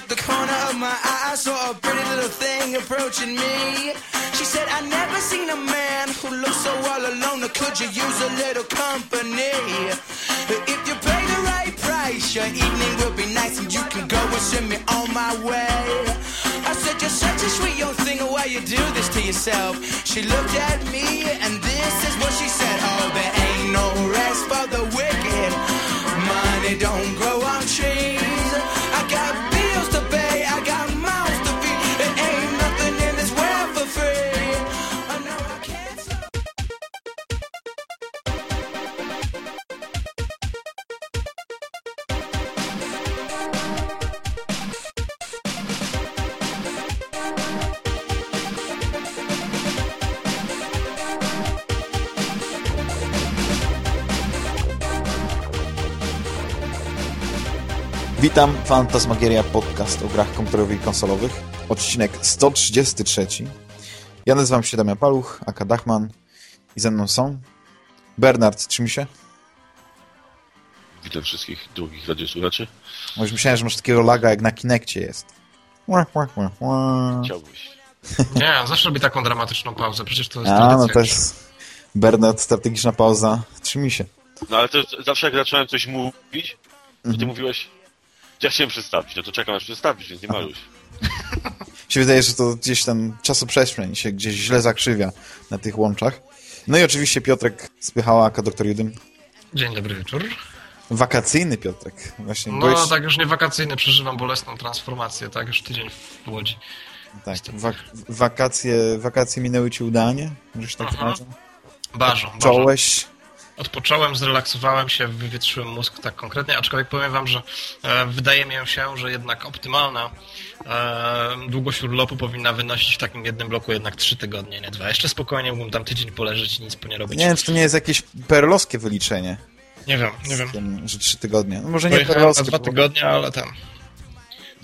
out the corner of my eye, I saw a pretty little thing approaching me. She said, I never seen a man who looks so all alone. Could you use a little company? If you pay the right price, your evening will be nice and you can go and send me on my way. I said, You're such a sweet young thing, why you do this to yourself? She looked at me and this is what she said. Oh, there ain't no rest for the wicked. Money don't grow on trees. I got Witam, Fantasmagieria Podcast o grach komputerowych i konsolowych. Odcinek 133. Ja nazywam się Damian Paluch, aka Dachman i ze mną są Bernard, trzymaj się. Witam wszystkich drugich radiosłuchaczy. Może myślałem, że masz takiego laga jak na Kinekcie jest. Ła, ła, ła, ła. Chciałbyś. Nie, zawsze robi taką dramatyczną pauzę, przecież to jest A, no to jest Bernard, strategiczna pauza. Trzymaj się. No ale to zawsze jak zacząłem coś mówić, to Mhm. ty mówiłeś, ja chciałem przedstawić, no to czekam aż przedstawić, więc nie maluj. się wydaje, że to gdzieś tam czasoprzestrzeń się gdzieś źle zakrzywia na tych łączach. No i oczywiście Piotrek Spychała, aka Doktor Judym. Dzień dobry wieczór. Wakacyjny Piotrek. Właśnie No byłeś... tak już nie wakacyjny, przeżywam bolesną transformację, tak? Już tydzień w Łodzi. Tak, wak wakacje, wakacje minęły ci udanie? Możesz tak Aha. powiedzieć? Barzą, barzą. Odpocząłem, zrelaksowałem się, wywietrzyłem mózg tak konkretnie, aczkolwiek powiem wam, że e, wydaje mi się, że jednak optymalna e, długość urlopu powinna wynosić w takim jednym bloku jednak trzy tygodnie, nie dwa. Jeszcze spokojnie mógłbym tam tydzień poleżeć i nic po nie robić. Nie wiem, czy to nie jest jakieś perlowskie wyliczenie. nie wiem, nie wiem. Tym, że trzy tygodnie. No może nie Pojechałem perlowskie. dwa tygodnie, ale tam.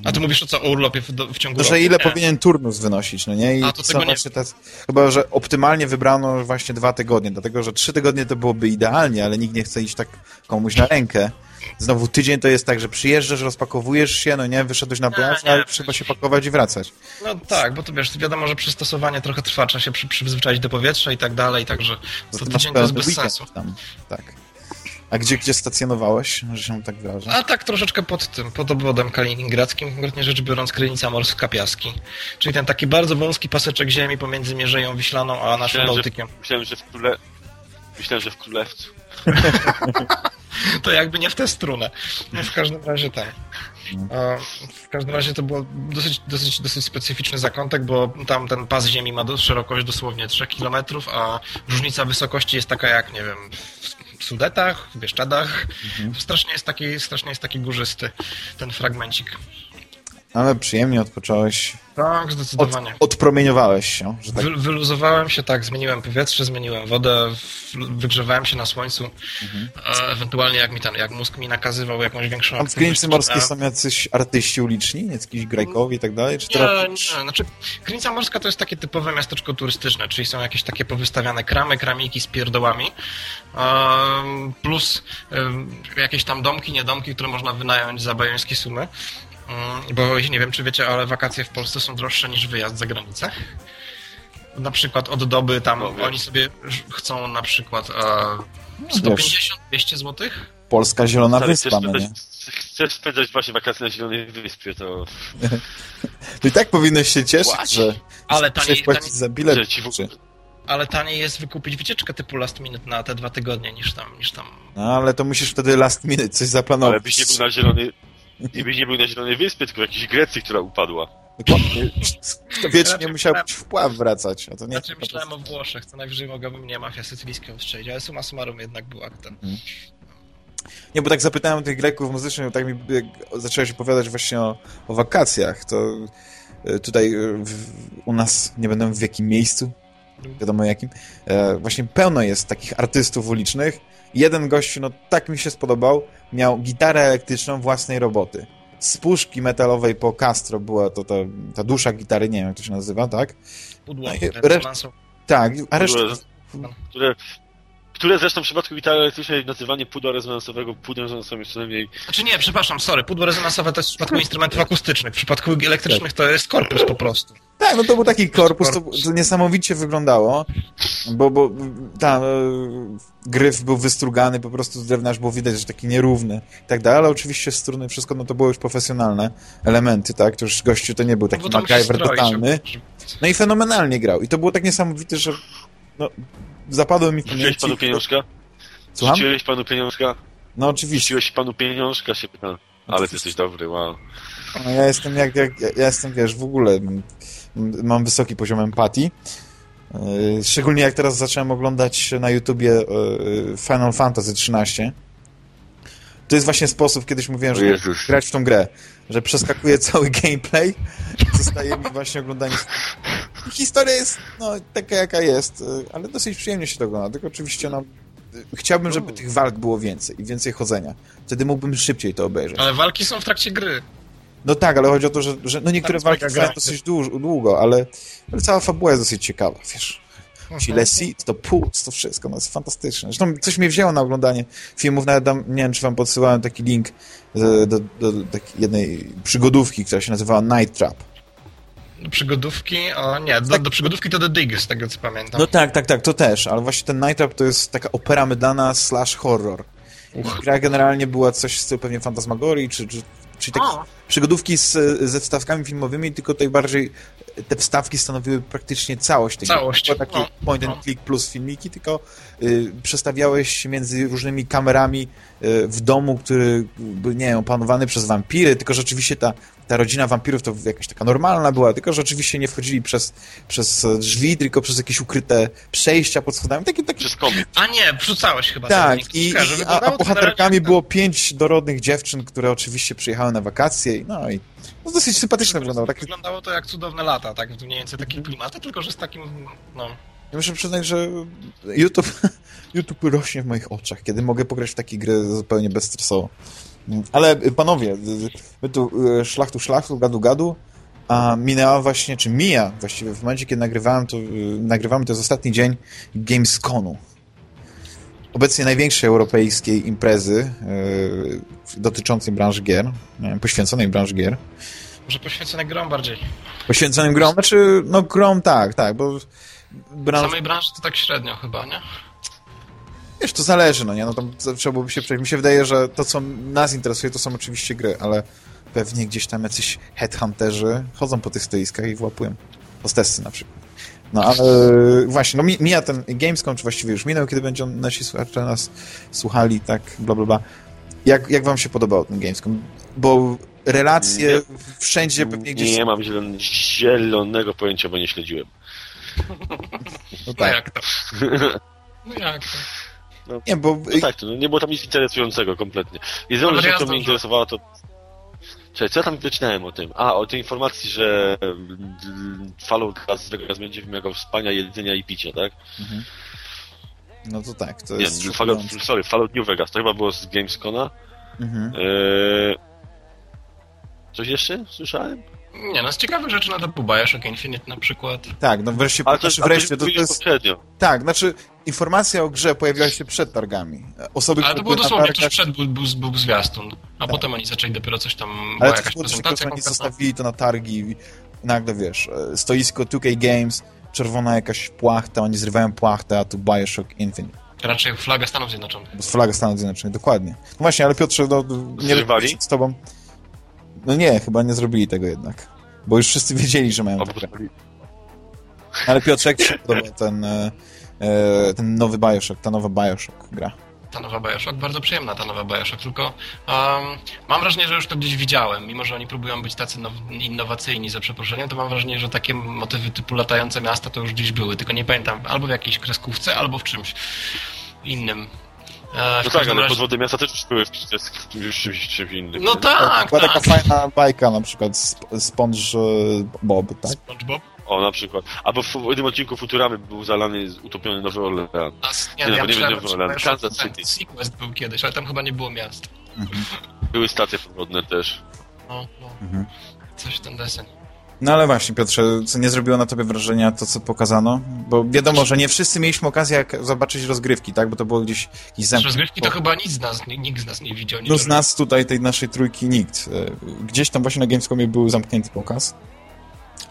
A ty mówisz o co, o urlopie w, do- w ciągu roku? że ile Nie. powinien turnus wynosić, no nie? I A, to tego nie- właśnie te, chyba, że optymalnie wybrano właśnie dwa tygodnie, dlatego, że trzy tygodnie to byłoby idealnie, ale nikt nie chce iść tak komuś na rękę. Znowu tydzień to jest tak, że przyjeżdżasz, rozpakowujesz się, no nie, wyszedłeś na plac, nie. ale trzeba się pakować i wracać. No tak, bo to wiesz, wiadomo, że przystosowanie trochę trwa, trzeba się przy, przyzwyczaić do powietrza i tak dalej, także to tydzień to jest bez sensu. Tam. Tak. A gdzie, gdzie stacjonowałeś, że się tak wyrażę? A tak troszeczkę pod tym, pod obwodem kaliningradzkim, konkretnie rzecz biorąc Krynica Morska Piaski. Czyli ten taki bardzo wąski paseczek ziemi pomiędzy Mierzeją Wiślaną a naszym Myślałem, że, Bałtykiem. myślałem, że w króle... Myślałem, że w królewcu. To jakby nie w tę strunę. No w każdym razie tak. W każdym razie to był dosyć, dosyć, dosyć specyficzny zakątek, bo tam ten pas ziemi ma do, szerokość dosłownie 3 km, a różnica wysokości jest taka jak, nie wiem, w Sudetach, w Bieszczadach. Strasznie, jest taki, strasznie jest taki górzysty ten fragmencik. Ale przyjemnie odpocząłeś. Tak, Od, zdecydowanie. odpromieniowałeś się, że tak Wy, wyluzowałem się, tak, zmieniłem powietrze, zmieniłem wodę, wygrzewałem się na słońcu. E, ewentualnie jak mi ten, jak mózg mi nakazywał jakąś większą aktywność, Krynicy Morskiej to- są jacyś artyści uliczni, jakiś grajkowi i tak dalej? Czy Nie, to nie, znaczy Krynica Morska to jest takie typowe miasteczko turystyczne, czyli są jakieś takie powystawiane kramy, kramiki z pierdołami, em, plus em, jakieś tam domki, niedomki, które można wynająć za bajońskie sumy. Mm, Bo nie wiem, czy wiecie, ale wakacje w Polsce są droższe niż wyjazd za granicę. Na przykład od doby tam No, oni sobie chcą na przykład e, No, 150-200 złotych. Polska Zielona Ale Wyspa, chcesz, no nie? spędzać, chcesz spędzać właśnie wakacje na Zielonej Wyspie, to... To i tak powinieneś się cieszyć, Płać. że Ale taniej- płacić taniej- za bilet. Ale taniej jest wykupić wycieczkę typu last minute na te dwa tygodnie niż tam, niż tam No ale to musisz wtedy last minute coś zaplanować. Ale byś nie był na Zielonej... I byś nie był na Zielonej Wyspie, tylko w jakiejś Grecji, która upadła. Dokładnie. To wiecznie Raczej musiał być wpław wracać, a to nie Znaczy myślałem o Włoszech, co najwyżej mogłabym nie mafia sycylijska ustrzelić, ale summa summarum jednak był aktem. Nie, bo tak zapytałem tych Greków muzycznych, tak mi jak zacząłeś opowiadać właśnie o, o wakacjach, to e, tutaj e, w, u nas, nie będę w jakim miejscu, wiadomo jakim, e, właśnie pełno jest takich artystów ulicznych. Jeden gościu, no tak mi się spodobał, miał gitarę elektryczną własnej roboty. Z puszki metalowej po Castro była to ta, ta dusza gitary, nie wiem jak to się nazywa, tak? Pudło, No resonansą. Tak, a reszta... Które, które zresztą w przypadku gitary elektrycznej nazywanie pudła rezonansowego pudłem rezonansowym jest co najmniej... Znaczy nie, przepraszam, sorry, pudło rezonansowe to jest w przypadku instrumentów akustycznych, w przypadku elektrycznych to jest korpus po prostu. Tak, no to był taki korpus, to, to niesamowicie wyglądało, bo, bo tam e, gryf był wystrugany po prostu z drewna, aż było widać, że taki nierówny i tak dalej, ale oczywiście struny, wszystko, no to było już profesjonalne elementy, tak, to już gościu to nie był taki Bo to musi MacGyver totalny. No i fenomenalnie grał i to było tak niesamowite, że no, zapadło mi w Rzuciłeś pamięci. panu pieniążka? Słucham? Rzuciłeś panu pieniążka? No oczywiście. Rzuciłeś panu pieniążka, się pytam. Ale ty jesteś dobry, wow. No, ja jestem jak, jak ja jestem, wiesz, w ogóle mam wysoki poziom empatii. Yy, Szczególnie jak teraz zacząłem oglądać na YouTubie yy, Final Fantasy XIII. To jest właśnie sposób, kiedyś mówiłem, że Jezus. grać w tą grę, że przeskakuję cały gameplay, zostaje mi właśnie oglądanie. Historia jest no, taka, jaka jest, yy, ale dosyć przyjemnie się to ogląda, tylko oczywiście no, yy, chciałbym, żeby tych walk było więcej i więcej chodzenia. Wtedy mógłbym szybciej to obejrzeć. Ale walki są w trakcie gry. No tak, ale chodzi o to, że, że no niektóre Tak, walki trwają dosyć długo, ale, ale cała fabuła jest dosyć ciekawa, wiesz. Mhm. Ci Lesit, to Puls, to wszystko, no jest fantastyczne. Zresztą coś mnie wzięło na oglądanie filmów, nawet dam, nie wiem, czy wam podsyłałem taki link do, do, do, do takiej jednej przygodówki, która się nazywała Night Trap. Do przygodówki, o nie, do, do przygodówki to The Dig, z tego co pamiętam. No tak, tak, tak, to też, ale właśnie ten Night Trap to jest taka opera mydlana slash horror. Gra generalnie była coś w stylu pewnie Fantasmagorii, czy, czy, czyli takie przygodówki z, ze wstawkami filmowymi, tylko tutaj bardziej te wstawki stanowiły praktycznie całość tej Całość, gry. Było takie no. point and click plus filmiki, tylko y, przestawiałeś się między różnymi kamerami w domu, który był, nie wiem, opanowany przez wampiry, tylko rzeczywiście ta, ta rodzina wampirów to jakaś taka normalna była, tylko rzeczywiście nie wchodzili przez, przez drzwi, tylko przez jakieś ukryte przejścia pod schodami. Takie, takie Przez komik. A nie, wrzucałeś chyba. tak, i, i, a, a bohaterkami razie- było pięć dorodnych dziewczyn, które oczywiście przyjechały na wakacje, i no i no, dosyć sympatycznie wyglądało. Tak, Wyglądało to jak cudowne lata, tak? Mniej więcej takie klimaty, tylko że z takim, no... ja muszę przyznać, że YouTube, YouTube rośnie w moich oczach, kiedy mogę pograć w takie gry zupełnie bezstresowo. Ale y, panowie, y, my tu y, szlachtu szlachtu, gadu gadu, a minęła właśnie, czy mija właściwie w momencie, kiedy nagrywałem to, y, nagrywamy, to jest ostatni dzień Gamesconu. Obecnie największej europejskiej imprezy y, dotyczącej branży gier, nie wiem, poświęconej branży gier. Może poświęcone grom bardziej. Poświęconym grom, znaczy, no grom tak, tak, bo branża, Samej branży to tak średnio chyba, nie? wiesz, to zależy, no nie, no tam trzeba byłoby się przejść. Mi się wydaje, że to, co nas interesuje, to są oczywiście gry, ale pewnie gdzieś tam jacyś headhunterzy chodzą po tych stoiskach i włapują. Hostessy na przykład. No ale właśnie, no mi- mija ten Gamescom, czy właściwie już minął, kiedy będą nasi słuchacze nas słuchali, tak, bla, bla, bla. Jak, jak wam się podobał ten Gamescom? Bo relacje wszędzie pewnie gdzieś... Nie mam zielon- zielonego pojęcia, bo nie śledziłem. No No tak, jak to? No jak to? nie, bo... No tak, to, no, nie było tam nic interesującego kompletnie. Jedyną rzeczą, która mnie interesowała, to... Czekaj, co ja tam wyczytałem o tym? A, o tej informacji, że mm, Fallout Las Vegas będzie wymagał spania, jedzenia i picia, tak? No to tak, to Nie, jest... Fallout, szokujące. sorry, Fallout New Vegas, to chyba było z Gamescona. Mhm. Eee... Coś jeszcze słyszałem? Nie, no z ciekawych rzeczy na to Bioshock Infinite na przykład. Tak, no wreszcie, Ale to, znaczy wreszcie, to, to jest... poprzednio. Tak, znaczy informacja o grze pojawiła się przed targami. Osoby, Ale to było dosłownie, targach- tuż przed był, był, był zwiastun. A potem oni zaczęli dopiero coś tam, była Ale to jakaś prezentacja oni zostawili to na targi nagle, wiesz, e, stoisko 2K Games, czerwona jakaś płachta, oni zrywają płachtę, a tu Bioshock Infinite. Raczej flaga Stanów Zjednoczonych. Flaga Stanów Zjednoczonych, dokładnie. No właśnie, ale Piotrze, no, nie Zrywali? z tobą. No nie, chyba nie zrobili tego jednak. Bo już wszyscy wiedzieli, że mają to. Ale Piotrze, jak podoba ten, e, e, ten nowy Bioshock, ta nowa Bioshock gra? Ta nowa Bioshock, bardzo przyjemna ta nowa Bioshock, tylko um, mam wrażenie, że już to gdzieś widziałem. Mimo, że oni próbują być tacy now, innowacyjni, za przeproszeniem, to mam wrażenie, że takie motywy typu latające miasta to już gdzieś były, tylko nie pamiętam, albo w jakiejś kreskówce, albo w czymś innym. E, No tak, ale podwody miasta też już były w już czymś, czymś innym. No tak, Była taka tak. fajna bajka, na przykład Sp- Sponge e, Bob, tak? SpongeBob? O, na przykład. Albo w jednym odcinku Futuramy był zalany, utopiony Nowy Orlean. A, s- nie, Nie, ja bo nie myślałem, Orlando, Bioshock Kansas City. Sequest był kiedyś, ale tam chyba nie było miast. Były stacje podwodne też. No, no. Mhm. Coś w ten deseń. No ale właśnie, Piotrze, co nie zrobiło na tobie wrażenia to, co pokazano? Bo wiadomo, że nie wszyscy mieliśmy okazję jak zobaczyć rozgrywki, tak? Bo to było gdzieś jakiś Z zamknięty... rozgrywki to chyba nic z nas, nikt z nas nie widział. Nie No z nas tutaj, tej naszej trójki, nikt. E, Gdzieś tam właśnie na Gamescomie był zamknięty pokaz.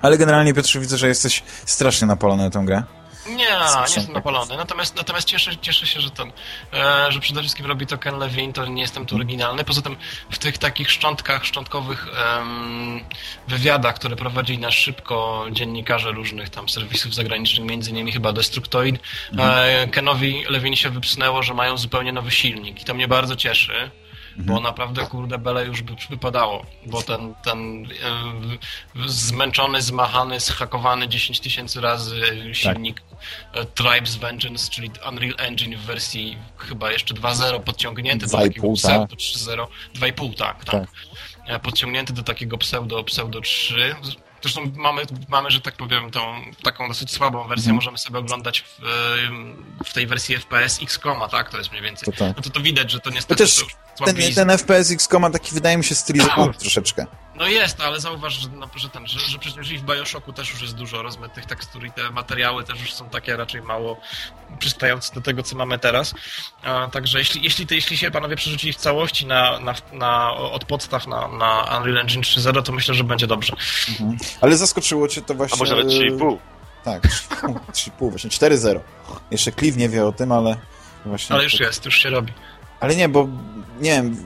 Ale generalnie, Piotrze, widzę, że jesteś strasznie napalony na tę grę. Nie, nie jestem napalony. Natomiast, natomiast cieszę, cieszę się, że ten, e, że przede wszystkim robi to Ken Levine, to nie jestem tu oryginalny. Poza tym w tych takich szczątkach, szczątkowych em, wywiadach, które prowadzili na szybko dziennikarze różnych tam serwisów zagranicznych, między innymi chyba Destructoid, e, Kenowi Levine się wypsnęło, że mają zupełnie nowy silnik i to mnie bardzo cieszy. Bo naprawdę, kurde, bele już by wypadało, bo ten, ten e, zmęczony, zmachany, schakowany 10 tysięcy razy silnik e, Tribes Vengeance, czyli Unreal Engine w wersji chyba jeszcze 2.0 podciągnięty do 2,5, takiego tak. pseudo 3.0, 2,5 tak, tak, Tak. E, podciągnięty do takiego pseudo, pseudo 3. Zresztą mamy, mamy, że tak powiem, tą taką dosyć słabą wersję, Mhm. możemy sobie oglądać w, w tej wersji FPS X-Coma, tak? To jest mniej więcej. To tak. No to to widać, że to niestety Chociaż to ten, ten FPS XCOM taki wydaje mi się stylizowany troszeczkę. No jest, ale zauważ, że, no, że, ten, że, że przecież i w Bioshocku też już jest dużo rozmytych tekstur i te materiały też już są takie raczej mało przystające do tego, co mamy teraz. A, także jeśli, jeśli, te, jeśli się panowie przerzucili w całości na, na, na, od podstaw na, na Unreal Engine 3.0, to myślę, że będzie dobrze. Ale zaskoczyło cię to właśnie... A może nawet 3,5. Tak, 3,5, właśnie 4,0. Jeszcze Cliff nie wie o tym, ale właśnie... Ale już jest, już się robi. Ale nie, bo nie wiem,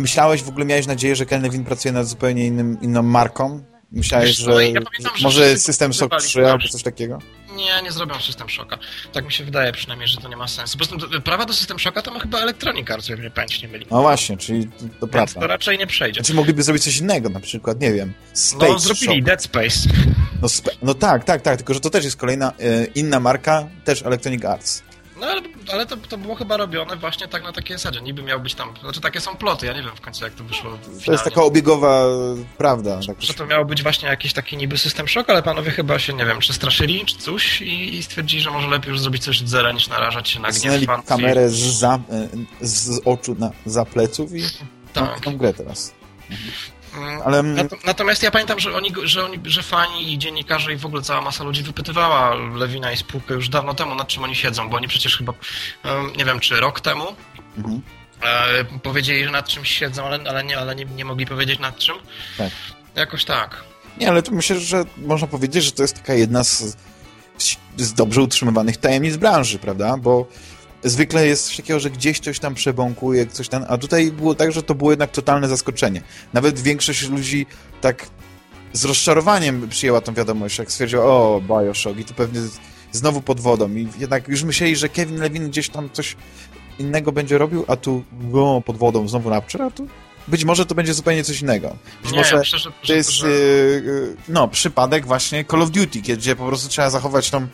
myślałeś, w ogóle miałeś nadzieję, że Ken Levine pracuje nad zupełnie innym, inną marką? Myślałeś, że, ja pamiętam, że może System Shock podpisywali 3 albo coś. takiego? Nie, nie zrobią System Shocka. Tak mi się wydaje przynajmniej, że to nie ma sensu. Po prostu prawa do System Shocka to ma chyba Electronic Arts, mnie pamięć nie myli. No właśnie, czyli to, prawda. to raczej nie przejdzie. Znaczy mogliby zrobić coś innego, na przykład, nie wiem, Space No, zrobili Shock. Dead Space. No, no tak, tak, tak, tylko że to też jest kolejna e, inna marka, też Electronic Arts. No ale, ale to, to było chyba robione właśnie tak na takiej zasadzie. Niby miał być tam, znaczy takie są ploty, ja nie wiem w końcu jak to wyszło To jest taka obiegowa prawda. Tak Że to miało być właśnie jakiś taki niby system szok, ale panowie chyba się, nie wiem, czy straszyli, czy coś i, i stwierdzili, że może lepiej już zrobić coś od zera, niż narażać się na gniew kamerę z, za, e, z oczu na, za pleców i Tak. grę teraz. Mm, Ale Nato- Natomiast ja pamiętam, że oni, że oni, że fani i dziennikarze i w ogóle cała masa ludzi wypytywała Lewina i spółkę już dawno temu, nad czym oni siedzą, bo oni przecież chyba, nie wiem, czy rok temu Mhm. e, powiedzieli, że nad czymś siedzą, ale, ale, nie, ale nie, nie mogli powiedzieć nad czym. Tak. Jakoś tak. Nie, ale to myślę, że można powiedzieć, że to jest taka jedna z, z dobrze utrzymywanych tajemnic branży, prawda? Bo zwykle jest coś takiego, że gdzieś coś tam przebąkuje, coś tam, a tutaj było tak, że to było jednak totalne zaskoczenie. Nawet większość ludzi tak z rozczarowaniem przyjęła tą wiadomość, jak stwierdziła, o, Bioshock i to pewnie znowu pod wodą i jednak już myśleli, że Kevin Levin gdzieś tam coś innego będzie robił, a tu o, pod wodą znowu Rapture, a tu być może to będzie zupełnie coś innego. Być Nie, może myślę, że, to jest że, y, y, no, przypadek właśnie Call of Duty, gdzie po prostu trzeba zachować tą y,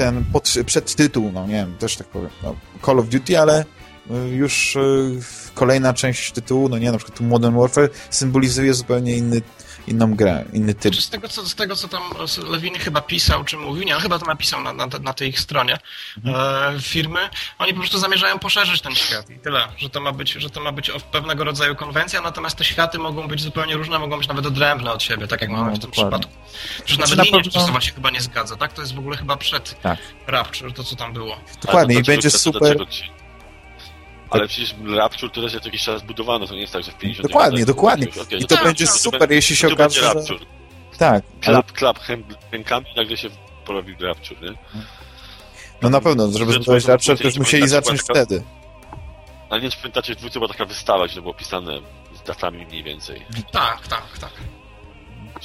ten pod, przedtytuł, no nie wiem, też tak powiem, no, Call of Duty, ale y, już y, kolejna część tytułu, no nie, na przykład tu Modern Warfare symbolizuje zupełnie inny, inną grę, inny typ. Z tego, co, z tego, co tam Lewin chyba pisał, czy mówił, nie, on chyba to napisał na, na, na tej ich stronie Mhm. e, firmy, oni po prostu zamierzają poszerzyć ten świat i tyle, że to ma być, że to ma być o- pewnego rodzaju konwencja, natomiast te światy mogą być zupełnie różne, mogą być nawet odrębne od siebie, tak jak mamy No, w tym dokładnie. przypadku. Że Znaczy, nawet na linia pewno- czasowa się chyba nie zgadza, tak? To jest w ogóle chyba przed Tak. Rapture, to co tam było. Dokładnie, Ale i to będzie super... Ale przecież Rapture to też jest jakiś czas budowano, to nie jest tak, że w 50 Dokładnie, dokładnie. już, okej, I to tak, będzie tak, super, jeśli się będzie okaże, że... Rapture. Tak, Klap, klap rękami nagle się porobił Rapture, nie? no na pewno, żeby Że- zbudować że- też musieli zacząć że- wtedy. Ale nie czy pamiętacie, w dwójce była taka wystawa, gdzie to było pisane z datami mniej więcej. Tak, tak, tak.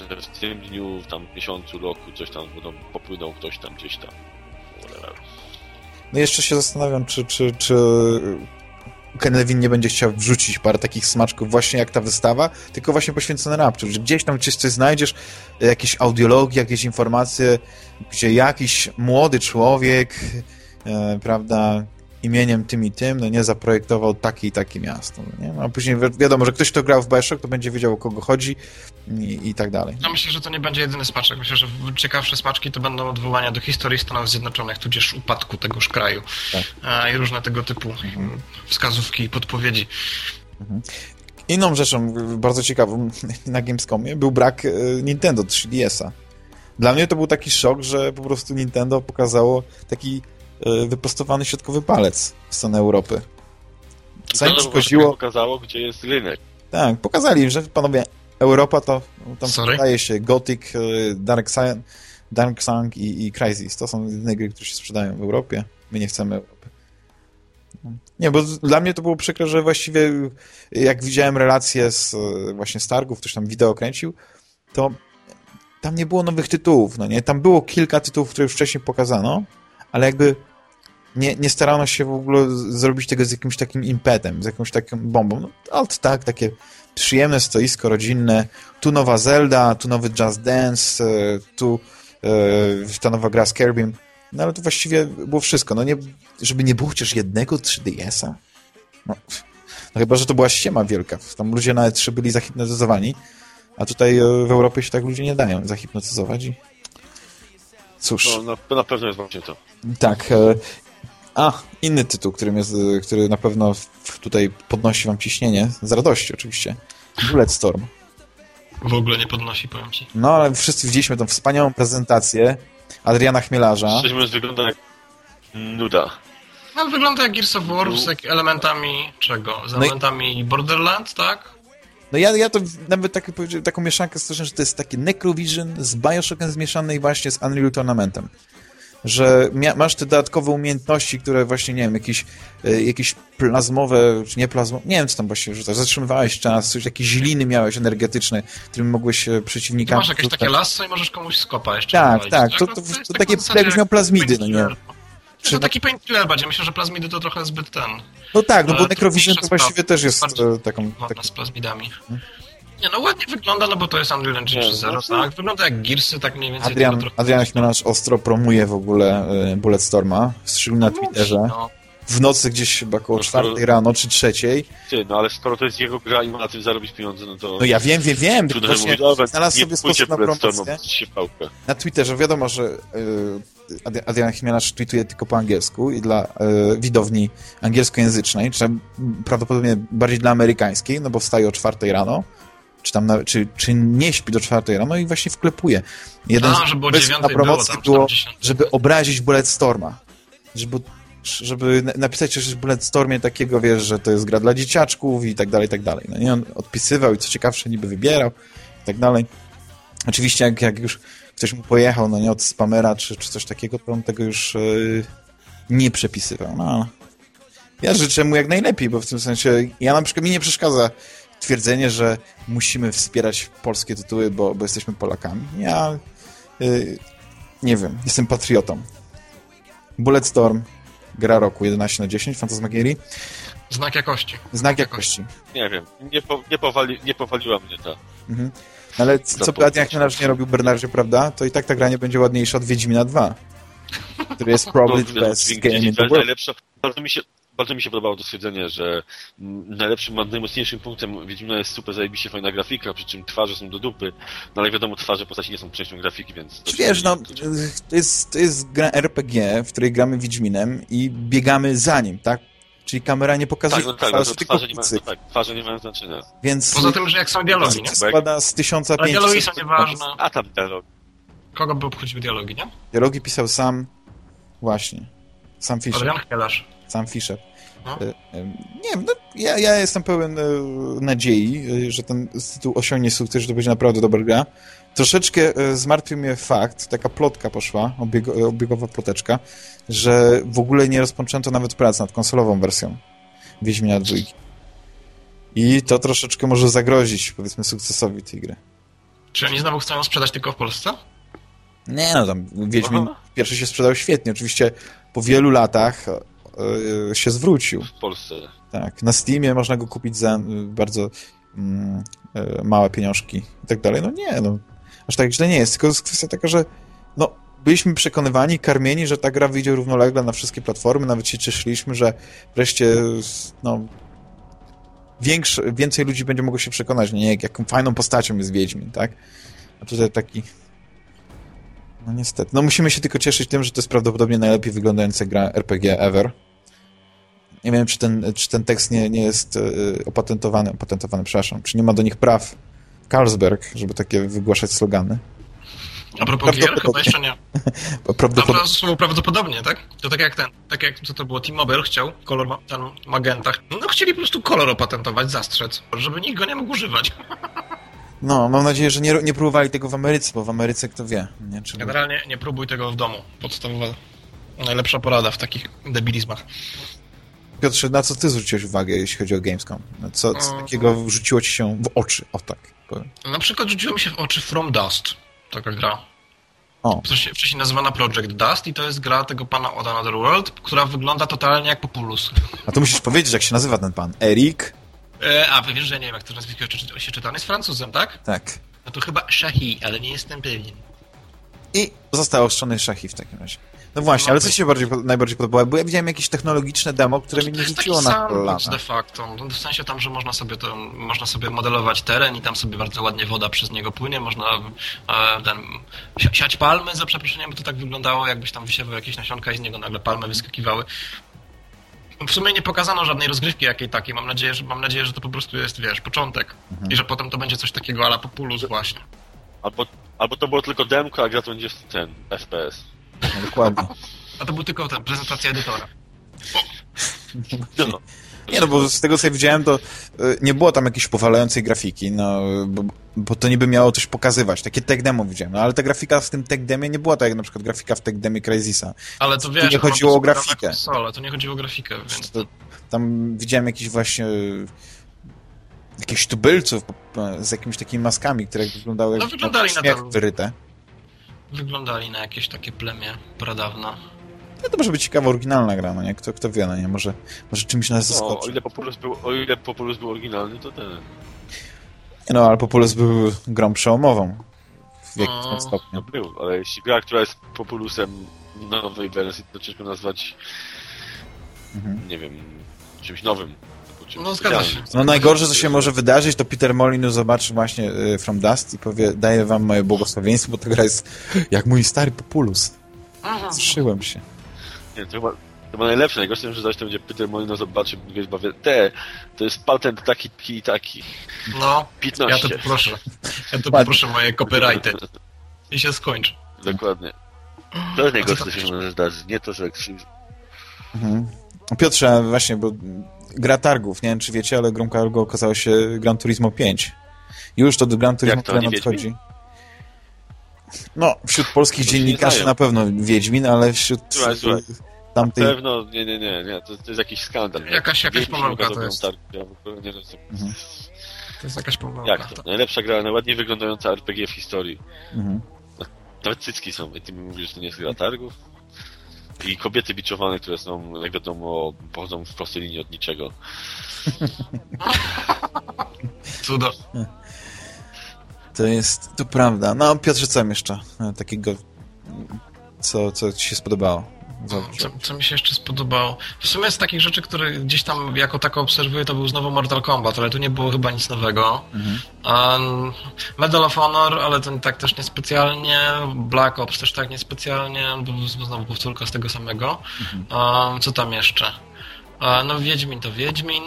Że w tym dniu, w tam miesiącu, roku, coś tam, no, popłynął ktoś tam gdzieś tam. No jeszcze się zastanawiam, czy, czy, czy Ken nie będzie chciał wrzucić parę takich smaczków właśnie jak ta wystawa, tylko właśnie poświęcone Rapture, że gdzieś tam gdzieś coś znajdziesz, jakieś audiologii, jakieś informacje, gdzie jakiś młody człowiek, e, prawda, imieniem tym i tym, no nie, zaprojektował takie i takie miasto, no nie? No, A później wi wiadomo, że ktoś, kto grał w Bioshock, to będzie wiedział, o kogo chodzi i, i tak dalej. Ja myślę, że to nie będzie jedyny smaczek. Myślę, że ciekawsze smaczki to będą odwołania do historii Stanów Zjednoczonych, tudzież upadku tegoż kraju. Tak. E, I różne tego typu mm, wskazówki i podpowiedzi. Inną rzeczą bardzo ciekawą na Gamescomie był brak e, Nintendo 3DS-a. Dla mnie to był taki szok, że po prostu Nintendo pokazało taki wyprostowany środkowy palec w stronę Europy. Co im szkodziło... pokazało, gdzie jest rynek. Tak, pokazali, że panowie, Europa to tam sprzedaje się Gothic, e, Dark, Sun, Dark Sun i, i Crysis. To są jedyne gry, które się sprzedają w Europie. My nie chcemy Europy. Nie, bo dla mnie to było przykre, że właściwie jak widziałem relacje z e, właśnie z targów, ktoś tam wideo kręcił, to tam nie było nowych tytułów, no nie? Tam było kilka tytułów, które już wcześniej pokazano, ale jakby nie, nie starano się w ogóle zrobić tego z jakimś takim impetem, z jakąś taką bombą. No, ale tak, takie przyjemne stoisko rodzinne. Tu nowa Zelda, tu nowy Just Dance, e, tu e, ta nowa gra z Kirby'm. No ale to właściwie było wszystko. No nie, żeby nie było chociaż jednego 3DS-a. No, no chyba, że to była ściema wielka. Tam ludzie na E3 byli zahipnotyzowani, a tutaj e, w Europie się tak ludzie nie dają zahipnotyzować i cóż. No, na, na pewno jest właśnie to. Tak. A, inny tytuł, którym jest, który na pewno tutaj podnosi wam ciśnienie, z radości oczywiście. Bulletstorm. W ogóle nie podnosi, powiem ci. No, ale wszyscy widzieliśmy tą wspaniałą prezentację Adriana Chmielarza. Mówiąc, wygląda jak nuda. No, wygląda jak Gears of War z elementami czego? Z elementami no i... Borderlands, tak? No ja, ja to nawet tak, taką mieszankę stworzę, że to jest taki Necrovision z Bioshockiem zmieszany i właśnie z Unreal Tournamentem. Że masz te dodatkowe umiejętności, które właśnie, nie wiem, jakieś, y, jakieś plazmowe, czy nie plazmowe, nie wiem, co tam właśnie rzucasz, zatrzymywałeś czas, coś, jakieś źliny miałeś energetyczne, którymi mogłeś przeciwnikami... Ty masz jakieś takie lasy i możesz komuś skopa jeszcze Tak, tak, tak, to, to, to, to takie, jakbyś miał plazmidy, no nie? Czy to taki painkiller będzie. Myślę, że plazmidy to trochę zbyt ten. No tak, no bo Necrovision to właściwie też jest e, taką... Tak... z plazmidami. Hmm? Nie, no ładnie wygląda, no bo to jest Unreal Engine 3.0, tak? Wygląda jak Gearsy, tak mniej więcej. Adrian, Adrian Chmielarz ostro promuje w ogóle y, Bulletstorma, szczególnie na no Twitterze. No. W nocy gdzieś chyba około no, czwartej rano czy trzeciej. Ty, no ale skoro to jest jego gra i ma na tym zarobić pieniądze, no to... No ja wiem, wiem, wiem. Trudno mówić, dobra, znalazł sobie sposób na promocję. Na Twitterze wiadomo, że y, Adrian Chmielarz tweetuje tylko po angielsku i dla y, widowni angielskojęzycznej, czy prawdopodobnie bardziej dla amerykańskiej, no bo wstaje o czwartej rano czy tam na, czy, czy nie śpi do czwartej rano i właśnie wklepuje. Jeden A, żeby na promocji było, było żeby obrazić Bulletstorma. Żeby, żeby napisać coś w Bulletstormie takiego, wiesz, że to jest gra dla dzieciaczków i tak dalej, i tak dalej. No i on odpisywał i co ciekawsze niby wybierał i tak dalej. Oczywiście jak, jak już ktoś mu pojechał, no nie od spamera czy, czy coś takiego, to on tego już yy, nie przepisywał. No, ja życzę mu jak najlepiej, bo w tym sensie ja na przykład mi nie przeszkadza twierdzenie, że musimy wspierać polskie tytuły, bo, bo jesteśmy Polakami. Ja yy, nie wiem, jestem patriotą. Bulletstorm, gra roku 11 na 10, Fantasmagierii. Znak jakości. Znak jakości. Nie wiem, nie, po, nie, powali, nie powaliła mnie ta. Mhm. Ale co by Adrian Chmielarz nie robił Bernardzie, prawda? To i tak ta gra nie będzie ładniejsza od Wiedźmina 2. Który jest probably the best game in the world. Bardzo mi się bardzo mi się podobało to stwierdzenie, że najlepszym, najmocniejszym punktem Wiedźmina jest super zajebiście fajna grafika, przy czym twarze są do dupy, no ale wiadomo, twarze postaci nie są częścią grafiki, więc... Czy wiesz, no, to jest, to jest gra RPG, w której gramy Wiedźminem i biegamy za nim, tak? Czyli kamera nie pokazuje tak, no tak, twarzy, no tylko twarze nie, ma, no tak, twarze nie mają znaczenia. Więc Poza tym, że jak są dialogi, nie? Składa z 1500... A dialogi są nieważne. A tam dialogi. Kogo by obchodziły dialogi, nie? Dialogi pisał sam... Właśnie. Sam Fisher. Adrian Helarz. Sam Fisher. No. E, nie wiem, no, ja, ja jestem pełen e, nadziei, e, że ten tytuł osiągnie sukces, że to będzie naprawdę dobra gra. Troszeczkę zmartwił mnie fakt, taka plotka poszła, obieg, obiegowa ploteczka, że w ogóle nie rozpoczęto nawet prac nad konsolową wersją Wiedźmina 2. I to troszeczkę może zagrozić, powiedzmy, sukcesowi tej gry. Czy oni znowu chcą ją sprzedać tylko w Polsce? Nie, no tam Wiedźmin Aha. pierwszy się sprzedał świetnie. Oczywiście po wielu latach E, się zwrócił. W Polsce. Tak. Na Steamie można go kupić za bardzo mm, e, małe pieniążki i tak dalej. No nie, no. Aż tak źle nie jest. Tylko jest kwestia taka, że no, byliśmy przekonywani, karmieni, że ta gra wyjdzie równolegle na wszystkie platformy. Nawet się cieszyliśmy, że wreszcie no, większy, więcej ludzi będzie mogło się przekonać, nie, jaką fajną postacią jest Wiedźmin, tak? A tutaj taki no niestety. No musimy się tylko cieszyć tym, że to jest prawdopodobnie najlepiej wyglądająca gra RPG ever. Nie wiem, czy ten, czy ten tekst nie, nie jest y, opatentowany, opatentowany, przepraszam, czy nie ma do nich praw Carlsberg, żeby takie wygłaszać slogany. A propos gier, chyba jeszcze nie. Prawdopodobnie. Prawdopodobnie, prawdopodobnie, tak? To tak jak ten, tak jak co to było, T-Mobile chciał, kolor ten magenta. No chcieli po prostu kolor opatentować, zastrzec, żeby nikt go nie mógł używać. No, mam nadzieję, że nie, nie próbowali tego w Ameryce, bo w Ameryce kto wie. Nie? Czy... Generalnie nie próbuj tego w domu. Podstawowa, najlepsza porada w takich debilizmach. Piotrze, na co ty zwróciłeś uwagę, jeśli chodzi o Gamescom? Co, co Mm. takiego rzuciło ci się w oczy? O tak, powiem. Na przykład rzuciło mi się w oczy From Dust, taka gra. O, Wcześniej, wcześniej nazywana Project Dust i to jest gra tego pana od Another World, która wygląda totalnie jak Populus. a to musisz powiedzieć, jak się nazywa ten pan. Erik? E, a wiesz, że nie wiem, jak to nazwisko czy- się czyta. On jest Francuzem, tak? Tak. No to chyba Shahi, ale nie jestem pewien. I został oszczony szachi w takim razie. No właśnie, ale co się bardziej, najbardziej podobało? Bo ja widziałem jakieś technologiczne demo, które mi to nie rzuciło na kolana. de facto. No, W sensie tam, że można sobie to, można sobie modelować teren i tam sobie bardzo ładnie woda przez niego płynie, można e, ten, si- siać palmy, za przeproszeniem, bo to tak wyglądało, jakbyś tam wysiewał jakieś nasionka i z niego nagle palmy wyskakiwały. W sumie nie pokazano żadnej rozgrywki jakiej takiej. Mam nadzieję, że, mam nadzieję, że to po prostu jest, wiesz, początek. Mhm. I że potem to będzie coś takiego ala Populus właśnie. Albo, albo to było tylko demko, a gra to będzie ten, FPS. No, dokładnie. A to był tylko ten, prezentacja edytora. No. Nie no, bo z tego co ja widziałem, to y, nie było tam jakiejś powalającej grafiki, no, bo, bo to niby miało coś pokazywać. Takie tech demo widziałem, no, ale ta grafika w tym tech demie nie była tak jak na przykład grafika w tech demie Crysisa. Ale to wiesz, nie chodziło o grafikę. konsolę, to nie chodziło o grafikę, więc To, tam widziałem jakiś właśnie y, jakichś tubylców po- z jakimiś takimi maskami, które wyglądały No, jak wyglądali na śmiech wyryte. Wyglądali na jakieś takie plemię pradawne. No to może być ciekawa, oryginalna gra, no nie? Kto, kto wie, no nie? Może, może czymś nas No, o zaskoczy. ile Populus był, o ile Populus był oryginalny, to ten. Nie no, ale Populus był grą przełomową w jakimś tam No. No stopniu. był, ale jeśli gra, która jest Populusem nowej wersji, to ciężko nazwać, Mhm. nie wiem, czymś nowym. No zgadza się. specjalnym. No najgorsze, co się może wydarzyć, to Peter Molyneux zobaczy właśnie y, From Dust i powie, daję wam moje błogosławieństwo, bo ta gra jest jak mój stary Populus. Zszyłem się. Nie, to chyba, to chyba najlepsze. Najgorsze, że zaś to będzie Peter Molino zobaczy, wiesz, bawię, te, to jest patent taki i taki. No, 15. ja to poproszę. Ja to poproszę moje copyrighty. I się skończy. Dokładnie. To jest najgorsze, co się może zdarzyć. Nie to, że. Mhm. Piotrze, właśnie, bo gra targów, nie wiem czy wiecie, ale grą targu okazało się Gran Turismo 5. Już to do Gran Turismo, to, nie nadchodzi. No, wśród polskich nie dziennikarzy na pewno Wiedźmin, ale wśród Słuchaj, słuchaj. tamtej... Pewno, nie, nie, nie, nie, to, to jest jakiś skandal. Jakaś- jakaś Wiedźmin pomyłka to jest. Ja w ogóle nie. Mhm. To jest jakaś pomyłka. Jak to? Najlepsza gra, najładniej wyglądająca RPG w historii. Mhm. Nawet cycki są, i ty mi mówisz, że to nie jest gra targów? I kobiety biczowane, które są, jak wiadomo, pochodzą w prostej linii od niczego. Cudo. To jest, to prawda. No, Piotrze, co tam jeszcze e, takiego, co, co ci się spodobało? Co, co mi się jeszcze spodobało? W sumie z takich rzeczy, które gdzieś tam jako tako obserwuję, to był znowu Mortal Kombat, ale tu nie było chyba nic nowego. Mhm. Um, Medal of Honor, ale ten tak też niespecjalnie. Black Ops też tak niespecjalnie, bo znowu powtórka z tego samego. Um, co tam jeszcze? E, no Wiedźmin to Wiedźmin.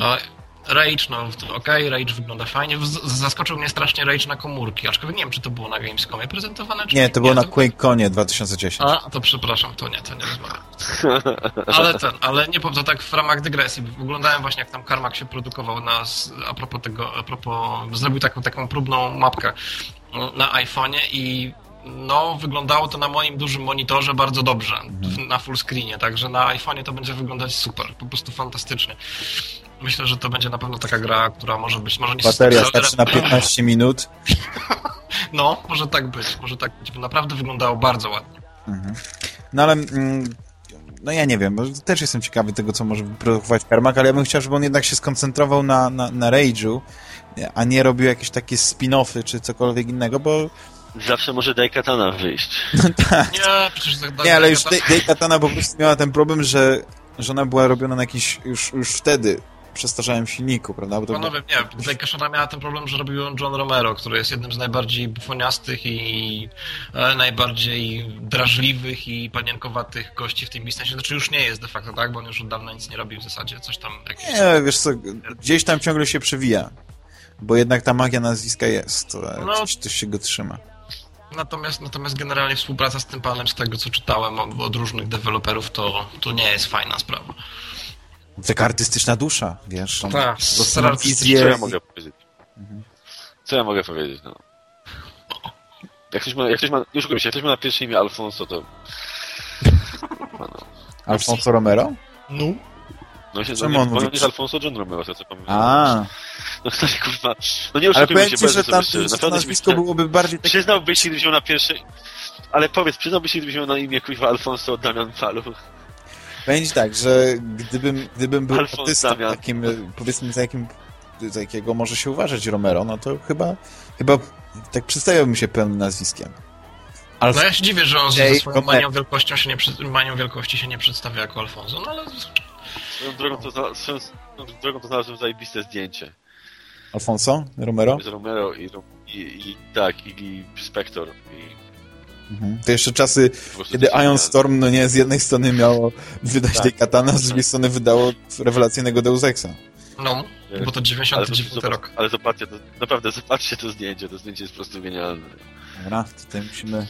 E, Rage, no to okej, Rage wygląda fajnie. Zaskoczył mnie strasznie Rage na komórki, aczkolwiek nie wiem, czy to było na Gamescomie prezentowane, czy Nie, to było na QuakeConie 2010. a, to przepraszam, to nie, to nie rozmawiam. Ale ten, ale nie powiem, to tak w ramach dygresji. Oglądałem właśnie, jak tam Karmak się produkował na, a propos tego, a propos, zrobił taką, taką próbną mapkę na iPhone'ie i no, wyglądało to na moim dużym monitorze bardzo dobrze, w- na full screenie, także na iPhone'ie to będzie wyglądać super, po prostu fantastycznie. Myślę, że to będzie na pewno taka gra, która może być, może nie Bateria starczy na 15 minut. No, może tak być, może tak być, bo naprawdę wyglądało bardzo ładnie. No ale, mm, no ja nie wiem, bo też jestem ciekawy tego, co może wyprodukować Karmak, ale ja bym chciał, żeby on jednak się skoncentrował na, na, na Rage'u, a nie robił jakieś takie spin-offy czy cokolwiek innego, bo Zawsze może Daikatana wyjść. Nie, przecież tak nie, ale już Dej Katana po prostu miała ten problem, że, że ona była robiona na jakiś już, już wtedy przestarzałym silniku, prawda? Bo to Panowie, nie, tutaj Kaszana miała ten problem, że robił John Romero, który jest jednym z najbardziej bufoniastych i e, najbardziej drażliwych i panienkowatych gości w tym biznesie. Znaczy już nie jest de facto, tak? Bo on już od dawna nic nie robi w zasadzie, coś tam... Jakieś... Nie, wiesz co, gdzieś tam ciągle się przewija. Bo jednak ta magia nazwiska jest. e, No. Coś, coś się go trzyma. Natomiast, natomiast generalnie współpraca z tym panem, z tego co czytałem od, od różnych deweloperów, to, to nie jest fajna sprawa. Taka artystyczna dusza, wiesz. Tak, artystyczna. wizję Co ja mogę powiedzieć? Co ja mogę powiedzieć, no? Jak ktoś ma, jak ktoś ma, oszukujmy się, jak ktoś ma na pierwsze imię Alfonso, to... No, Alfonso Romero? No. no się, Czemu no, on mówi- jest Alfonso John Romero, to co pamiętam. A, No to kurwa, no nie oszukujmy się, ci, bardzo że sobie tam szczerze, to nazwisko byłoby bardziej takie... Przyznałbyś się, gdybyś miał na pierwsze... Ale powiedz, przyznałbyś się, gdybyś miał na imię kurwa Alfonso Damian Palu. Ci tak, że gdybym, gdybym był Alfons artystą Damian. takim, e, powiedzmy, za jakim, za jakiego może się uważać Romero, no to chyba, chyba tak przedstawiałbym się pełnym nazwiskiem. Alf... No ja się dziwię, że on ze swoją manią wielkością się nie manią wielkości się nie przedstawia jako Alfonso, no ale Swoją drogą to, zna- swoją drogą to znalazłem zajebiste zdjęcie. Alfonso Romero? Z Romero i, i, i tak, i, i Spector. I Mhm. To jeszcze czasy, kiedy Ion. Storm, no nie, z jednej strony miało wydać Tak. tej katana, z drugiej strony wydało rewelacyjnego Deus Exa. no, bo to Ale, 99 zobacz- rok. ale zobaczcie, to, naprawdę zobaczcie to zdjęcie, to zdjęcie jest po prostu genialne. Dobra, tutaj musimy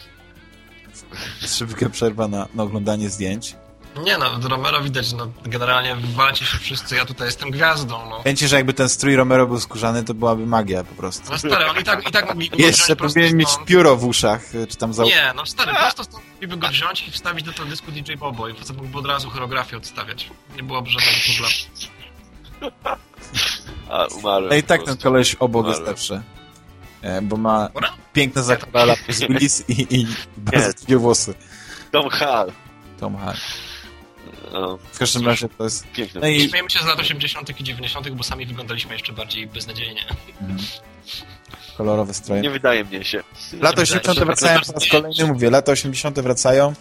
szybka przerwa na, na oglądanie zdjęć. Nie no, Romero widać, no generalnie walcie się wszyscy, ja tutaj jestem gwiazdą, no. Pamięci, że jakby ten strój Romero był skórzany, to byłaby magia po prostu. No stary, on i tak, i tak mogli go Jeszcze powinien mieć stąd. pióro w uszach, y, czy tam za... Nie, no stary, prosto stąd mogliby go wziąć i wstawić do teledysku DJ Bobo i facet mógłby od razu choreografię odstawiać. Nie byłoby żadnego problemu. A, umarłem. No i tak po ten prostu. koleś obok jest lepszy. E, Bo ma Dobra? piękne zakrala z Willis i, i bardzo długie włosy. Tom Hall. Tom Hanks. No, W każdym razie to jest... piękne. No i Śmiejemy się z lat 80. i 90., bo sami wyglądaliśmy jeszcze bardziej beznadziejnie. kolorowe stroje. Nie wydaje mnie się. Lata wydaje 80. się. wracają po raz kolejny, mówię, lata 80. wracają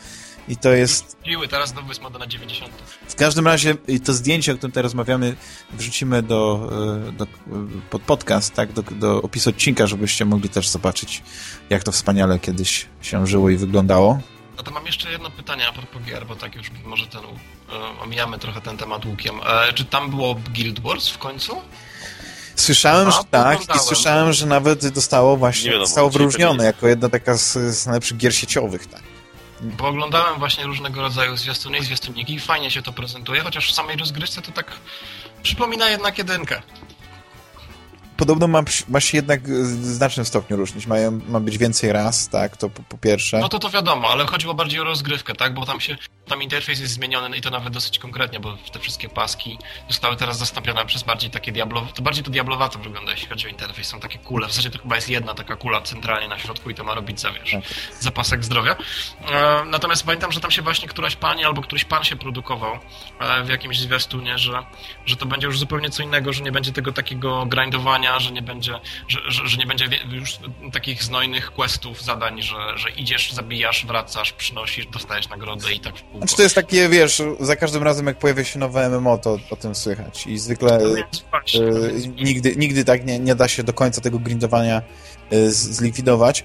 i to jest... Piły, teraz znowu jest moda na 90. W każdym razie i to zdjęcie, o którym tutaj rozmawiamy, wrzucimy do, e, do, pod podcast, tak, do, do opisu odcinka, żebyście mogli też zobaczyć, jak to wspaniale kiedyś się żyło i wyglądało. No to mam jeszcze jedno pytanie a propos gier, bo tak już może ten, omijamy trochę ten temat łukiem. E, czy tam było Guild Wars w końcu? Słyszałem, A, że tak i słyszałem, że nawet dostało właśnie, Nie wiadomo, zostało wyróżnione jako jedna taka z, z najlepszych gier sieciowych, tak. Bo oglądałem właśnie różnego rodzaju zwiastuny i zwiastuniki i fajnie się to prezentuje, chociaż w samej rozgrywce to tak przypomina jednak jedynkę. Podobno ma, ma się jednak w znacznym stopniu różnić. Mają, ma być więcej raz, tak, to po, po pierwsze. No to to wiadomo, ale chodziło bardziej o rozgrywkę, tak? Bo tam się, tam interfejs jest zmieniony i to nawet dosyć konkretnie, bo te wszystkie paski zostały teraz zastąpione przez bardziej takie diablo... To bardziej to diablowato wygląda, jeśli chodzi o interfejs. Są takie kule. W zasadzie to chyba jest jedna taka kula centralnie na środku i to ma robić za, wiesz, Tak. zapasek zdrowia. E, natomiast pamiętam, że tam się właśnie któraś pani albo któryś pan się produkował e, w jakimś zwiastunie, że, że to będzie już zupełnie co innego, że nie będzie tego takiego grindowania, że nie będzie, że, że, że nie będzie już takich znojnych questów, zadań, że, że idziesz, zabijasz, wracasz, przynosisz, dostajesz nagrodę i tak w kółko. Znaczy to jest takie, wiesz, za każdym razem jak pojawia się nowe MMO, to o tym słychać. I zwykle właśnie, e, nigdy, nigdy tak nie, nie da się do końca tego grindowania e, z- zlikwidować.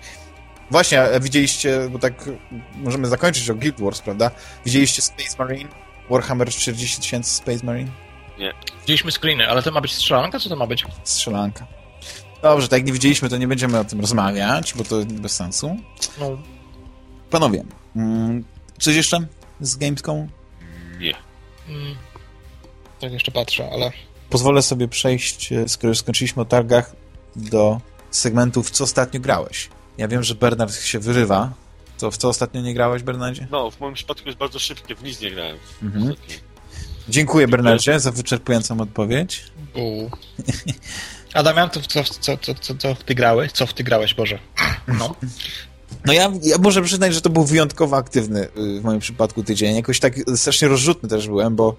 Właśnie, widzieliście, bo tak możemy zakończyć o Guild Wars, prawda? Widzieliście Space Marine? Warhammer 40 tysięcy Space Marine? Widzieliśmy screeny, ale to ma być strzelanka, co to ma być? Strzelanka. Dobrze, tak jak nie widzieliśmy, to nie będziemy o tym rozmawiać, bo to bez sensu. No. Panowie, mm, coś jeszcze z Gamescom? Nie. Mm. Tak jeszcze patrzę, ale... Pozwolę sobie przejść, e, skoro już skończyliśmy o targach, do segmentów, co ostatnio grałeś. Ja wiem, że Bernard się wyrywa. To w co ostatnio nie grałeś, Bernardzie? No, w moim przypadku jest bardzo szybkie, w nic nie grałem. Mhm. Ostatnio. Dziękuję, Bernardzie, za wyczerpującą odpowiedź. U. A Damian, to w co, co, co, co, co ty grałeś? Co w ty grałeś, Boże? No. No ja, ja muszę przyznać, że to był wyjątkowo aktywny y, w moim przypadku tydzień. Jakoś tak strasznie rozrzutny też byłem, bo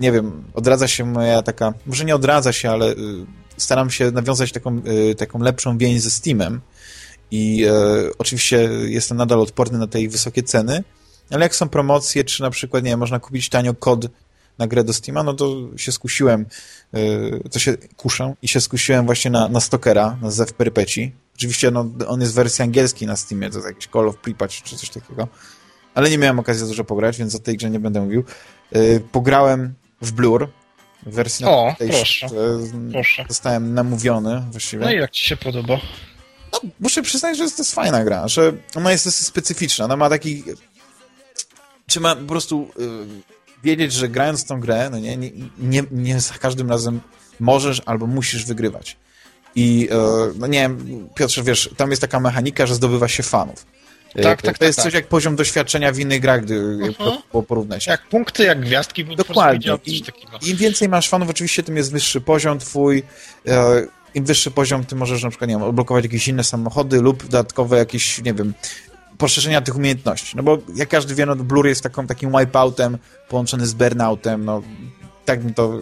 nie wiem, odradza się moja taka, może nie odradza się, ale y, staram się nawiązać taką, y, taką lepszą więź ze Steamem i y, oczywiście jestem nadal odporny na tej wysokie ceny, ale jak są promocje, czy na przykład, nie wiem, można kupić tanio kod na grę do Steama, no to się skusiłem, yy, to się kuszę i się skusiłem właśnie na, na Stokera, na Zew Perypeci. Oczywiście no, on jest w wersji angielskiej na Steamie, to jest jakiś Call of Pripyat czy coś takiego. Ale nie miałem okazji za dużo pograć, więc o tej grze nie będę mówił. Yy, pograłem w Blur, w wersji O, na proszę, yy, proszę. Zostałem namówiony właściwie. No i jak ci się podoba? No, muszę przyznać, że to jest fajna gra, że ona jest dosyć specyficzna. Ona ma taki... Trzeba po prostu y, wiedzieć, że grając w tą grę, no nie, nie, nie, nie za każdym razem możesz albo musisz wygrywać. I y, no nie wiem, Piotrze, wiesz, tam jest taka mechanika, że zdobywa się fanów. Tak, tak, To jest tak, coś tak. jak poziom doświadczenia w innych grach, gdy po, po porównać. Jak punkty, jak gwiazdki Dokładnie. I. Im więcej masz fanów, oczywiście tym jest wyższy poziom twój. E, Im wyższy poziom, tym możesz na przykład, nie wiem, odblokować jakieś inne samochody lub dodatkowe jakieś, nie wiem, poszerzenia tych umiejętności. No bo jak każdy wie, no Blur jest taką, takim wipeoutem połączony z burnoutem, no tak mi to,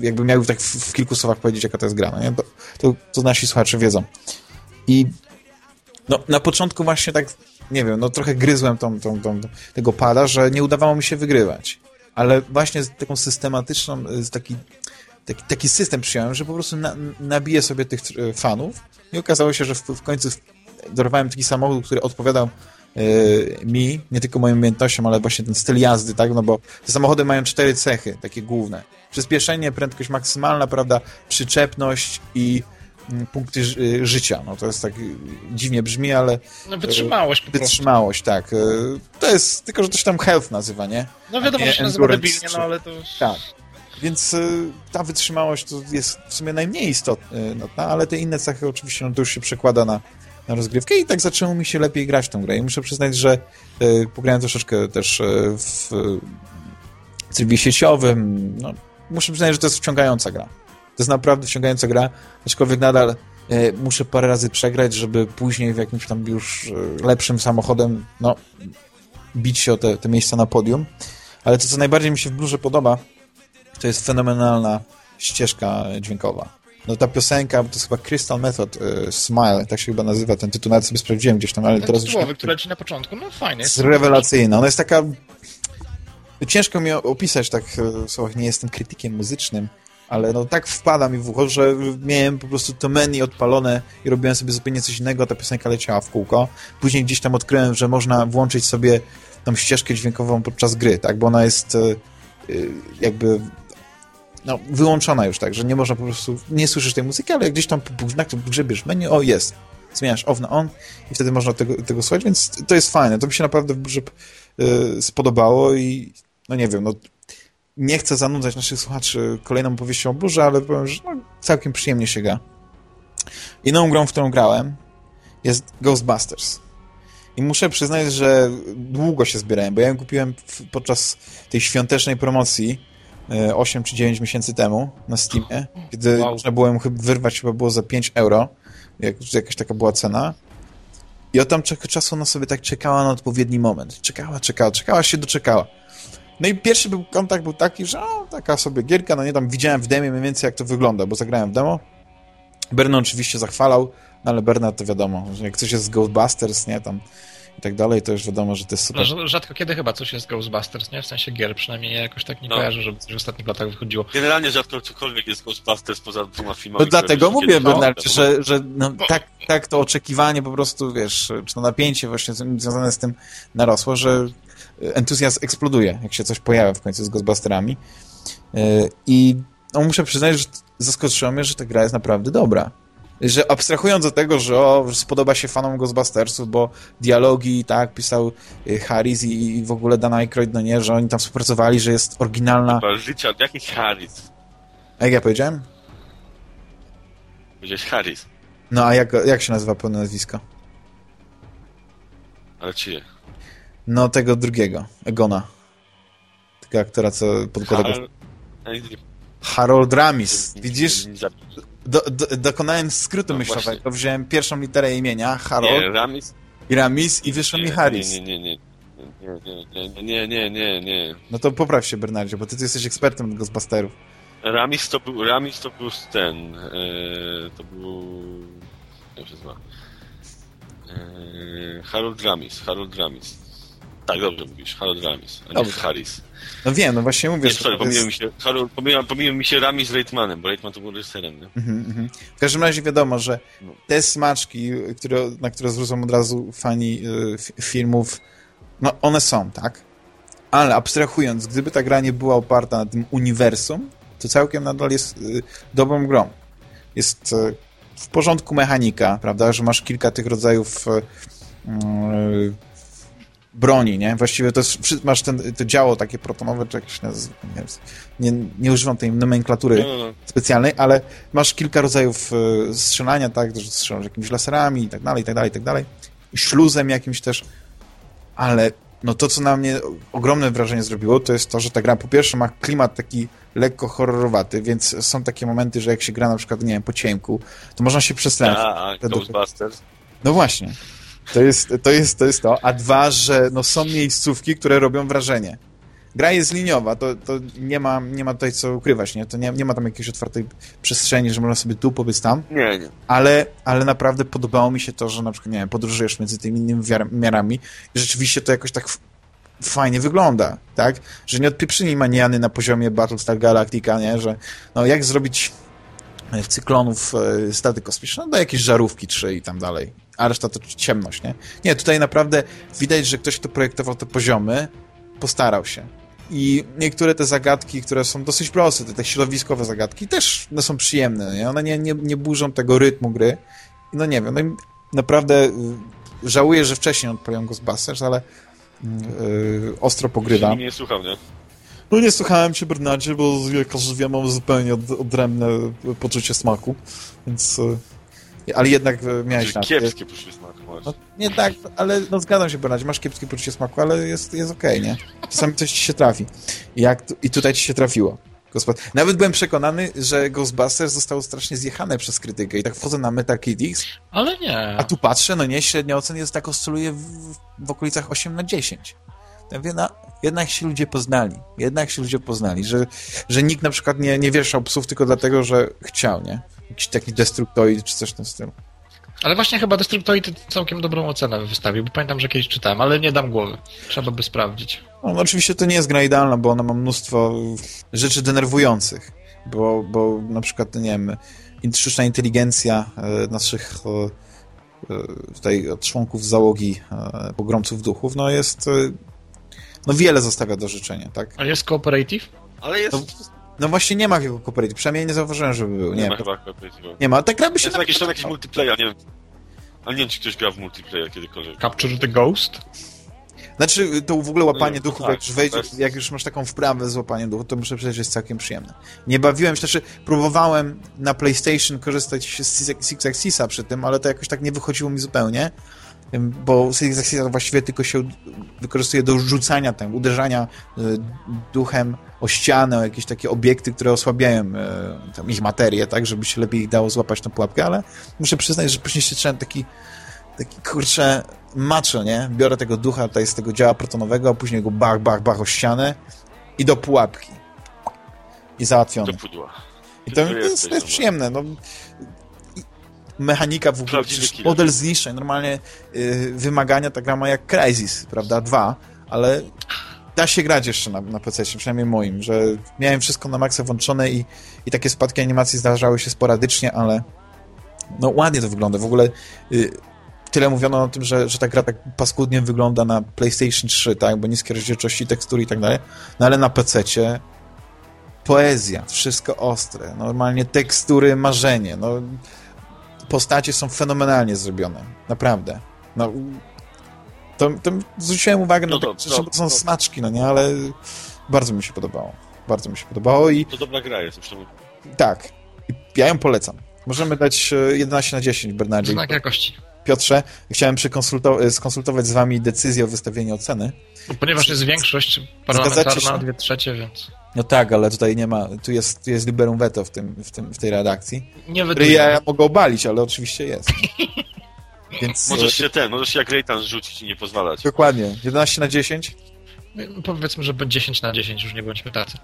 jakby miał tak w, w kilku słowach powiedzieć, jaka to jest gra, no nie? To, to, to nasi słuchacze wiedzą. I no, na początku właśnie tak, nie wiem, no trochę gryzłem tą, tą, tą, tego pada, że nie udawało mi się wygrywać. Ale właśnie z taką systematyczną, z taki, taki, taki system przyjąłem, że po prostu na, nabiję sobie tych e, fanów i okazało się, że w, w końcu dorwałem taki samochód, który odpowiadał mi, nie tylko moim umiejętnościom, ale właśnie ten styl jazdy, tak, no bo te samochody mają cztery cechy, takie główne. Przyspieszenie, prędkość maksymalna, prawda, przyczepność i mm, punkty y, życia. No to jest tak y, dziwnie brzmi, ale No wytrzymałość po prostu. wytrzymałość, tak. Y, To jest, tylko że to się tam health nazywa, nie? No wiadomo, nie że się nazywa debilnie, czy- no ale to... Tak. Więc y, ta wytrzymałość to jest w sumie najmniej istotna, ale te inne cechy oczywiście no, to już się przekłada na, na rozgrywkę i tak zaczęło mi się lepiej grać w tą grę. I muszę przyznać, że y, pograłem troszeczkę też y, w trybie sieciowym. No, muszę przyznać, że to jest wciągająca gra. To jest naprawdę wciągająca gra, aczkolwiek nadal y, muszę parę razy przegrać, żeby później w jakimś tam już lepszym samochodem no, bić się o te, te miejsca na podium. Ale to, co najbardziej mi się w blurze podoba, to jest fenomenalna ścieżka dźwiękowa. No ta piosenka, to jest chyba Crystal Method y, Smile, tak się chyba nazywa ten tytuł, nawet sobie sprawdziłem gdzieś tam, ale Ten teraz już... tytułowy, nie- który leci na początku, no fajnie. jest rewelacyjna. Ona jest taka... Ciężko mi opisać tak w słowach, nie jestem krytykiem muzycznym, ale no tak wpada mi w ucho, że miałem po prostu to menu odpalone i robiłem sobie zupełnie coś innego, ta piosenka leciała w kółko. Później gdzieś tam odkryłem, że można włączyć sobie tą ścieżkę dźwiękową podczas gry, tak, bo ona jest e, e, jakby no, wyłączona już tak, że nie można po prostu, nie słyszysz tej muzyki, ale jak gdzieś tam grzebiesz w menu, o jest, zmieniasz off na on i wtedy można tego, tego słuchać, więc to jest fajne, to mi się naprawdę w Burze y, spodobało i no nie wiem, no nie chcę zanudzać naszych słuchaczy kolejną opowieścią o burze, ale powiem, że no, całkiem przyjemnie się gra. Inną grą, w którą grałem jest Ghostbusters. I muszę przyznać, że długo się zbierałem, bo ja ją kupiłem podczas tej świątecznej promocji e, 8 czy 9 miesięcy temu na Steamie, kiedy Wow. można było ją chyba wyrwać, chyba było za 5 euro, jak, jakaś taka była cena. I od tamtego czasu ona sobie tak czekała na odpowiedni moment. Czekała, czekała, czekała, się doczekała. No i pierwszy był kontakt był taki, że o, taka sobie gierka, no nie tam widziałem w demie mniej więcej jak to wygląda, bo zagrałem w demo. Bernard oczywiście zachwalał, no ale Bernard to wiadomo, że jak coś jest z Ghostbusters, nie, tam i tak dalej, to już wiadomo, że to jest super. No, rz- rzadko kiedy chyba coś jest Ghostbusters, nie? W sensie gier przynajmniej ja jakoś tak nie No. kojarzę, żeby coś w ostatnich latach wychodziło. Generalnie rzadko cokolwiek jest Ghostbusters poza dwoma filmami. No dlatego mówię, kiedyś Bernard, temu. że, że no, tak, tak to oczekiwanie po prostu, wiesz, czy to napięcie właśnie związane z tym narosło, że entuzjazm eksploduje, jak się coś pojawia w końcu z Ghostbusterami. Yy, I no, muszę przyznać, że zaskoczyło mnie, że ta gra jest naprawdę dobra. Że abstrahując od tego, że, o, że spodoba się fanom Ghostbustersów, bo dialogi, tak, pisał y, Harris i, i w ogóle Dan Aykroyd, no nie, że oni tam współpracowali, że jest oryginalna... Chyba życia, jaki Harris? A jak ja powiedziałem? Powiedziałeś Harris, No a jak, jak się nazywa pełne nazwisko? ale czyje? No, tego drugiego, Egona. Tego aktora, co podkłada... Har... Harold Ramis. Widzisz? do, do, dokonałem skrótu no myślowego, właśnie. wziąłem pierwszą literę imienia, Harold nie, Ramis. i Ramis i wyszło nie, mi Harris. Nie, nie, nie. Nie, nie, nie, nie. No to popraw się, Bernardzie, bo ty, ty jesteś ekspertem Ghostbusterów. Ramis to był, Ramis to był ten, e, to był, jak się zna, yy, e, Harold Ramis, Harold Ramis. Tak, dobrze mówisz. Harold Ramis, a nie. Harris. No wiem, no właśnie mówię, Nie, sorry, to jest- pomyliłem mi się, Harold, pomyliłem, pomyliłem mi się Ramis z Reitmanem, bo Reitman to był reżyserem, nie? Mhm, mhm. W każdym razie wiadomo, że No. te smaczki, które, na które zwrócą od razu fani y, filmów, no one są, tak? Ale abstrahując, gdyby ta gra nie była oparta na tym uniwersum, to całkiem nadal jest y, dobrą grą. Jest y, w porządku mechanika, prawda, że masz kilka tych rodzajów y, y, broni, nie? Właściwie to jest, masz ten, to działo takie protonowe, czy jak się nazywa, nie, nie, używam tej nomenklatury, No, no, specjalnej, ale masz kilka rodzajów e, strzelania, tak, że strzelasz jakimiś laserami i tak dalej, i tak dalej, i tak dalej. Śluzem jakimś też, ale no to, co na mnie ogromne wrażenie zrobiło, to jest to, że ta gra po pierwsze ma klimat taki lekko horrorowaty, więc są takie momenty, że jak się gra na przykład, nie wiem, po ciemku, to można się przestraszyć. A, a, Wtedy- Ghostbusters. No właśnie. To jest, to jest, to jest to. A dwa, że no są miejscówki, które robią wrażenie. Gra jest liniowa, to, to nie, ma, nie ma tutaj co ukrywać, nie? To nie, nie ma tam jakiejś otwartej przestrzeni, że można sobie tu pobiec tam, Nie, nie. ale, ale naprawdę podobało mi się to, że na przykład, nie wiem, podróżujesz między tymi innymi miarami i rzeczywiście to jakoś tak fajnie wygląda, tak? Że nie odpieprzyli maniany na poziomie Battlestar Galactica, nie? Że no jak zrobić e, cyklonów e, staty kosmiczne, no do jakieś żarówki trzy i tam dalej, a reszta to ciemność, nie? Nie, tutaj naprawdę widać, że ktoś, kto projektował te poziomy, postarał się. I niektóre te zagadki, które są dosyć proste, te, te środowiskowe zagadki, też no, są przyjemne, nie? One nie, nie, nie burzą tego rytmu gry. No nie wiem, no i naprawdę y, żałuję, że wcześniej odpaliłem Ghostbusters, ale y, ostro pogrywa. Mnie nie słuchał, nie? No nie słuchałem cię, Bernardzie, bo jak każdy wie, mam zupełnie od, odrębne poczucie smaku, więc... y, Ale jednak y, miałeś rację. Kiepskie poczucie smaku masz. No, nie tak, ale no zgadzam się, Bernardzie, masz kiepskie poczucie smaku, ale jest, jest okej, nie? Czasami coś ci się trafi. I, jak, tu- I tutaj ci się trafiło. Nawet byłem przekonany, że Ghostbusters zostało strasznie zjechane przez krytykę i tak wchodzę na Metacritics, Ale nie. a tu patrzę, no nie, średnia ocen jest tak oscyluje w, w okolicach 8 na 10. Ja mówię, no, jednak się ludzie poznali. Jednak się ludzie poznali, że, że nikt na przykład nie, nie wieszał psów tylko dlatego, że chciał, nie? Jakiś taki destruktoid czy coś w tym stylu. Ale właśnie chyba Destructoid całkiem dobrą ocenę wystawił, bo pamiętam, że kiedyś czytałem, ale nie dam głowy. Trzeba by sprawdzić. No, no oczywiście to nie jest gra idealna, bo ona ma mnóstwo rzeczy denerwujących, bo, bo na przykład, nie wiem, sztuczna inteligencja e, naszych e, e, tutaj członków załogi pogromców duchów, no jest, no wiele zostawia do życzenia, tak? A jest cooperative? Ale jest... No, No właśnie nie ma takiego cooperative, przynajmniej nie zauważyłem, żeby był, nie, nie, ma chyba cooperative. nie ma, ta gra by się... Jest jakiś, tam jakiś multiplayer, nie wiem. Ale nie wiem, czy ktoś gra w multiplayer kiedykolwiek. Capture the Ghost? Znaczy, to w ogóle łapanie No, duchów, tak, jak, już wejdzie, jest- jak już masz taką wprawę z łapaniem duchów, to muszę przyznać, że jest całkiem przyjemne. Nie bawiłem się, znaczy próbowałem na PlayStation korzystać z Six- Axisa przy tym, ale to jakoś tak nie wychodziło mi zupełnie, bo Six Axisa właściwie tylko się wykorzystuje do rzucania tam, uderzania y, duchem o ścianę, o jakieś takie obiekty, które osłabiają tam ich materię, tak, żeby się lepiej dało złapać tą pułapkę, ale muszę przyznać, że później się trzeba taki taki kurczę macho, nie? Biorę tego ducha tutaj z tego działa protonowego, a później go bach, bach, bach o ścianę i do pułapki. I załatwione. Do pudła. I to, to jest, to jest przyjemne. No. Mechanika w ogóle, model zniszczeń, normalnie y, wymagania ta gra ma jak Crysis, prawda? Dwa, ale da się grać jeszcze na, na PC, przynajmniej moim, że miałem wszystko na maksa włączone i, i takie spadki animacji zdarzały się sporadycznie, ale no ładnie to wygląda. W ogóle y, tyle mówiono o tym, że, że ta gra tak paskudnie wygląda na PlayStation 3, tak, bo niskie rozdzielczości tekstury i tak dalej, no ale na PC-cie poezja, wszystko ostre, normalnie tekstury, marzenie, no postacie są fenomenalnie zrobione, naprawdę. No, to, to zwróciłem uwagę No na to- rzeczy, to- bo to są to- smaczki, no nie, ale bardzo mi się podobało. Bardzo mi się podobało i To dobra gra jest, zresztą tak, ja ją polecam. Możemy dać e, 11 na 10, Bernardzie. Znak jakości. Piotrze, chciałem przykonsulto- skonsultować z wami decyzję o wystawieniu oceny. Ponieważ jest większość parlamentarna, dwie trzecie, więc No tak, ale tutaj nie ma, tu jest, tu jest liberum veto w, tym, w, tym, w tej redakcji, nie wytuję. ja mogę obalić, ale oczywiście jest. Więc możesz e, się ten, możesz się jak Rejtan rzucić i nie pozwalać. dokładnie, 11 na 10, Powiedzmy, że 10 na 10, już nie bądźmy tacy.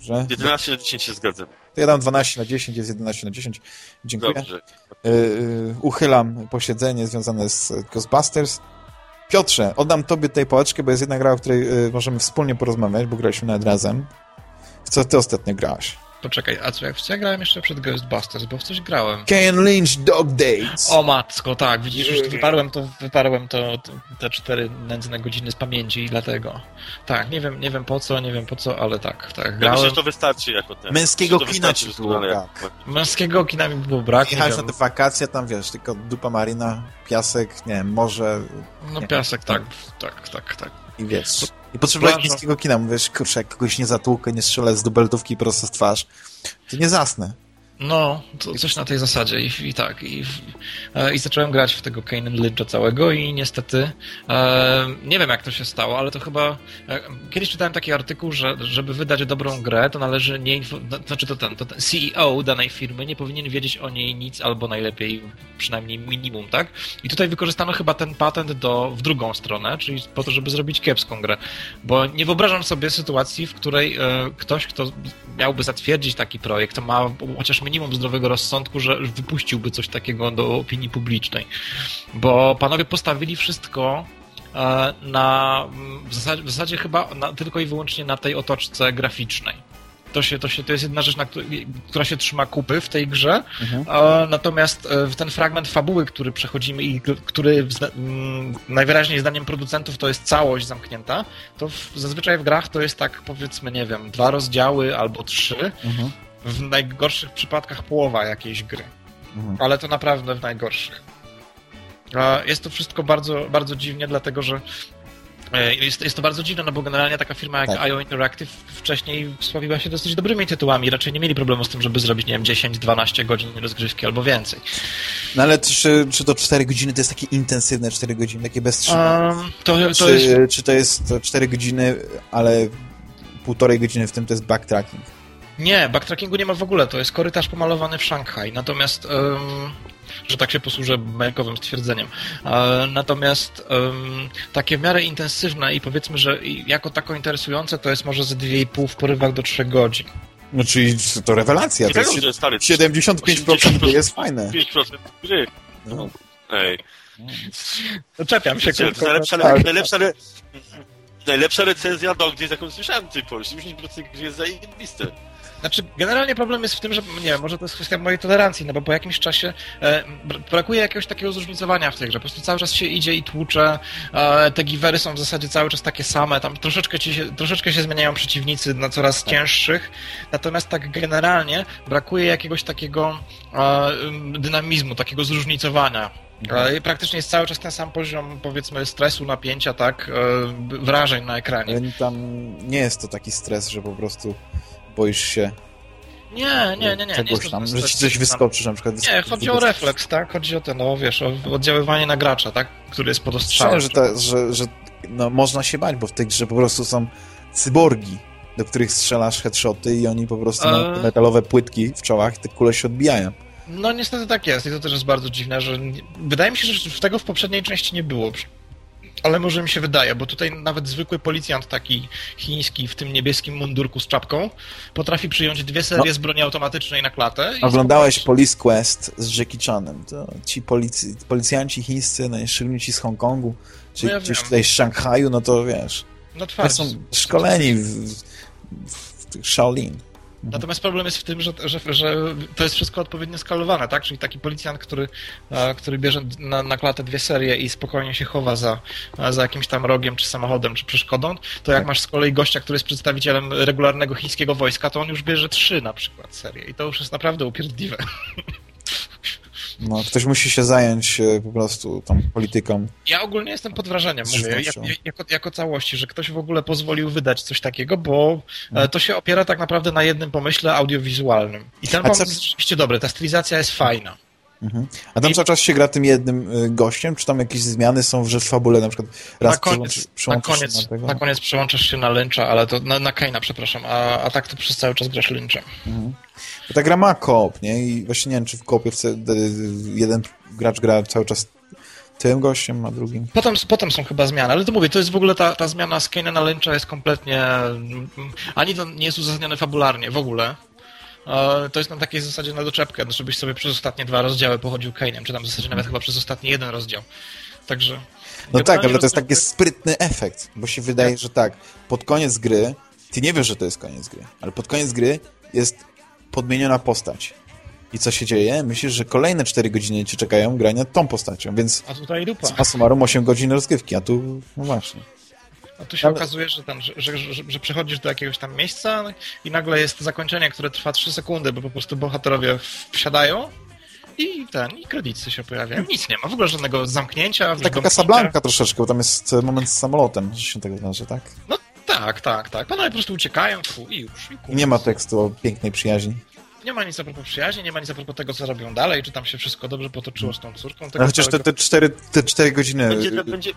że 11 na 10 się zgadzam. to ja dam 12 na 10, jest 11 na 10. Dziękuję. Dobrze. E, uchylam posiedzenie związane z Ghostbusters Piotrze, oddam tobie tutaj pałeczkę, bo jest jedna gra, o której możemy wspólnie porozmawiać, bo graliśmy nawet razem. W co ty ostatnio grałaś? Poczekaj, a co, jak co ja grałem jeszcze przed Ghostbusters, bo w coś grałem. Kane Lynch Dog Days. O matko, tak, widzisz, już wyparłem to, wyparłem to, te cztery nędzne godziny z pamięci i dlatego. Tak, nie wiem, nie wiem po co, nie wiem po co, ale tak, tak, Ja myślę, grałem. że to wystarczy jako ten. Męskiego Myślę, kina ci było, tak. jak- Męskiego kina mi było brak, nie Jechałeś na te wakacje, tam wiesz, tylko dupa marina, piasek, nie wiem, morze No piasek, tak, tak, tak, tak. i wiesz. I potrzebowałeś chińskiego kina, mówisz, kurczę, jak kogoś nie zatłukę, nie strzelę z dubeltówki prosto w twarz, to nie zasnę. No, to coś na tej zasadzie i, i tak. I, e, I zacząłem grać w tego Kane Lyncha całego i niestety e, nie wiem jak to się stało, ale to chyba e, kiedyś czytałem taki artykuł, że żeby wydać dobrą grę, to należy nie no, znaczy to ten, to ten CEO danej firmy nie powinien wiedzieć o niej nic albo najlepiej przynajmniej minimum, tak? I tutaj wykorzystano chyba ten patent do, w drugą stronę, czyli po to, żeby zrobić kiepską grę. Bo nie wyobrażam sobie sytuacji, w której e, ktoś, kto miałby zatwierdzić taki projekt, to ma chociaż minimum zdrowego rozsądku, że wypuściłby coś takiego do opinii publicznej. Bo panowie postawili wszystko e, na, w zasadzie, w zasadzie chyba na, tylko i wyłącznie na tej otoczce graficznej. To, się, to, się, to jest jedna rzecz, na, która się trzyma kupy w tej grze. E, natomiast e, ten fragment fabuły, który przechodzimy i który mm, najwyraźniej zdaniem producentów to jest całość zamknięta, to w, zazwyczaj w grach to jest tak powiedzmy, nie wiem, dwa rozdziały albo trzy. Mhm. W najgorszych przypadkach połowa jakiejś gry. Mhm. Ale to naprawdę w najgorszych. Jest to wszystko bardzo, bardzo dziwnie, dlatego że e, jest, jest to bardzo dziwne, no bo generalnie taka firma jak Tak. IO Interactive wcześniej sławiła się dosyć dobrymi tytułami. Raczej nie mieli problemu z tym, żeby zrobić, nie wiem, 10-12 godzin rozgrywki albo więcej. No ale czy, czy to 4 godziny to jest takie intensywne 4 godziny, takie bez? Um, to, to czy, jest... czy to jest 4 godziny, ale półtorej godziny w tym to jest backtracking? Nie, backtrackingu nie ma w ogóle, to jest korytarz pomalowany w Szanghaj, natomiast, em, że tak się posłużę mailkowym stwierdzeniem, E, natomiast em, takie w miarę intensywne i powiedzmy, że jako tako interesujące to jest może ze 2,5 w porywach do 3 godzin. No czyli to rewelacja, Nie to jest że stary. 75% to jest fajne. 5% gry. No. Ej. Czepiam się To jest krótko. najlepsza, tak. najlepsza, re... najlepsza recenzja do gdzieś, jaką słyszałem w tej porze. 70% gry jest zajebiste. Znaczy, generalnie problem jest w tym, że nie wiem, może to jest kwestia mojej tolerancji, no bo po jakimś czasie e, br- brakuje jakiegoś takiego zróżnicowania w tej grze. Po prostu cały czas się idzie i tłucze, e, te givery są w zasadzie cały czas takie same, tam troszeczkę, się, troszeczkę się zmieniają przeciwnicy na coraz cięższych, natomiast tak generalnie brakuje jakiegoś takiego e, dynamizmu, takiego zróżnicowania. E, i praktycznie jest cały czas ten sam poziom, powiedzmy, stresu, napięcia, tak, e, wrażeń na ekranie. Tam nie jest to taki stres, że po prostu boisz się Nie, nie, nie, nie. nie czegoś to tam, że ci coś wyskoczy, na przykład Nie, chodzi o refleks, tak? Chodzi o ten, no wiesz, o oddziaływanie na gracza, tak? Który jest pod ostrzałem. Że, to, że, że no, można się bać, bo w tej grze po prostu są cyborgi, do których strzelasz headshoty i oni po prostu mają Eee. metalowe płytki w czołach te kule się odbijają. No niestety tak jest i to też jest bardzo dziwne, że nie... wydaje mi się, że tego w poprzedniej części nie było. Ale może mi się wydaje, bo tutaj nawet zwykły policjant taki chiński w tym niebieskim mundurku z czapką potrafi przyjąć dwie serie No. z broni automatycznej na klatę. Oglądałeś spokojnie- Police Quest z Jackie Chanem. To ci policy, policjanci chińscy, no, szczególnie ci z Hongkongu, czy No ja gdzieś wiem. tutaj z Szanghaju, no to wiesz, No są szkoleni w, w, w Shaolin. Natomiast problem jest w tym, że, że, że to jest wszystko odpowiednio skalowane, tak? Czyli taki policjant, który, e, który bierze na, na klatę dwie serie i spokojnie się chowa za, za jakimś tam rogiem, czy samochodem, czy przeszkodą, to jak Tak. masz z kolei gościa, który jest przedstawicielem regularnego chińskiego wojska, to on już bierze trzy na przykład serie i to już jest naprawdę upierdliwe. No, ktoś musi się zająć e, po prostu tą polityką. Ja ogólnie jestem pod wrażeniem, mówię, jak, jako, jako całości, że ktoś w ogóle pozwolił wydać coś takiego, bo e, to się opiera tak naprawdę na jednym pomyśle audiowizualnym. I ten pomysł jest rzeczywiście dobry, ta stylizacja jest fajna. Mhm. A tam I- cały czas się gra tym jednym y, gościem, czy tam jakieś zmiany są w w fabule, na przykład raz na koniec, na, koniec, się na tego? na koniec przełączasz się na Lyncha, ale to na, na Kaina, przepraszam, a, a tak to przez cały czas grasz Lynchem. Bo ta gra ma koop, nie? I właśnie nie wiem, czy w koopie jeden gracz gra cały czas tym gościem, a drugim. Potem, potem są chyba zmiany, ale to mówię, to jest w ogóle ta, ta zmiana z Kaina na Lyncha jest kompletnie... mm, Ani to nie jest uzasadnione fabularnie w ogóle. To jest na takiej zasadzie na doczepkę, no, żebyś sobie przez ostatnie dwa rozdziały pochodził Kainem, czy tam w zasadzie nawet chyba przez ostatni jeden rozdział. Także No tak, ale to jest taki sprytny efekt, bo się wydaje, że tak, pod koniec gry, ty nie wiesz, że to jest koniec gry, ale pod koniec gry jest podmieniona postać. I co się dzieje? Myślisz, że kolejne 4 godziny cię czekają grania tą postacią, więc A tutaj dupa. a summarum 8 godzin rozgrywki, a tu, no właśnie. A tu się okazuje, że, ten, że, że, że, że przechodzisz do jakiegoś tam miejsca i nagle jest zakończenie, które trwa 3 sekundy, bo po prostu bohaterowie wsiadają i ten, i kredyty się pojawiają. Nic nie ma, w ogóle żadnego zamknięcia. Tak domknięcia. Casablanca troszeczkę, bo tam jest e, moment z samolotem, że się tego nazywa, tak? No tak, tak, tak. Panowie po prostu uciekają fu, i już. I nie ma tekstu o pięknej przyjaźni. nie ma nic a propos przyjaźni, nie ma nic a propos tego, co robią dalej, czy tam się wszystko dobrze potoczyło z tą córką. Tego Ale chociaż te, całego- te, 4, te 4 godziny, Będzie, będzie,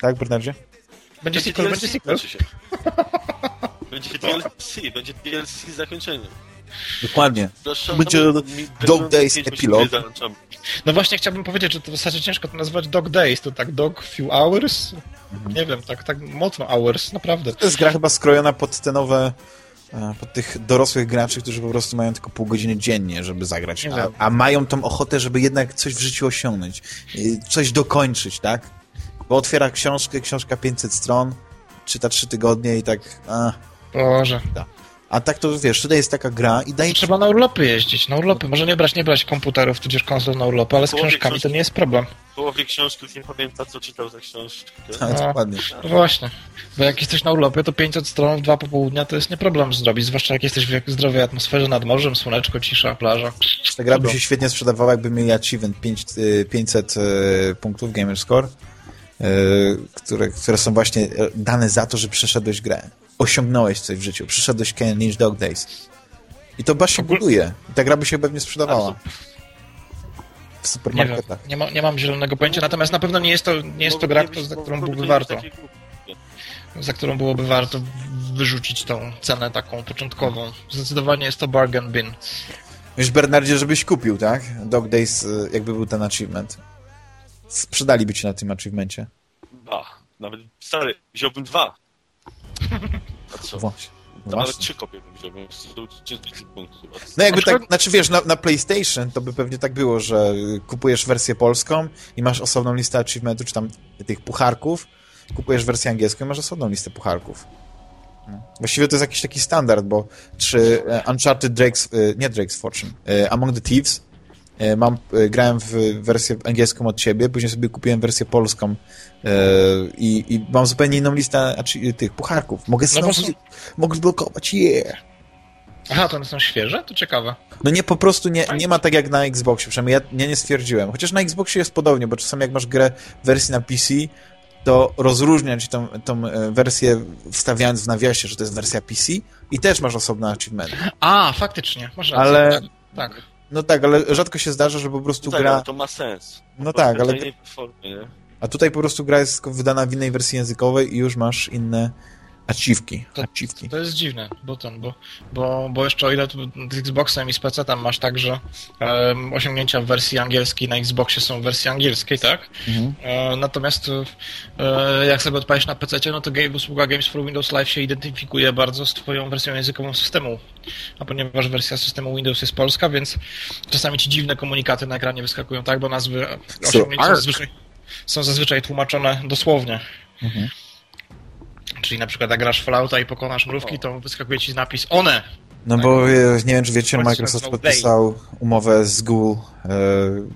tak Bernardzie? Będzie sequel, będzie sequel. znaczy się. Będzie DLC, będzie DLC z zakończeniem. Dokładnie. Proszę, Będzie no, Dog Days epilog. No właśnie chciałbym powiedzieć, że to w zasadzie ciężko to nazwać Dog Days, to tak Dog Few Hours? Mhm. Nie wiem, tak, tak mocno hours, naprawdę. To jest gra chyba skrojona pod te nowe, e, pod tych dorosłych graczy, którzy po prostu mają tylko pół godziny dziennie, żeby zagrać, a, a mają tą ochotę, żeby jednak coś w życiu osiągnąć, y, coś dokończyć, tak? Bo otwiera książkę, książka 500 stron, czyta 3 tygodnie i tak, a, Boże. a tak to wiesz, tutaj jest taka gra i daje ci Trzeba na urlopy jeździć, na urlopy. Może nie brać, nie brać komputerów, tudzież konsol na urlopy, ale z Połowie książkami to książki. nie jest problem. W połowie książki już nie pamięta, co czytał za książkę. Tak, No. dokładnie. No właśnie. Bo jak jesteś na urlopie, to 500 stron w dwa popołudnia to jest nie problem zrobić, zwłaszcza jak jesteś w zdrowej atmosferze nad morzem, słoneczko, cisza, plaża. Ta gra by się świetnie sprzedawała, jakby mieli achievement 5, y, 500 y, punktów Gamerscore, y, które, które są właśnie y, dane za to, że przeszedłeś grę. Osiągnąłeś coś w życiu. Przyszedłeś Ken Lynch Dog Days. I to baś się ogóle- buduje. I ta gra by się pewnie sprzedawała. W Nie wiem, supermarketach. nie, ma, nie mam zielonego pojęcia, natomiast na pewno nie jest to, nie jest to gra, za którą byłoby warto, za którą byłoby warto wyrzucić tą cenę taką początkową. Zdecydowanie jest to bargain bin. Wiesz, Bernardzie, żebyś kupił, tak? Dog Days, y, jakby był ten achievement. Sprzedaliby ci na tym achievemencie. Ba, nawet stary, wziąłbym dwa. A co? Właśnie. Nawet trzy kopie bym wziął, więc to 30 punktów. No jakby tak, znaczy wiesz, na, na PlayStation to by pewnie tak było, że kupujesz wersję polską i masz osobną listę achievementów, czy tam tych pucharków, kupujesz wersję angielską i masz osobną listę pucharków. No. Właściwie to jest jakiś taki standard, bo czy e, Uncharted Drake's, e, nie Drake's Fortune, e, Among the Thieves, mam, e, grałem w wersję angielską od ciebie, później sobie kupiłem wersję polską e, i, i mam zupełnie inną listę achie- tych pucharków. Mogę No znowu, są- mogę zblokować, yeah! Aha, to one są świeże? To ciekawe. No nie, po prostu nie, nie ma tak jak na Xboxie, przynajmniej ja nie, nie stwierdziłem. Chociaż na Xboxie jest podobnie, bo czasami jak masz grę w wersji na PC, to rozróżnia ci tą, tą e, wersję wstawiając w nawiasie, że to jest wersja PC i też masz osobne achievement. A, faktycznie, może Ale- Tak, tak. No tak, ale rzadko się zdarza, że po prostu tak, gra... ale to ma sens. No tak, ale- nie? A tutaj po prostu gra jest wydana w innej wersji językowej i już masz inne achievki. To-. To jest dziwne, bo ten, bo, bo, bo jeszcze o ile z Xboxem i z PC tam masz tak, że osiągnięcia w wersji angielskiej na Xboxie są w wersji angielskiej, tak? Mhm. E, natomiast e, jak sobie odpalisz na PC, no to game, usługa Games for Windows Live się identyfikuje bardzo z twoją wersją językową systemu. A ponieważ wersja systemu Windows jest polska, więc czasami ci dziwne komunikaty na ekranie wyskakują tak, bo nazwy osiągnięć są arc. zazwyczaj, są zazwyczaj tłumaczone dosłownie. Mhm. Czyli na przykład jak grasz Fallouta i pokonasz mrówki, to wyskakuje ci napis ONE! No bo e, nie wiem, czy wiecie, Microsoft podpisał umowę z Google e,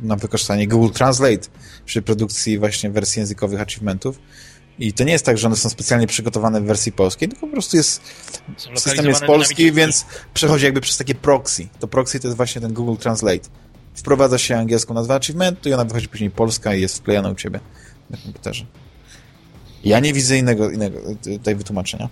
na wykorzystanie Google Translate przy produkcji właśnie wersji językowych achievementów. I to nie jest tak, że one są specjalnie przygotowane w wersji polskiej, tylko po prostu jest system jest polski, więc przechodzi jakby przez takie proxy. To proxy to jest właśnie ten Google Translate. Wprowadza się angielską nazwę achievementu i ona wychodzi później polska i jest wklejona u ciebie na komputerze. Ja nie widzę innego, innego tutaj wytłumaczenia.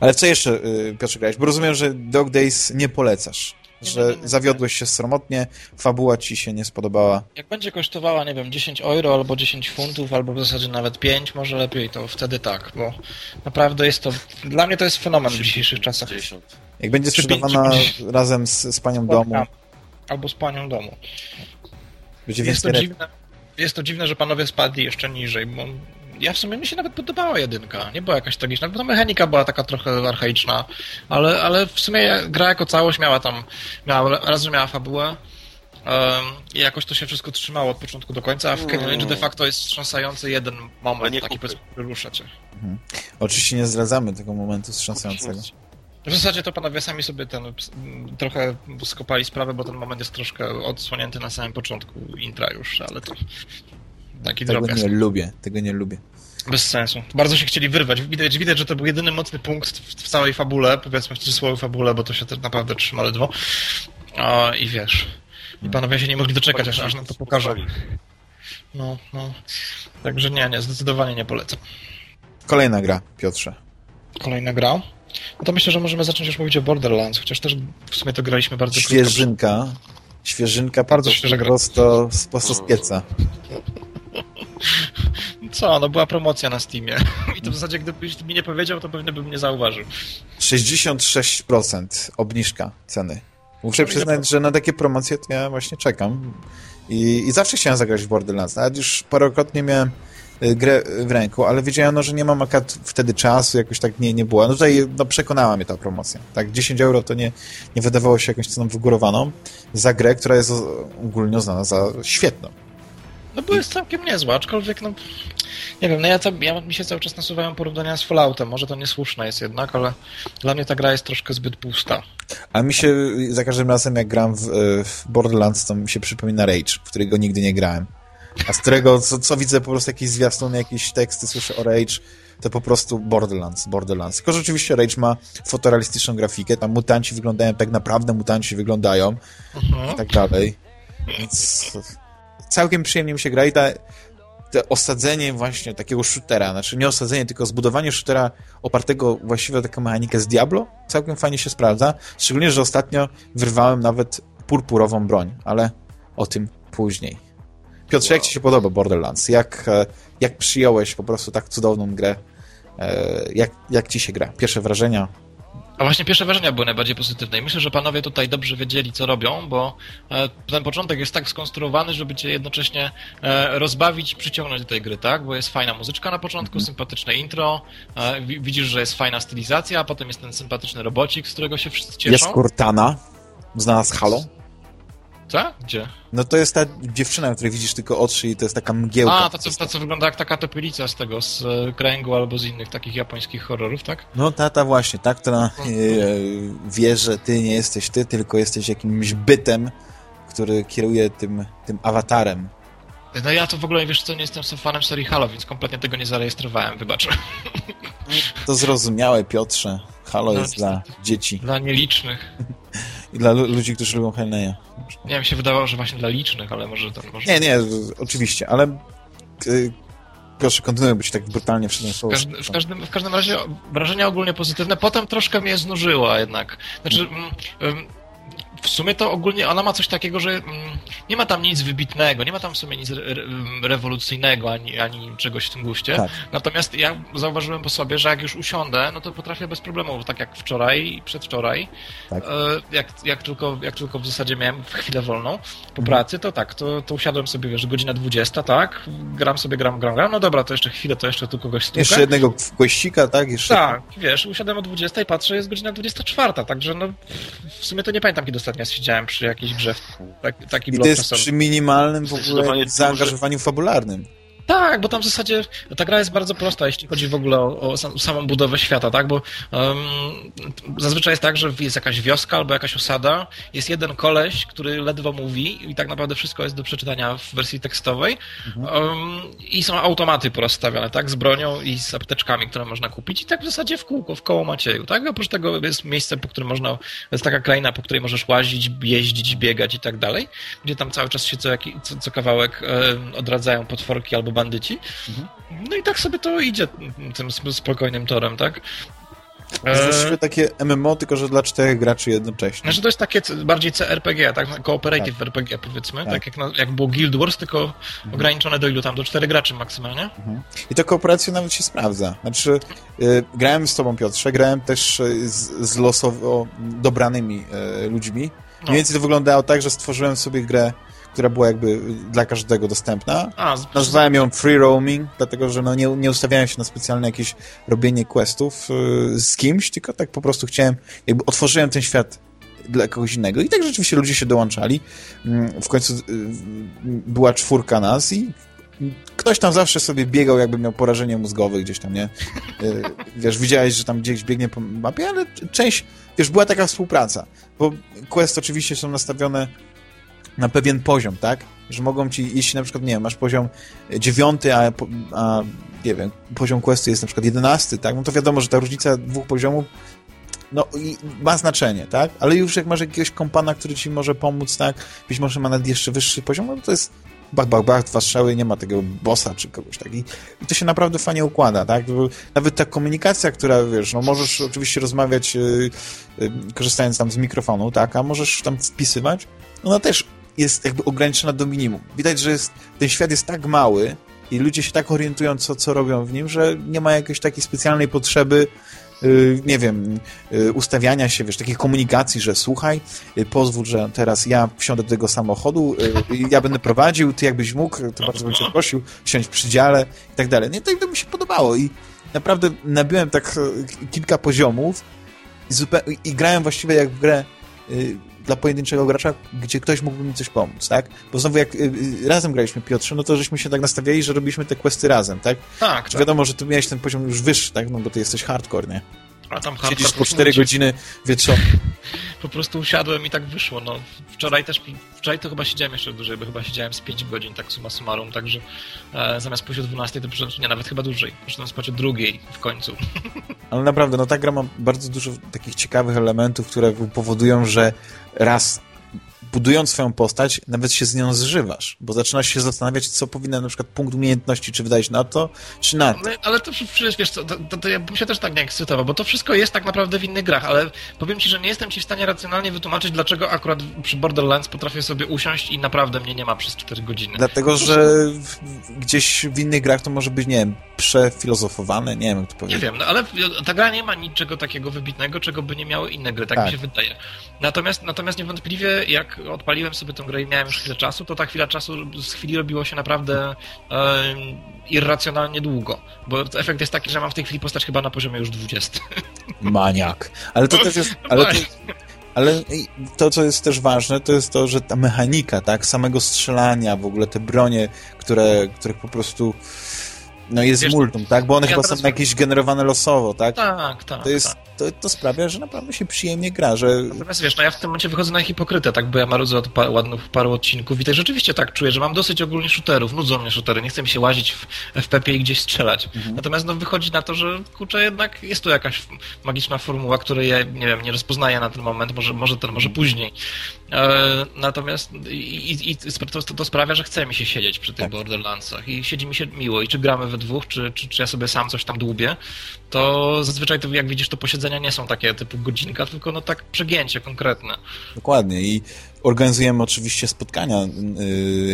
Ale w co jeszcze, y, Piotrze, grałeś? Bo rozumiem, że Dog Days nie polecasz. Nie, Że nie. zawiodłeś się sromotnie, fabuła ci się nie spodobała. Jak będzie kosztowała, nie wiem, 10 euro albo 10 funtów, albo w zasadzie nawet 5, może lepiej, to wtedy tak, bo naprawdę jest to, dla mnie to jest fenomen w dzisiejszych czasach. 50. Jak będzie sprzedawana razem z, z panią domu, Albo z panią domu. będzie Jest to, dziwne, jest to dziwne, że panowie spadli jeszcze niżej, bo ja w sumie mi się nawet podobała jedynka, nie była jakaś tragiczna, no mechanika była taka trochę archaiczna, ale, ale w sumie gra jako całość miała tam, miała, raz, że miała fabułę, I jakoś to się wszystko trzymało od początku do końca, a w Canyon Lynch de facto jest wstrząsający jeden moment, taki powiedzmy, rusza cię. Mhm. Oczywiście nie zdradzamy tego momentu wstrząsającego. W zasadzie to panowie sami sobie ten trochę skopali sprawę, bo ten moment jest troszkę odsłonięty na samym początku intra już, ale to taki Tego drobiazg. nie lubię, tego nie lubię. Bez sensu. Bardzo się chcieli wyrwać. Widać, widać że to był jedyny mocny punkt w, całej fabule, powiedzmy w cudzysłowie fabule, bo to się naprawdę trzyma ledwo. O, I wiesz. I panowie się nie mogli doczekać, aż, aż nam to pokażą. No, no. Także nie, nie, zdecydowanie nie polecam. Kolejna gra, Piotrze. Kolejna gra? No to myślę, że możemy zacząć już mówić o Borderlands, chociaż też w sumie to graliśmy bardzo Świeżynka. Krótko. Świeżynka, bardzo świeża prosto, prosto z pieca. Co, no była promocja na Steamie. I to w zasadzie, gdybyś mi nie powiedział, to pewnie bym nie zauważył. 66% obniżka ceny. Muszę przyznać, że na takie promocje to ja właśnie czekam. I, i zawsze chciałem zagrać w Borderlands. Nawet już parokrotnie miałem y, grę w ręku, ale wiedziałem, no, że nie mam akurat wtedy czasu, jakoś tak nie, nie było. No tutaj no, przekonała mnie ta promocja. Tak, 10 euro to nie, nie wydawało się jakąś ceną wygórowaną za grę, która jest ogólnie uznana za świetną. No bo jest całkiem niezła, aczkolwiek no... Nie wiem, no ja, ja mi się cały czas nasuwają porównania z Falloutem. Może to niesłuszne jest jednak, ale dla mnie ta gra jest troszkę zbyt pusta. A mi się za każdym razem, jak gram w, w Borderlands, to mi się przypomina Rage, w którego nigdy nie grałem. A z którego, co, co widzę, po prostu jakieś zwiastuny, jakieś teksty, słyszę o Rage, to po prostu Borderlands, Borderlands. Tylko rzeczywiście Rage ma fotorealistyczną grafikę, tam mutanci wyglądają tak naprawdę mutanci wyglądają mhm. i tak dalej. Więc całkiem przyjemnie mi się gra i ta, te osadzenie właśnie takiego shootera, znaczy nie osadzenie, tylko zbudowanie shootera opartego właściwie o taką mechanikę z Diablo, całkiem fajnie się sprawdza. Szczególnie, że ostatnio wyrwałem nawet purpurową broń, ale o tym później. Piotrze, wow. jak ci się podoba Borderlands? Jak, e, jak przyjąłeś po prostu tak cudowną grę? E, jak, jak ci się gra? Pierwsze wrażenia? A właśnie pierwsze wrażenia były najbardziej pozytywne i myślę, że panowie tutaj dobrze wiedzieli, co robią, bo e, ten początek jest tak skonstruowany, żeby cię jednocześnie e, rozbawić, przyciągnąć do tej gry, tak? Bo jest fajna muzyczka na początku, mm. sympatyczne intro, e, widzisz, że jest fajna stylizacja, a potem jest ten sympatyczny robocik, z którego się wszyscy cieszą. Jest Cortana, znana z Halo. Co? Gdzie? No to jest ta dziewczyna, której widzisz tylko oczy i to jest taka mgiełka. A, ta co, ta, co wygląda jak taka topylica z tego, z e, kręgu albo z innych takich japońskich horrorów, tak? No ta, ta właśnie, ta, która e, wie, że ty nie jesteś ty, tylko jesteś jakimś bytem, który kieruje tym, tym awatarem. No ja to w ogóle, wiesz co, nie jestem fanem serii Halo, więc kompletnie tego nie zarejestrowałem, wybacz. To zrozumiałe, Piotrze. Halo no, jest dla dzieci. Dla nielicznych. I dla ludzi, którzy lubią Helneya. Nie, mi się wydawało, że właśnie dla licznych, ale może to... Może... Nie, nie, oczywiście, ale... Y, proszę, kontynuuj, być tak brutalnie wszedłem w, każdy, w, każdym, w każdym razie wrażenia ogólnie pozytywne. Potem troszkę mnie znużyła jednak. Znaczy... W sumie to ogólnie ona ma coś takiego, że mm, nie ma tam nic wybitnego, nie ma tam w sumie nic re rewolucyjnego, ani, ani czegoś w tym guście. Tak. Natomiast ja zauważyłem po sobie, że jak już usiądę, no to potrafię bez problemu, tak jak wczoraj i przedwczoraj, tak. E, jak, jak, tylko, jak tylko w zasadzie miałem chwilę wolną po mhm. pracy, to tak, to, to usiadłem sobie, wiesz, godzina 20, tak, gram sobie, gram, gram, gram, no dobra, to jeszcze chwilę, to jeszcze tu kogoś stuka. Jeszcze jednego gościka, tak? Jeszcze... Tak, wiesz, usiadłem o 20 i patrzę, jest godzina 24, także no w sumie to nie pamiętam, kiedy ostatnio siedziałem przy jakiejś grze. Tak, taki I to jest przy minimalnym w ogóle zaangażowaniu fabularnym. Tak, bo tam w zasadzie ta gra jest bardzo prosta, jeśli chodzi w ogóle o, o samą budowę świata, tak? Bo um, zazwyczaj jest tak, że jest jakaś wioska albo jakaś osada, jest jeden koleś, który ledwo mówi i tak naprawdę wszystko jest do przeczytania w wersji tekstowej mhm. um, i są automaty porozstawione, tak? Z bronią i z apteczkami, które można kupić i tak w zasadzie w kółko, w koło Macieju, tak? Oprócz tego jest miejsce, po którym można, jest taka kraina, po której możesz łazić, jeździć, biegać i tak dalej, gdzie tam cały czas się co, co, co kawałek um, odradzają potworki albo bandyci. Mhm. No i tak sobie to idzie tym spokojnym torem, tak? Właściwie takie MMO, tylko że dla czterech graczy jednocześnie. Znaczy to jest takie bardziej CRPG, tak? Cooperative tak. RPG powiedzmy, tak, tak jak, na, jak było Guild Wars, tylko mhm. ograniczone do ilu tam? Do czterech graczy maksymalnie. Mhm. I to kooperacja nawet się sprawdza. Znaczy, y, grałem z tobą Piotrze, grałem też y, z, z losowo dobranymi y, ludźmi. No. Mniej więcej to wyglądało tak, że stworzyłem sobie grę która była jakby dla każdego dostępna. A, Nazwałem ją free roaming, dlatego że no nie, nie ustawiałem się na specjalne jakieś robienie questów yy, z kimś, tylko tak po prostu chciałem, jakby otworzyłem ten świat dla kogoś innego. I tak rzeczywiście ludzie się dołączali. Mm, w końcu y, była czwórka nas i ktoś tam zawsze sobie biegał, jakby miał porażenie mózgowe gdzieś tam, nie? Y, wiesz, widziałeś, że tam gdzieś biegnie po mapie, ale część, wiesz, była taka współpraca, bo quest oczywiście są nastawione na pewien poziom, tak? Że mogą ci, jeśli na przykład, nie wiem, masz poziom dziewiąty, a, a nie wiem, poziom questu jest na przykład jedenasty, tak? No to wiadomo, że ta różnica dwóch poziomów no i ma znaczenie, tak? Ale już jak masz jakiegoś kompana, który ci może pomóc, tak? Być może ma nawet jeszcze wyższy poziom, no to jest bach, bach, bach, dwa strzały, nie ma tego bossa czy kogoś, tak? I, i to się naprawdę fajnie układa, tak? Nawet ta komunikacja, która, wiesz, no możesz oczywiście rozmawiać yy, yy, korzystając tam z mikrofonu, tak? A możesz tam wpisywać, ona też jest jakby ograniczona do minimum. Widać, że jest, ten świat jest tak mały i ludzie się tak orientują, co, co robią w nim, że nie ma jakiejś takiej specjalnej potrzeby Y, nie wiem, y, ustawiania się, wiesz, takiej komunikacji, że słuchaj, y, pozwól, że teraz ja wsiądę do tego samochodu, ja będę prowadził, ty jakbyś mógł, to bardzo bym cię prosił, wsiąść przy dziale i tak dalej. Nie, to mi się podobało i naprawdę nabiłem tak kilka poziomów i, i grałem właściwie jak w grę dla pojedynczego gracza, gdzie ktoś mógłby mi coś pomóc, tak? Bo znowu jak y, y, razem graliśmy, Piotrze, no to żeśmy się tak nastawiali, że robiliśmy te questy razem, tak? Tak. tak. Wiadomo, że ty miałeś ten poziom już wyższy, tak? No bo ty jesteś hardcore, nie? A tam Siedzisz po 4 godziny wieczorem. Po prostu usiadłem i tak wyszło. No, wczoraj też, wczoraj to chyba siedziałem jeszcze dłużej, bo chyba siedziałem z 5 godzin, tak suma summarum, także e, zamiast pójść o 12 to przyszedłem, nie, nawet chyba dłużej. Przyszedłem spać o drugiej w końcu. Ale naprawdę, no ta gra ma bardzo dużo takich ciekawych elementów, które powodują, że raz budując swoją postać, nawet się z nią zżywasz, bo zaczynasz się zastanawiać, co powinien na przykład punkt umiejętności, czy wydać na to, czy na to. Ale, ale to przecież, wiesz co, to, to, to, ja bym się też tak nie ekscytował, bo to wszystko jest tak naprawdę w innych grach, ale powiem ci, że nie jestem ci w stanie racjonalnie wytłumaczyć, dlaczego akurat przy Borderlands potrafię sobie usiąść i naprawdę mnie nie ma przez 4 godziny. Dlatego, że gdzieś w innych grach to może być, nie wiem, przefilozofowane, nie wiem jak to powiedzieć. Nie wiem, no ale ta gra nie ma niczego takiego wybitnego, czego by nie miały inne gry, tak, tak. mi się wydaje. Natomiast, natomiast niewątpliwie, jak odpaliłem sobie tę grę i miałem już chwilę czasu, to ta chwila czasu z chwili robiło się naprawdę e, irracjonalnie długo. Bo efekt jest taki, że mam w tej chwili postać chyba na poziomie już 20. Maniak. Ale to też jest... Ale to, ale to, co jest też ważne, to jest to, że ta mechanika, tak, samego strzelania, w ogóle te bronie, które, których po prostu no jest Wiesz, multum, tak? Bo one ja chyba są jakieś generowane losowo, tak? Tak, tak. To, jest, tak. To, to sprawia, że naprawdę się przyjemnie gra, że... Natomiast wiesz, no ja w tym momencie wychodzę na hipokrytę, tak? Bo ja marudzę od pa ładnych paru odcinków i tak rzeczywiście tak czuję, że mam dosyć ogólnie shooterów, nudzą mnie shootery, nie chcę mi się łazić w FPP i gdzieś strzelać. Mhm. Natomiast no wychodzi na to, że kurczę, jednak jest tu jakaś magiczna formuła, której ja, nie wiem, nie rozpoznaję na ten moment, może, może, ten, może później. E, natomiast i, i, i to, to, sprawia, że chce mi się siedzieć przy tych tak. Borderlandsach i siedzi mi się miło i czy gramy we dwóch, czy, czy, czy ja sobie sam coś tam dłubię, to zazwyczaj to, jak widzisz, to posiedzenia nie są takie typu godzinka, tylko no tak przegięcie konkretne. Dokładnie. I organizujemy oczywiście spotkania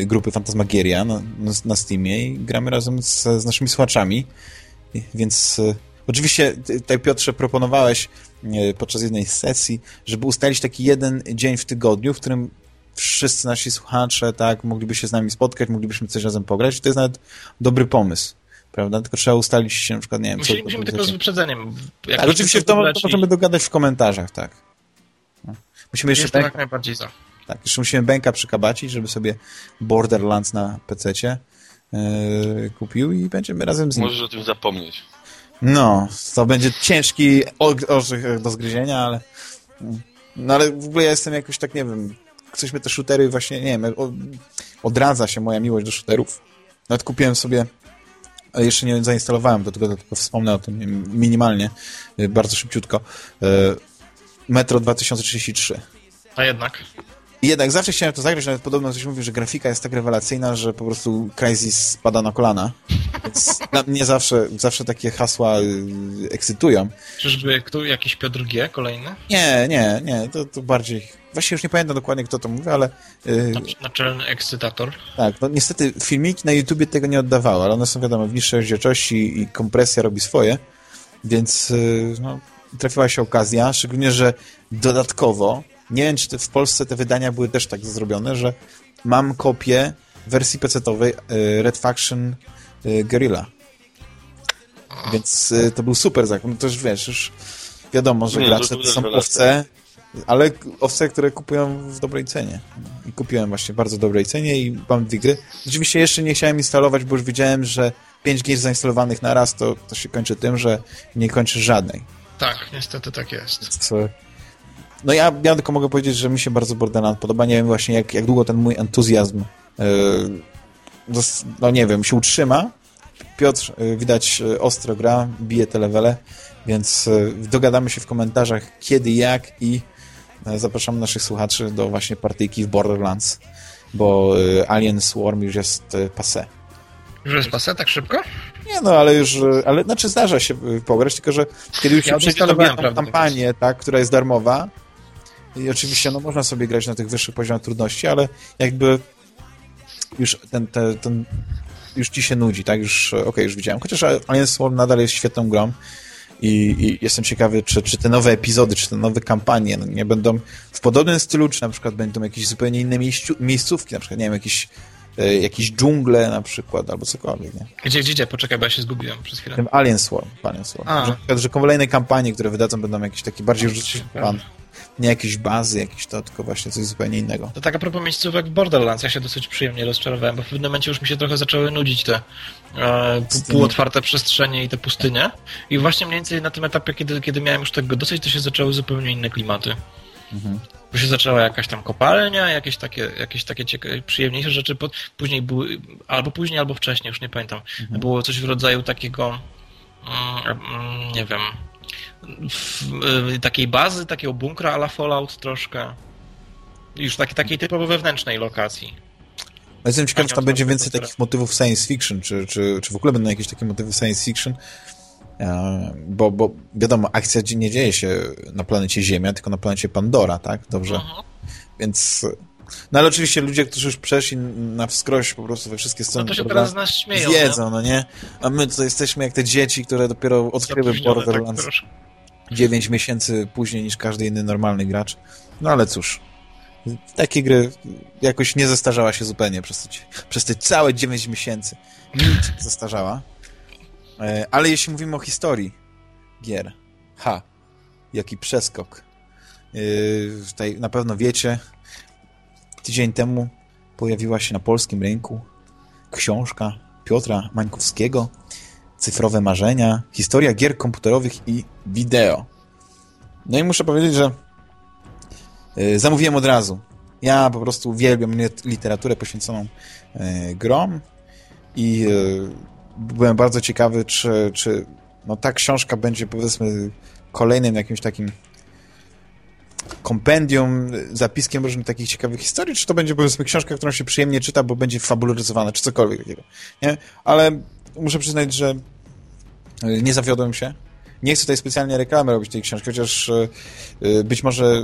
y, grupy Fantasmagieria na, na Steamie i gramy razem z, z naszymi słuchaczami, więc y, oczywiście tutaj Piotrze proponowałeś y, podczas jednej sesji, żeby ustalić taki jeden dzień w tygodniu, w którym wszyscy nasi słuchacze tak mogliby się z nami spotkać, moglibyśmy coś razem pograć. I to jest nawet dobry pomysł prawda? Tylko trzeba ustalić się na przykład, nie wiem... Musimy, musimy tylko z wyprzedzeniem. Jak tak, oczywiście to, to możemy dogadać w komentarzach, tak. No. Musimy jeszcze... Jestem jak najbardziej za. Tak, jeszcze musimy Bęka przykabacić, żeby sobie Borderlands na PC-cie yy, kupił i będziemy razem z nim. Możesz o tym zapomnieć. No, to będzie ciężki orzech do zgryzienia, ale... No ale w ogóle ja jestem jakoś tak, nie wiem, coś mnie te shootery właśnie, nie wiem, odradza się moja miłość do shooterów. Nawet kupiłem sobie jeszcze nie zainstalowałem do tego, tylko wspomnę o tym minimalnie, y, bardzo szybciutko. Y, Metro 2033. A jednak? I jednak zawsze chciałem to zagrać, nawet podobno ktoś mówił, że grafika jest tak rewelacyjna, że po prostu Crysis spada na kolana. Więc na mnie zawsze, zawsze takie hasła y, ekscytują. Czyżby kto, jakiś Piotr G kolejny? Nie, nie, nie, to, to bardziej... Właśnie już nie pamiętam dokładnie, kto to mówi, ale... Yy, Naczelny ekscytator. Tak, no niestety filmiki na YouTubie tego nie oddawały, ale one są wiadomo w niższej rozdzielczości i kompresja robi swoje, więc yy, no, trafiła się okazja, szczególnie, że dodatkowo nie wiem, czy w Polsce te wydania były też tak zrobione, że mam kopię wersji PC-owej y, Red Faction y, Guerrilla. Więc y, to był super zakup. No to już wiesz, już wiadomo, że nie, gracze to, to są owce, ale owce, które kupują w dobrej cenie. I kupiłem właśnie w bardzo dobrej cenie i mam dwie gry. Oczywiście jeszcze nie chciałem instalować, bo już wiedziałem, że 5 gier zainstalowanych na raz, to, to się kończy tym, że nie kończy żadnej. Tak, niestety tak jest. No ja, ja tylko mogę powiedzieć, że mi się bardzo Borderlands podoba. Nie wiem właśnie, jak, jak długo ten mój entuzjazm yy, no nie wiem, się utrzyma. Piotr, yy, widać, yy, ostro gra, bije te levele, więc dogadamy się w komentarzach kiedy, jak i zapraszamy naszych słuchaczy do właśnie partyjki w Borderlands, bo Alien Swarm już jest passé. Już jest passé tak szybko? Nie no, ale już, ale znaczy zdarza się pograć, tylko że kiedy już ja się przejdzie kampanię, tak, która jest darmowa, i oczywiście no, można sobie grać na tych wyższych poziomach trudności, ale jakby już ten, ten, ten już ci się nudzi, tak? Już, okej, okay, już widziałem. Chociaż Alien Swarm nadal jest świetną grą i, i, jestem ciekawy, czy, czy te nowe epizody, czy te nowe kampanie no, nie będą w podobnym stylu, czy na przykład będą jakieś zupełnie inne miejscu, miejscówki, na przykład, nie wiem, jakieś e, jakieś dżungle na przykład, albo cokolwiek, nie? Gdzie, gdzie, gdzie? Poczekaj, bo ja się zgubiłem przez chwilę. Alien Swarm, Alien Swarm. Że, że kolejne kampanie, które wydadzą, będą jakieś takie bardziej użyteczne nie jakieś bazy, jakieś to, tylko właśnie coś zupełnie innego. To tak a propos miejscówek w Borderlands, ja się dosyć przyjemnie rozczarowałem, bo w pewnym momencie już mi się trochę zaczęły nudzić te e, półotwarte przestrzenie i te pustynie i właśnie mniej więcej na tym etapie, kiedy, kiedy miałem już tego dosyć, to się zaczęły zupełnie inne klimaty. Mhm. Bo się zaczęła jakaś tam kopalnia, jakieś takie, jakieś takie ciekawe, przyjemniejsze rzeczy. Później były, albo później, albo wcześniej, już nie pamiętam. Mhm. Było coś w rodzaju takiego, mm, mm nie wiem, takiej bazy, takiego bunkra ala Fallout troszkę. Już tak, takiej typowo wewnętrznej lokacji. No jestem ciekaw, czy tam będzie więcej takich motywów science fiction, czy, czy, czy w ogóle będą jakieś takie motywy science fiction, e, bo, bo wiadomo, akcja nie dzieje się na planecie Ziemia, tylko na planecie Pandora, tak? Dobrze? Mhm. Więc... No ale oczywiście ludzie, którzy już przeszli na wskroś po prostu we wszystkie strony, no to się teraz z nas śmieją, wiedzą, no nie? A my tutaj jesteśmy jak te dzieci, które dopiero odkryły Borderlands. Tak, 9 miesięcy później niż każdy inny normalny gracz. No ale cóż, takie gry jakoś nie zestarzała się zupełnie przez te, przez te całe 9 miesięcy. Nic zestarzała. E, ale jeśli mówimy o historii gier, ha, jaki przeskok. E, tutaj na pewno wiecie, tydzień temu pojawiła się na polskim rynku książka Piotra Mańkowskiego cyfrowe marzenia, historia gier komputerowych i wideo. No i muszę powiedzieć, że yy, zamówiłem od razu. Ja po prostu uwielbiam literaturę poświęconą yy, grom i yy, byłem bardzo ciekawy, czy, czy no, ta książka będzie powiedzmy kolejnym jakimś takim kompendium, zapiskiem różnych takich ciekawych historii, czy to będzie powiedzmy książka, którą się przyjemnie czyta, bo będzie fabularyzowana, czy cokolwiek takiego. Nie? Ale muszę przyznać, że e, nie zawiodłem się. Nie chcę tutaj specjalnie reklamy robić tej książki, chociaż e, e, być może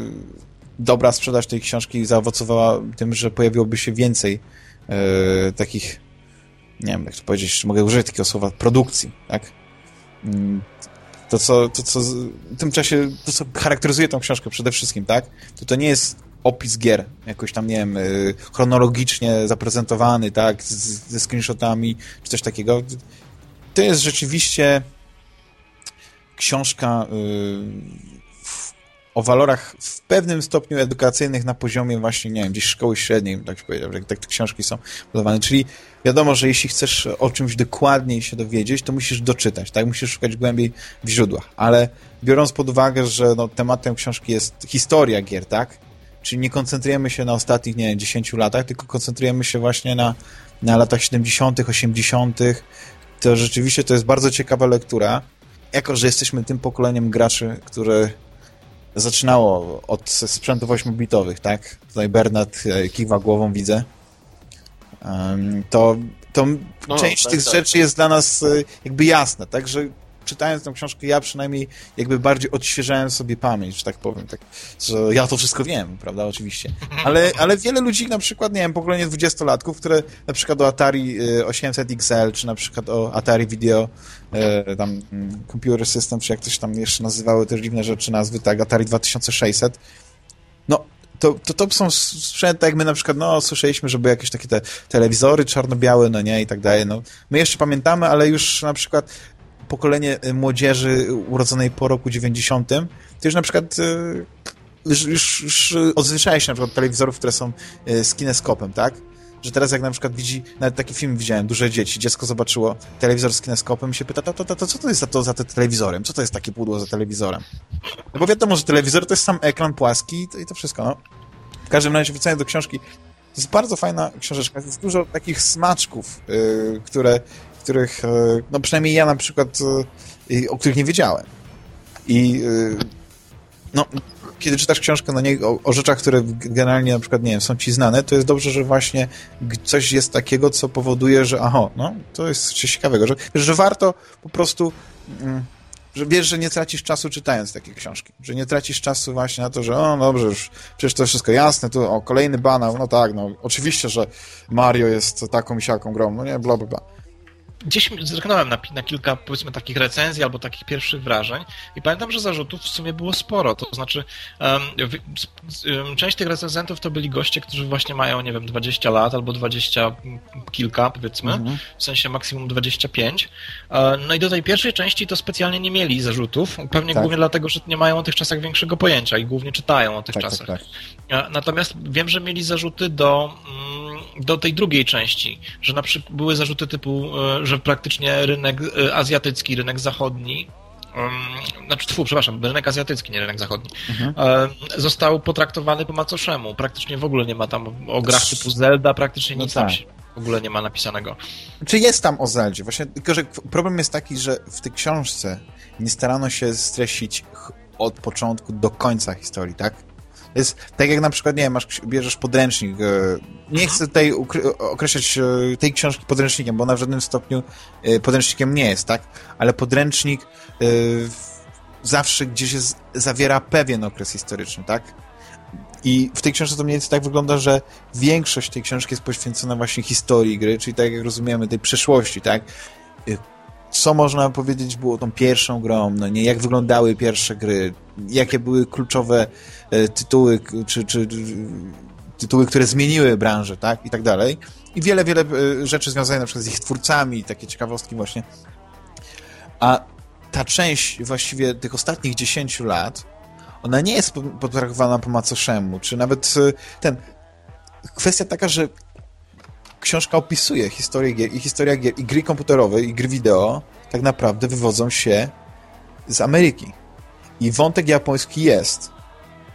dobra sprzedaż tej książki zaowocowała tym, że pojawiłoby się więcej takich, nie wiem, jak to powiedzieć, mogę użyć takiego słowa, produkcji, tak? To, co, to, co w tym czasie, to, co charakteryzuje tą książkę przede wszystkim, tak? To to nie jest opis gier, jakoś tam, nie wiem, chronologicznie zaprezentowany, tak, ze screenshotami, czy coś takiego to jest rzeczywiście książka y, o walorach w pewnym stopniu edukacyjnych na poziomie właśnie, nie wiem, gdzieś szkoły średniej, tak się powiedział, tak te książki są budowane. Czyli wiadomo, że jeśli chcesz o czymś dokładniej się dowiedzieć, to musisz doczytać, tak? Musisz szukać głębiej w źródłach. Ale biorąc pod uwagę, że no, tematem książki jest historia gier, tak? Czyli nie koncentrujemy się na ostatnich, nie wiem, 10 latach, tylko koncentrujemy się właśnie na, na latach 70., 80., to rzeczywiście to jest bardzo ciekawa lektura. Jako, że jesteśmy tym pokoleniem graczy, które zaczynało od sprzętów 8-bitowych, tak? Tutaj Bernard e, kiwa głową, widzę. To, to no, część tak, tych tak. rzeczy jest dla nas e, jakby jasna, tak? Że czytając tę książkę, ja przynajmniej jakby bardziej odświeżałem sobie pamięć, że tak powiem, tak, że ja to wszystko wiem, prawda, oczywiście. Ale, ale wiele ludzi, na przykład, nie wiem, pokolenie dwudziestolatków, które na przykład o Atari 800 y, XL, czy na przykład o Atari Video, e, tam mm, Computer System, czy jak coś tam jeszcze nazywały też dziwne rzeczy nazwy, tak, Atari 2600, no, to, to, to są sprzęty, jak my na przykład, no, słyszeliśmy, żeby jakieś takie te telewizory czarno-białe, no nie, i tak dalej, no. My jeszcze pamiętamy, ale już na przykład pokolenie y, młodzieży urodzonej po roku 90, to już na przykład y, już, już, już odzwyczaja się na przykład telewizorów, które są e, z kineskopem, tak? Że teraz jak na przykład widzi, nawet taki film widziałem, duże dzieci, dziecko zobaczyło telewizor z kineskopem i się pyta, to, to, to, to co to jest za, to, za tym telewizorem? Co to jest takie pudło za telewizorem? No bo wiadomo, że telewizor to jest sam ekran płaski i to, i to wszystko, no. W każdym razie wracając do książki, to jest bardzo fajna książeczka, jest dużo takich smaczków, yy, które, których, yy, no przynajmniej ja na przykład, yy, o których nie wiedziałem. I no, kiedy czytasz książkę na niej o, o, rzeczach, które generalnie na przykład, nie wiem, są ci znane, to jest dobrze, że właśnie coś jest takiego, co powoduje, że aha, no, to jest coś ciekawego, że, że warto po prostu... Mm, że wiesz, że nie tracisz czasu czytając takie książki, że nie tracisz czasu właśnie na to, że o, dobrze, już przecież to wszystko jasne, tu o, kolejny banał, no tak, no oczywiście, że Mario jest taką i siaką grą, no nie, bla, bla, bla gdzieś zerknąłem na, na, kilka, powiedzmy, takich recenzji albo takich pierwszych wrażeń i pamiętam, że zarzutów w sumie było sporo. To znaczy, um, w, część tych recenzentów to byli goście, którzy właśnie mają, nie wiem, 20 lat albo 20 kilka, powiedzmy, mhm. w sensie maksimum 25. E, no i do tej pierwszej części to specjalnie nie mieli zarzutów, pewnie tak. głównie dlatego, że nie mają o tych czasach większego pojęcia i głównie czytają o tych tak, tak czasach. Tak. Natomiast wiem, że mieli zarzuty do, mm, do tej drugiej części, że na przykład były zarzuty typu, e, że praktycznie rynek e, azjatycki, rynek zachodni Um, znaczy, tfu, przepraszam, rynek azjatycki, nie rynek zachodni, mhm. E, został potraktowany po macoszemu. Praktycznie w ogóle nie ma tam o grach typu Zelda, praktycznie no nic tak. tam się w ogóle nie ma napisanego. Czy jest tam o Zeldzie? Właśnie, tylko że problem jest taki, że w tej książce nie starano się streścić od początku do końca historii, tak? Jest tak jak na przykład, nie wiem, masz, bierzesz podręcznik. E, nie chcę tutaj określać e, tej książki podręcznikiem, bo ona w żadnym stopniu e, podręcznikiem nie jest, tak? Ale podręcznik zawsze gdzieś jest, zawiera pewien okres historyczny, tak? I w tej książce to mniej więcej tak wygląda, że większość tej książki jest poświęcona właśnie historii gry, czyli tak jak rozumiemy, tej przeszłości, tak? Co można powiedzieć było tą pierwszą grą, no nie? Jak wyglądały pierwsze gry? Jakie były kluczowe E, tytuły, czy, czy tytuły, które zmieniły branżę, tak? I tak dalej. I wiele, wiele e, rzeczy związanych na przykład z ich twórcami, takie ciekawostki właśnie. A ta część właściwie tych ostatnich 10 lat, ona nie jest potraktowana po macoszemu, czy nawet e, ten... Kwestia taka, że książka opisuje historię gier i historia gier i gry komputerowe i gry wideo tak naprawdę wywodzą się z Ameryki. I wątek japoński jest.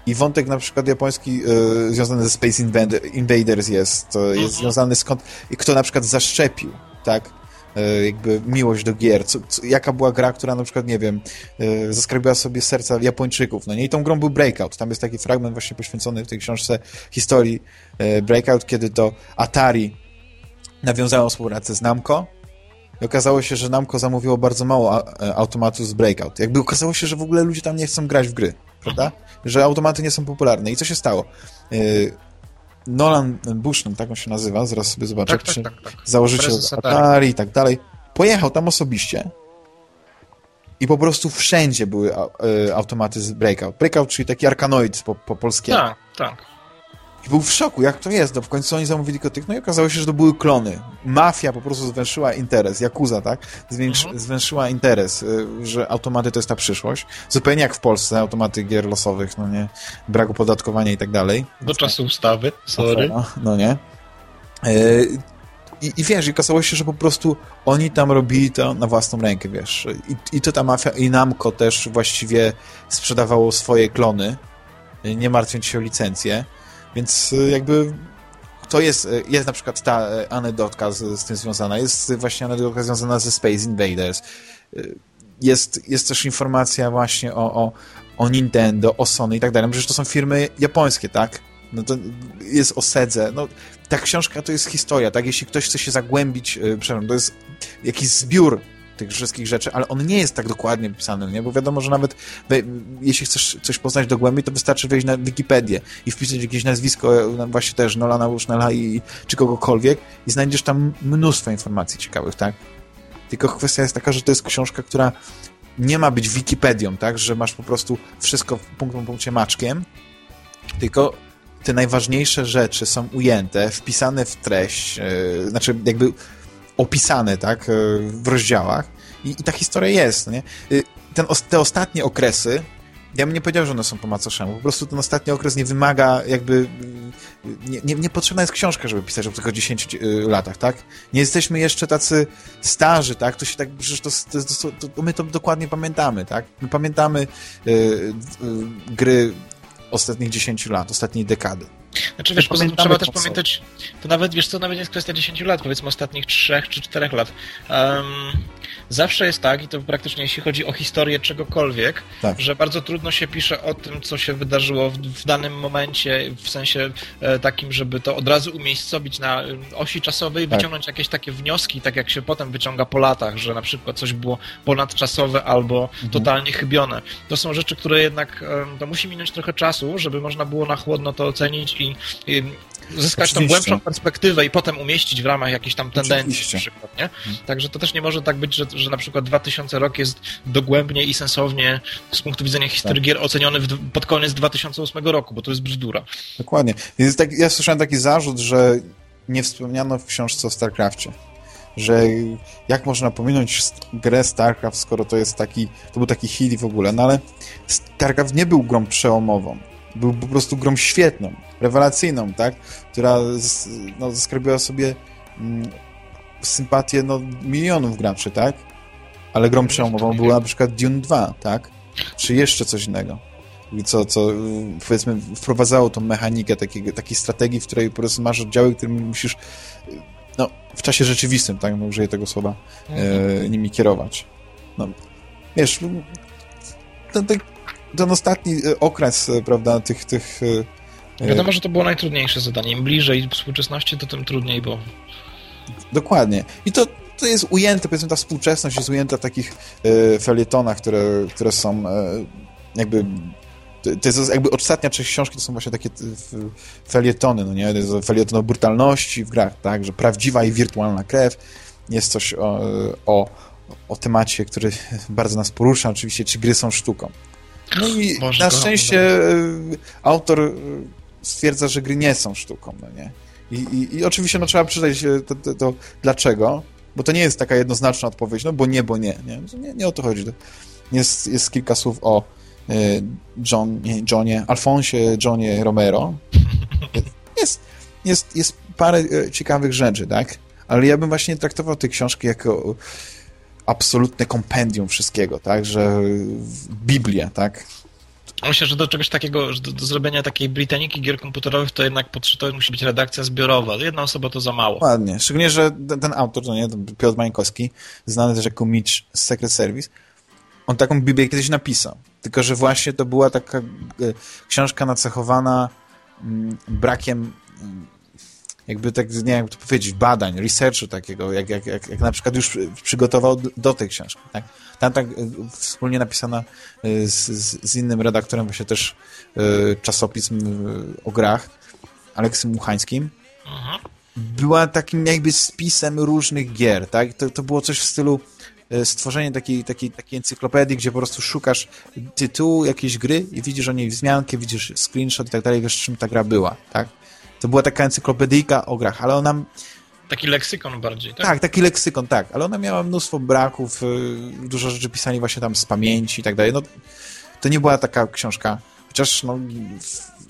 I wątek na przykład japoński y, związany ze Space Invaders jest, to jest mhm. związany skąd, kto na przykład zaszczepił, tak? Y, jakby miłość do gier. Co, co, jaka była gra, która na przykład, nie wiem, y, zaskarbiła sobie serca Japończyków. No nie, i tą grą był Breakout. Tam jest taki fragment właśnie poświęcony w tej książce historii Breakout, kiedy to Atari nawiązało współpracę z Namco i okazało się, że Namco zamówiło bardzo mało automatów z Breakout. Jakby okazało się, że w ogóle ludzie tam nie chcą grać w gry, prawda? Mhm że automaty nie są popularne. I co się stało? Y, Nolan Bushnell, tak on się nazywa, zaraz sobie zobaczę, tak, tak, tak, tak. założyciel Atari i tak dalej, pojechał tam osobiście i po prostu wszędzie były y, automaty z Breakout. Breakout, czyli taki arkanoid po, po polskiemu. Tak, tak. I był w szoku, jak to jest. No w końcu oni zamówili tych, no i okazało się, że to były klony. Mafia po prostu zwęszyła interes, Yakuza, tak? Zwiększy, mhm. Zwęszyła interes, y, że automaty to jest ta przyszłość. Zupełnie jak w Polsce, automaty gier losowych, no nie? Brak opodatkowania i tak dalej. Do czasu ustawy, sorry. No, no nie? Y, I, I wiesz, i okazało się, że po prostu oni tam robili to na własną rękę, wiesz. I, i to ta mafia, i Namco też właściwie sprzedawało swoje klony, nie martwiąc się o licencję. Więc y, jakby to jest, y, jest na przykład ta y, anegdotka z, z tym związana. Jest właśnie anegdotka związana ze Space Invaders. Jest, jest też informacja właśnie o, o, o Nintendo, o Sony i tak dalej. Przecież to są firmy japońskie, tak? No to jest o Sedze. No, ta książka to jest historia, tak? Jeśli ktoś chce się zagłębić, przepraszam, to jest jakiś zbiór tych wszystkich rzeczy, ale on nie jest tak dokładnie pisany, nie? Bo wiadomo, że nawet jeśli chcesz coś poznać dogłębnie, to wystarczy wejść na Wikipedię i wpisać jakieś nazwisko właśnie też Nolana Bushnella i czy kogokolwiek i znajdziesz tam mnóstwo informacji ciekawych, tak? Tylko kwestia jest taka, że to jest książka, która nie ma być Wikipedią, tak? Że masz po prostu wszystko punkt po punkcie maczkiem, tylko te najważniejsze rzeczy są ujęte, wpisane w treść, yy, znaczy jakby opisane, tak, e, w rozdziałach i, i ta historia jest, nie? Y, ten, te ostatnie okresy ja bym nie powiedział, że one są po macoszemu. Po prostu ten ostatni okres nie wymaga jakby... Nie, nie, nie potrzebna jest książka, żeby pisać o tylko 10 y, latach, tak? Nie jesteśmy jeszcze tacy starzy, tak? To się tak... Przecież to, to, to, to my to dokładnie pamiętamy, tak? My pamiętamy y, y, gry ostatnich 10 lat, ostatniej dekady. Znaczy, wiesz, poza tym trzeba też pamiętać, to nawet, wiesz co, nawet nie jest kwestia 10 lat, powiedzmy ostatnich 3 czy 4 lat. Um, zawsze jest tak, i to praktycznie jeśli chodzi o historię czegokolwiek, tak. że bardzo trudno się pisze o tym, co się wydarzyło w, w danym momencie, w sensie e, takim, żeby to od razu umiejscowić na osi czasowej, tak. wyciągnąć jakieś takie wnioski, tak jak się potem wyciąga po latach, że na przykład coś było ponadczasowe albo mhm. totalnie chybione. To są rzeczy, które jednak, e, to musi minąć trochę czasu, żeby można było na chłodno to ocenić i, i zyskać Oczywiście. tą głębszą perspektywę i potem umieścić w ramach jakiejś tam tendencji na przykład, nie? Także to też nie może tak być, że, że na przykład 2000 rok jest dogłębnie i sensownie z punktu widzenia historii tak. gier oceniony w, pod koniec 2008 roku, bo to jest bzdura. Dokładnie. Jest tak, ja słyszałem taki zarzut, że nie wspomniano w książce o StarCraftie że jak można pominąć grę StarCraft, skoro to jest taki, to był taki hit w ogóle, no ale StarCraft nie był grą przełomową był po prostu grą świetną, rewelacyjną, tak? Która no, zaskarbiła sobie mm, sympatię no, milionów graczy, tak? Ale grą przełomową była na przykład Dune 2, tak? Czy jeszcze coś innego. Co, co powiedzmy wprowadzało tą mechanikę takiego, takiej strategii, w której po prostu masz oddziały, którymi musisz no, w czasie rzeczywistym, tak, no, użyję tego słowa, e, nimi kierować. No, wiesz, ten, ten ten ostatni e, okres, e, prawda, tych... tych e, Wiadomo, że to było najtrudniejsze zadanie. Im bliżej współczesności, to tym trudniej było. Dokładnie. I to, to jest ujęte, powiedzmy, ta współczesność jest ujęta w takich e, felietonach, które, które są e, jakby to jest jakby ostatnia część książki to są właśnie takie felietony, no nie? To jest felieton o brutalności w grach, tak? Że prawdziwa i wirtualna krew. Jest coś o, o, o temacie, który bardzo nas porusza, oczywiście, czy gry są sztuką. No i Boże, na szczęście e, autor e, stwierdza, że gry nie są sztuką, no nie? I, i, i oczywiście no, trzeba przyjrzeć to, to, to, dlaczego, bo to nie jest taka jednoznaczna odpowiedź, no bo nie, bo nie, nie, nie, nie o to chodzi. Jest, jest kilka słów o e, John, nie, Johnie, Alfonsie Johnie Romero. Jest, jest, jest parę ciekawych rzeczy, tak? Ale ja bym właśnie traktował te książki jako absolutne kompendium wszystkiego, tak, że Biblia, tak. Myślę, że do czegoś takiego, do, do zrobienia takiej Britaniki gier komputerowych to jednak to musi być redakcja zbiorowa. Jedna osoba to za mało. Ładnie. Szczególnie, że ten, autor, to nie, Piotr Mańkowski, znany też jako Mitch z Secret Service, on taką Biblię kiedyś napisał. Tylko, że właśnie to była taka e, książka nacechowana mm, brakiem mm, jakby tak, nie wiem, jak to powiedzieć, badań, researchu takiego, jak, jak, jak, jak na przykład już przygotował do, tej książki. Tak? Tam tak e, wspólnie napisana e, z, z, innym redaktorem właśnie też y, czasopism o grach, Aleksym Muchańskim, mhm. była takim jakby spisem różnych gier, tak? To, to było coś w stylu stworzenie takiej, takiej, takiej encyklopedii, gdzie po prostu szukasz tytułu jakiejś gry i widzisz o niej wzmiankę, widzisz screenshot i tak dalej, wiesz czym ta gra była, tak? To była taka encyklopedyjka o grach, ale ona... Taki leksykon bardziej, tak? Tak, taki leksykon, tak. Ale ona miała mnóstwo braków, y, dużo rzeczy pisali właśnie tam z pamięci i tak dalej. No, to nie była taka książka, chociaż no,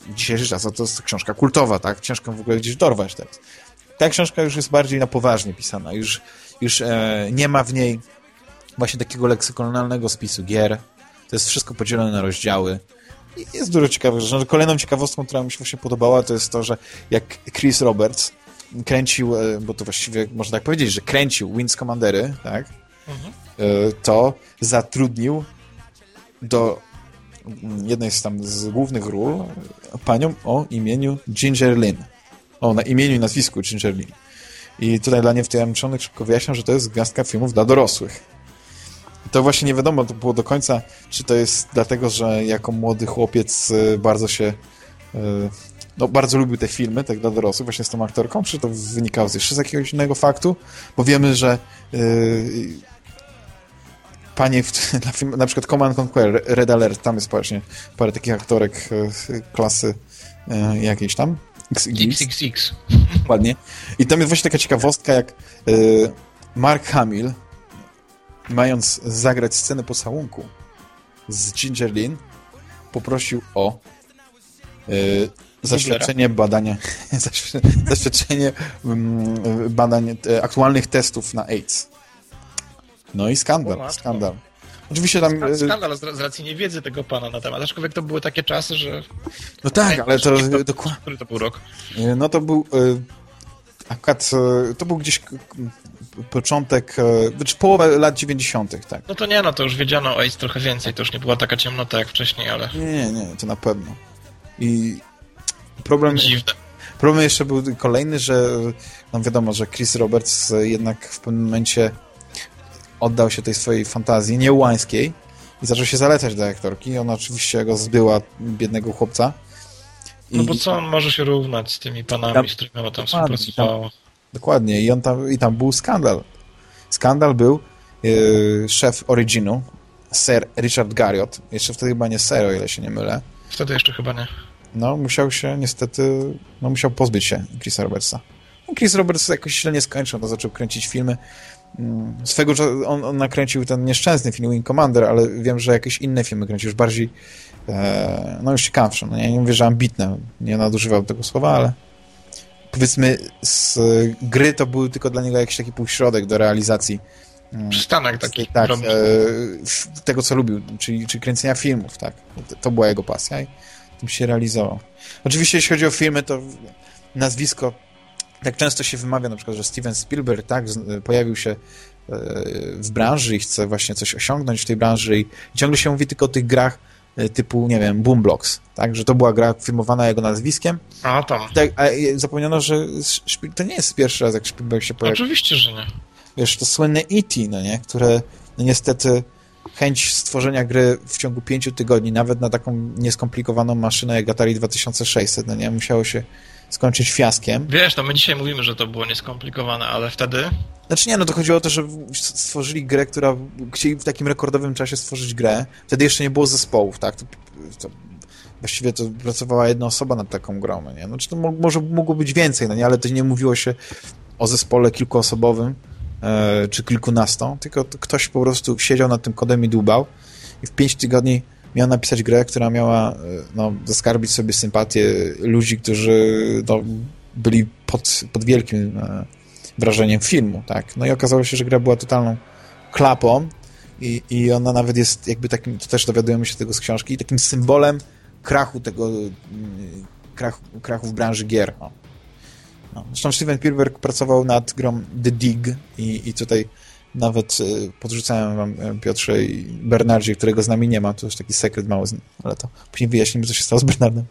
w dzisiejszych czasach to jest książka kultowa, tak? Ciężko w ogóle gdzieś dorwać teraz. Ta książka już jest bardziej na poważnie pisana. Już, już e, nie ma w niej właśnie takiego leksykonalnego spisu gier. To jest wszystko podzielone na rozdziały jest dużo ciekawych rzeczy. No, kolejną ciekawostką, która mi się właśnie podobała, to jest to, że jak Chris Roberts kręcił, e, bo to właściwie można tak powiedzieć, że kręcił Wings Commandery, tak? Mhm. E, to zatrudnił do jednej z tam z głównych ról panią o imieniu Ginger Lynn. O, na imieniu i nazwisku Ginger Lynn. I tutaj dla niewtajemniczonych szybko wyjaśniam, że to jest gwiazdka filmów dla dorosłych to właśnie nie wiadomo to było do końca, czy to jest dlatego, że jako młody chłopiec y, bardzo się y, no, bardzo lubił te filmy, tak dla dorosłych, właśnie z tą aktorką, czy to wynikało jeszcze z jakiegoś innego faktu, bo wiemy, że yy, panie, w, na, film, na przykład Command Conquer, Red Alert, tam jest właśnie parę takich aktorek yy, klasy yy, jakiejś tam, XXX. Ładnie. I tam jest właśnie taka ciekawostka, jak Mark Hamill, mając zagrać scenę pocałunku z Ginger Lynn, poprosił o y, zaświadczenie badania, zaświadczenie mm, badań e, aktualnych testów na AIDS. No i skandal, skandal. Oczywiście tam... E, skandal z racji niewiedzy tego pana na temat, aczkolwiek to były takie czasy, że... No tak, ale to... Dokładnie. Który to był rok? E, no to był... Akurat to był gdzieś początek, znaczy połowa lat 90., tak. No to nie, no to już wiedziano o AIDS trochę więcej, to już nie była taka ciemnota jak wcześniej, ale... Nie, nie, nie, to na pewno. I problem... Dziwne. Problem jeszcze był kolejny, że no wiadomo, że Chris Roberts jednak w pewnym momencie oddał się tej swojej fantazji nieułańskiej i zaczął się zalecać do aktorki. Ona oczywiście go zbyła, biednego chłopca. I... No bo co on może się równać z tymi panami, tam, z którymi ona tam współpracowała? Dokładnie. I, on tam, I tam był skandal. Skandal był yy, szef Originu, Sir Richard Garriott. Jeszcze wtedy chyba nie Sir, o ile się nie mylę. Wtedy jeszcze chyba nie. No, musiał się niestety, no musiał pozbyć się Chrisa Robertsa. No, Chris Roberts jakoś źle nie skończył, to zaczął kręcić filmy. Mm, swego czasu on, on, nakręcił ten nieszczęsny film Wing Commander, ale wiem, że jakieś inne filmy kręcił, już bardziej e, no już ciekawsze. No, ja nie mówię, że ambitne, nie nadużywał tego słowa, ale powiedzmy z gry to był tylko dla niego jakiś taki półśrodek do realizacji mm, Przystanek taki. Tak, e, tego co lubił, czyli, czyli kręcenia filmów, tak. To, była jego pasja i tym się realizował. Oczywiście jeśli chodzi o filmy, to nazwisko tak często się wymawia na przykład, że Steven Spielberg tak pojawił się e, w branży i chce właśnie coś osiągnąć w tej branży i ciągle się mówi tylko o tych grach typu, nie wiem, Boomblocks, tak, że to była gra filmowana jego nazwiskiem. A, tam. Tak, a zapomniano, że to nie jest pierwszy raz, jak Spielberg się pojawił. Oczywiście, że nie. Wiesz, to słynne E.T., no nie, które no niestety chęć stworzenia gry w ciągu pięciu tygodni, nawet na taką nieskomplikowaną maszynę jak Atari 2600, no nie, musiało się skończyć fiaskiem. Wiesz, to my dzisiaj mówimy, że to było nieskomplikowane, ale wtedy... Znaczy nie, no to chodziło o to, że stworzyli grę, która... Chcieli w takim rekordowym czasie stworzyć grę. Wtedy jeszcze nie było zespołów, tak? To, to, właściwie to pracowała jedna osoba nad taką grą, no nie? Znaczy to może mogło być więcej, no nie? Ale to nie mówiło się o zespole kilkuosobowym, e, czy kilkunastą, tylko ktoś po prostu siedział nad tym kodem i dłubał i w pięć tygodni miał napisać grę, która miała e, no, zaskarbić sobie sympatię ludzi, którzy no, byli pod, pod wielkim e, wrażeniem filmu, tak. No i okazało się, że gra była totalną klapą i, i ona nawet jest jakby takim, to też dowiadujemy się tego z książki, takim symbolem krachu tego, mm, krachu, krachu w branży gier. No. No. Zresztą Steven Spielberg pracował nad grą The Dig i, i tutaj nawet y, podrzucałem wam y, Piotrze i Bernardzie, którego z nami nie ma, to już taki sekret mały, ale to później wyjaśnimy, co się stało z Bernardem.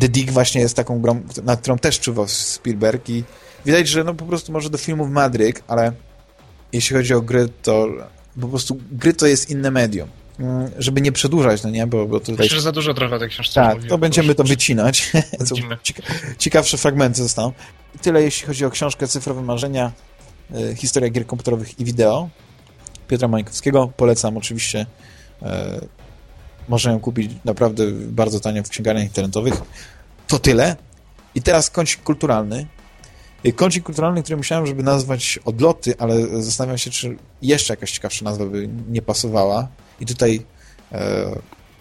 The Dig właśnie jest taką grą, nad którą też czuwał Spielberg i widać, że no po prostu może do filmów Madryk, ale jeśli chodzi o gry, to po prostu gry to jest inne medium. Mm, żeby nie przedłużać, no nie, bo, bo tutaj... Myślę, że za dużo trochę tej książce Tak, to będziemy to wycinać. Ciekawsze fragmenty zostaną. Tyle jeśli chodzi o książkę Cyfrowe Marzenia, e, Historia gier komputerowych i wideo Piotra Mańkowskiego. Polecam oczywiście. E, można ją kupić naprawdę bardzo tanio w księgarniach internetowych. To tyle. I teraz kącik kulturalny. Kącik kulturalny, który myślałem, żeby nazwać odloty, ale zastanawiam się, czy jeszcze jakaś ciekawsza nazwa by nie pasowała. I tutaj e,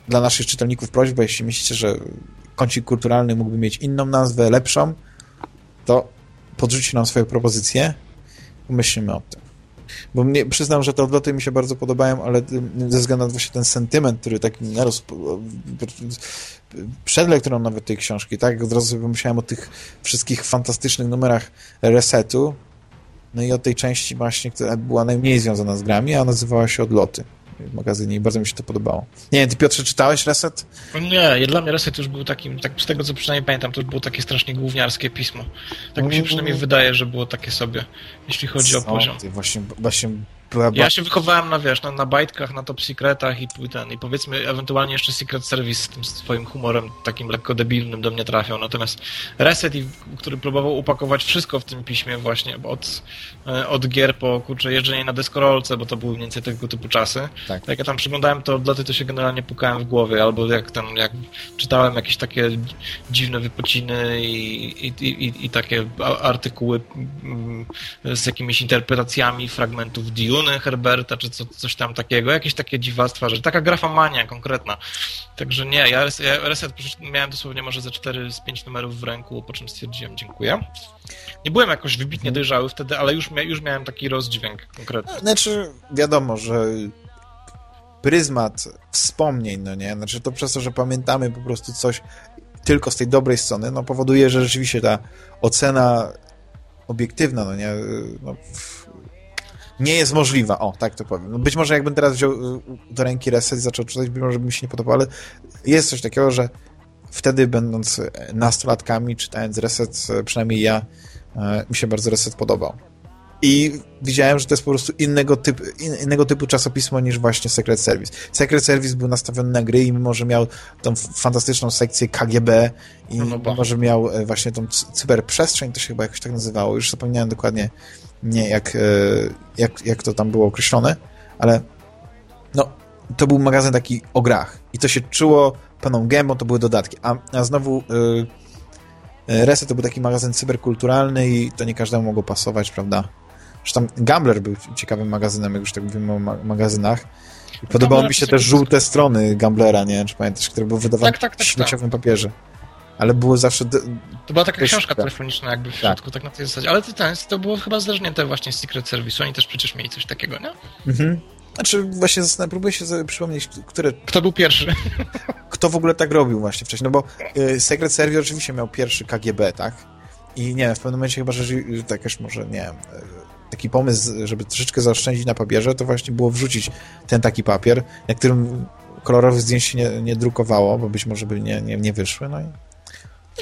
dla naszych czytelników prośba, jeśli myślicie, że kącik kulturalny mógłby mieć inną nazwę, lepszą, to podrzućcie nam swoje propozycje, pomyślimy o tym. Bo mnie, przyznam, że te odloty mi się bardzo podobają, ale ze względu na właśnie ten sentyment, który taki narósł przed lekturą nawet tej książki, tak? Od razu pomyślałem o tych wszystkich fantastycznych numerach Resetu, no i o tej części właśnie, która była najmniej związana z grami, a nazywała się Odloty w magazynie i bardzo mi się to podobało. Nie wiem, ty Piotrze czytałeś Reset? Nie, dla mnie Reset już był takim, tak, z tego co przynajmniej pamiętam, to już było takie strasznie gówniarskie pismo. Tak mi się przynajmniej wydaje, że było takie sobie, jeśli chodzi o poziom. Ty, właśnie, właśnie ja się wychowałem na, wiesz, na, na bajtkach, na top secretach i, ten, i powiedzmy ewentualnie jeszcze Secret Service z tym swoim humorem takim lekko debilnym do mnie trafiał. Natomiast Reset, który próbował upakować wszystko w tym piśmie właśnie od, e, od gier po kurczę jeżdżenie na deskorolce, bo to były mniej więcej tego typu czasy. Tak. Jak ja tam przyglądałem to odloty, to się generalnie pukałem w głowie, albo jak tam, jak czytałem jakieś takie dziwne wypociny i, i, i, i takie artykuły mm, z jakimiś interpretacjami fragmentów Dune, Duny Herberta, czy co, coś tam takiego, jakieś takie dziwactwa, że taka grafomania konkretna. Także nie, ja, ja Reset miałem dosłownie może ze 4 z 5 numerów w ręku, po czym stwierdziłem dziękuję. Nie byłem jakoś wybitnie mhm. dojrzały wtedy, ale już, mia, już miałem taki rozdźwięk konkretny. Znaczy, wiadomo, że pryzmat wspomnień, no nie? Znaczy to przez to, że pamiętamy po prostu coś tylko z tej dobrej strony, no powoduje, że rzeczywiście ta ocena obiektywna, no nie? No, nie jest możliwa, o, tak to powiem. No być może jakbym teraz wziął y, do ręki reset i zaczął czytać, być może by mi się nie podobało, ale jest coś takiego, że wtedy będąc nastolatkami, czytając reset, przynajmniej ja, mi się bardzo reset podobał. I widziałem, że to jest po prostu innego typu, innego typu czasopismo niż właśnie Secret Service. Secret Service był nastawiony na gry i mimo, że miał tą fantastyczną sekcję KGB i no, no mimo, że miał właśnie tą cyberprzestrzeń, to się chyba jakoś tak nazywało, już zapomniałem dokładnie nie jak, e, jak, jak to tam było określone, ale no, to był magazyn taki o grach i to się czuło pełną gębą, to były dodatki, a, a znowu yy, Reset to był taki magazyn cyberkulturalny i to nie każdemu mogło pasować, prawda? Zresztą Gambler był ciekawym magazynem, jak już tak mówimy o ma magazynach. I podobało mi się też żółte strony Gamblera, nie wiem, czy pamiętasz, które były wydawane tak, tak, tak, w śmieciowym tak. papierze. Ale było zawsze... To była taka książka telefoniczna jakby w tak. środku, tak na tej zasadzie. Ale to, to było chyba zależnięte właśnie z Secret Service. Oni też przecież mieli coś takiego, nie? Mhm. Znaczy właśnie próbuję się przypomnieć, które... Kto był pierwszy? Kto w ogóle tak robił właśnie wcześniej, no bo y, Secret Service oczywiście miał pierwszy KGB, tak? I nie wiem, w pewnym momencie chyba, że tak już może, nie wiem, taki pomysł, żeby troszeczkę zaoszczędzić na papierze, to właśnie było wrzucić ten taki papier, na którym kolorowych zdjęć się nie, nie drukowało, bo być może by nie, nie, nie wyszły, no i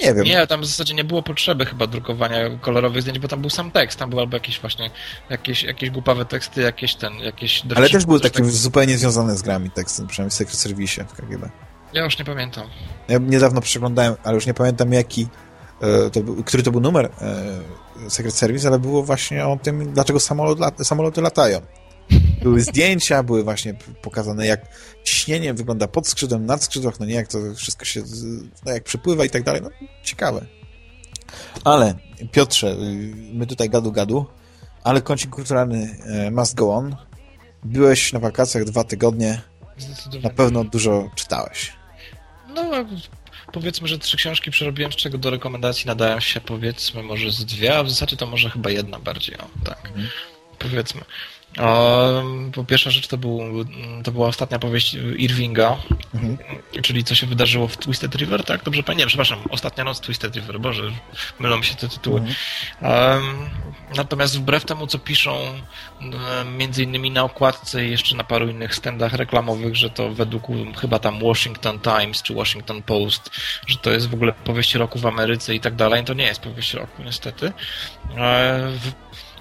nie wiem. Nie, tam w zasadzie nie było potrzeby chyba drukowania kolorowych zdjęć, bo tam był sam tekst, tam były albo jakieś właśnie jakieś, jakieś głupawe teksty, jakieś ten, jakieś... Ale też były takie tak... zupełnie związane z grami teksty, przynajmniej w Secret Service w KGB. Ja już nie pamiętam. Ja niedawno przeglądałem, ale już nie pamiętam jaki, e, to, który to był numer e, Secret Service, ale było właśnie o tym, dlaczego samolot, samoloty latają. Były zdjęcia, były właśnie pokazane, jak ciśnienie wygląda pod skrzydłem, nad skrzydłach, no nie, jak to wszystko się, no jak przepływa i tak dalej. No, ciekawe. Ale, Piotrze, my tutaj gadu-gadu, ale kącik kulturalny e, must go on. Byłeś na wakacjach dwa tygodnie. Na pewno dużo czytałeś. No, powiedzmy, że trzy książki przerobiłem, z czego do rekomendacji nadają się powiedzmy może z dwie, a w zasadzie to może chyba jedna bardziej, o, tak. Mhm. Powiedzmy. Po pierwsza rzecz to, był, to była ostatnia powieść Irvinga, mhm. czyli co się wydarzyło w Twisted River, tak? Dobrze pamiętam, przepraszam, Ostatnia noc Twisted River, Boże, mylą mi się te tytuły. Mhm. Um, natomiast wbrew temu, co piszą między innymi na okładce i jeszcze na paru innych standach reklamowych, że to według chyba tam Washington Times czy Washington Post, że to jest w ogóle powieść roku w Ameryce i tak dalej, to nie jest powieść roku niestety. E,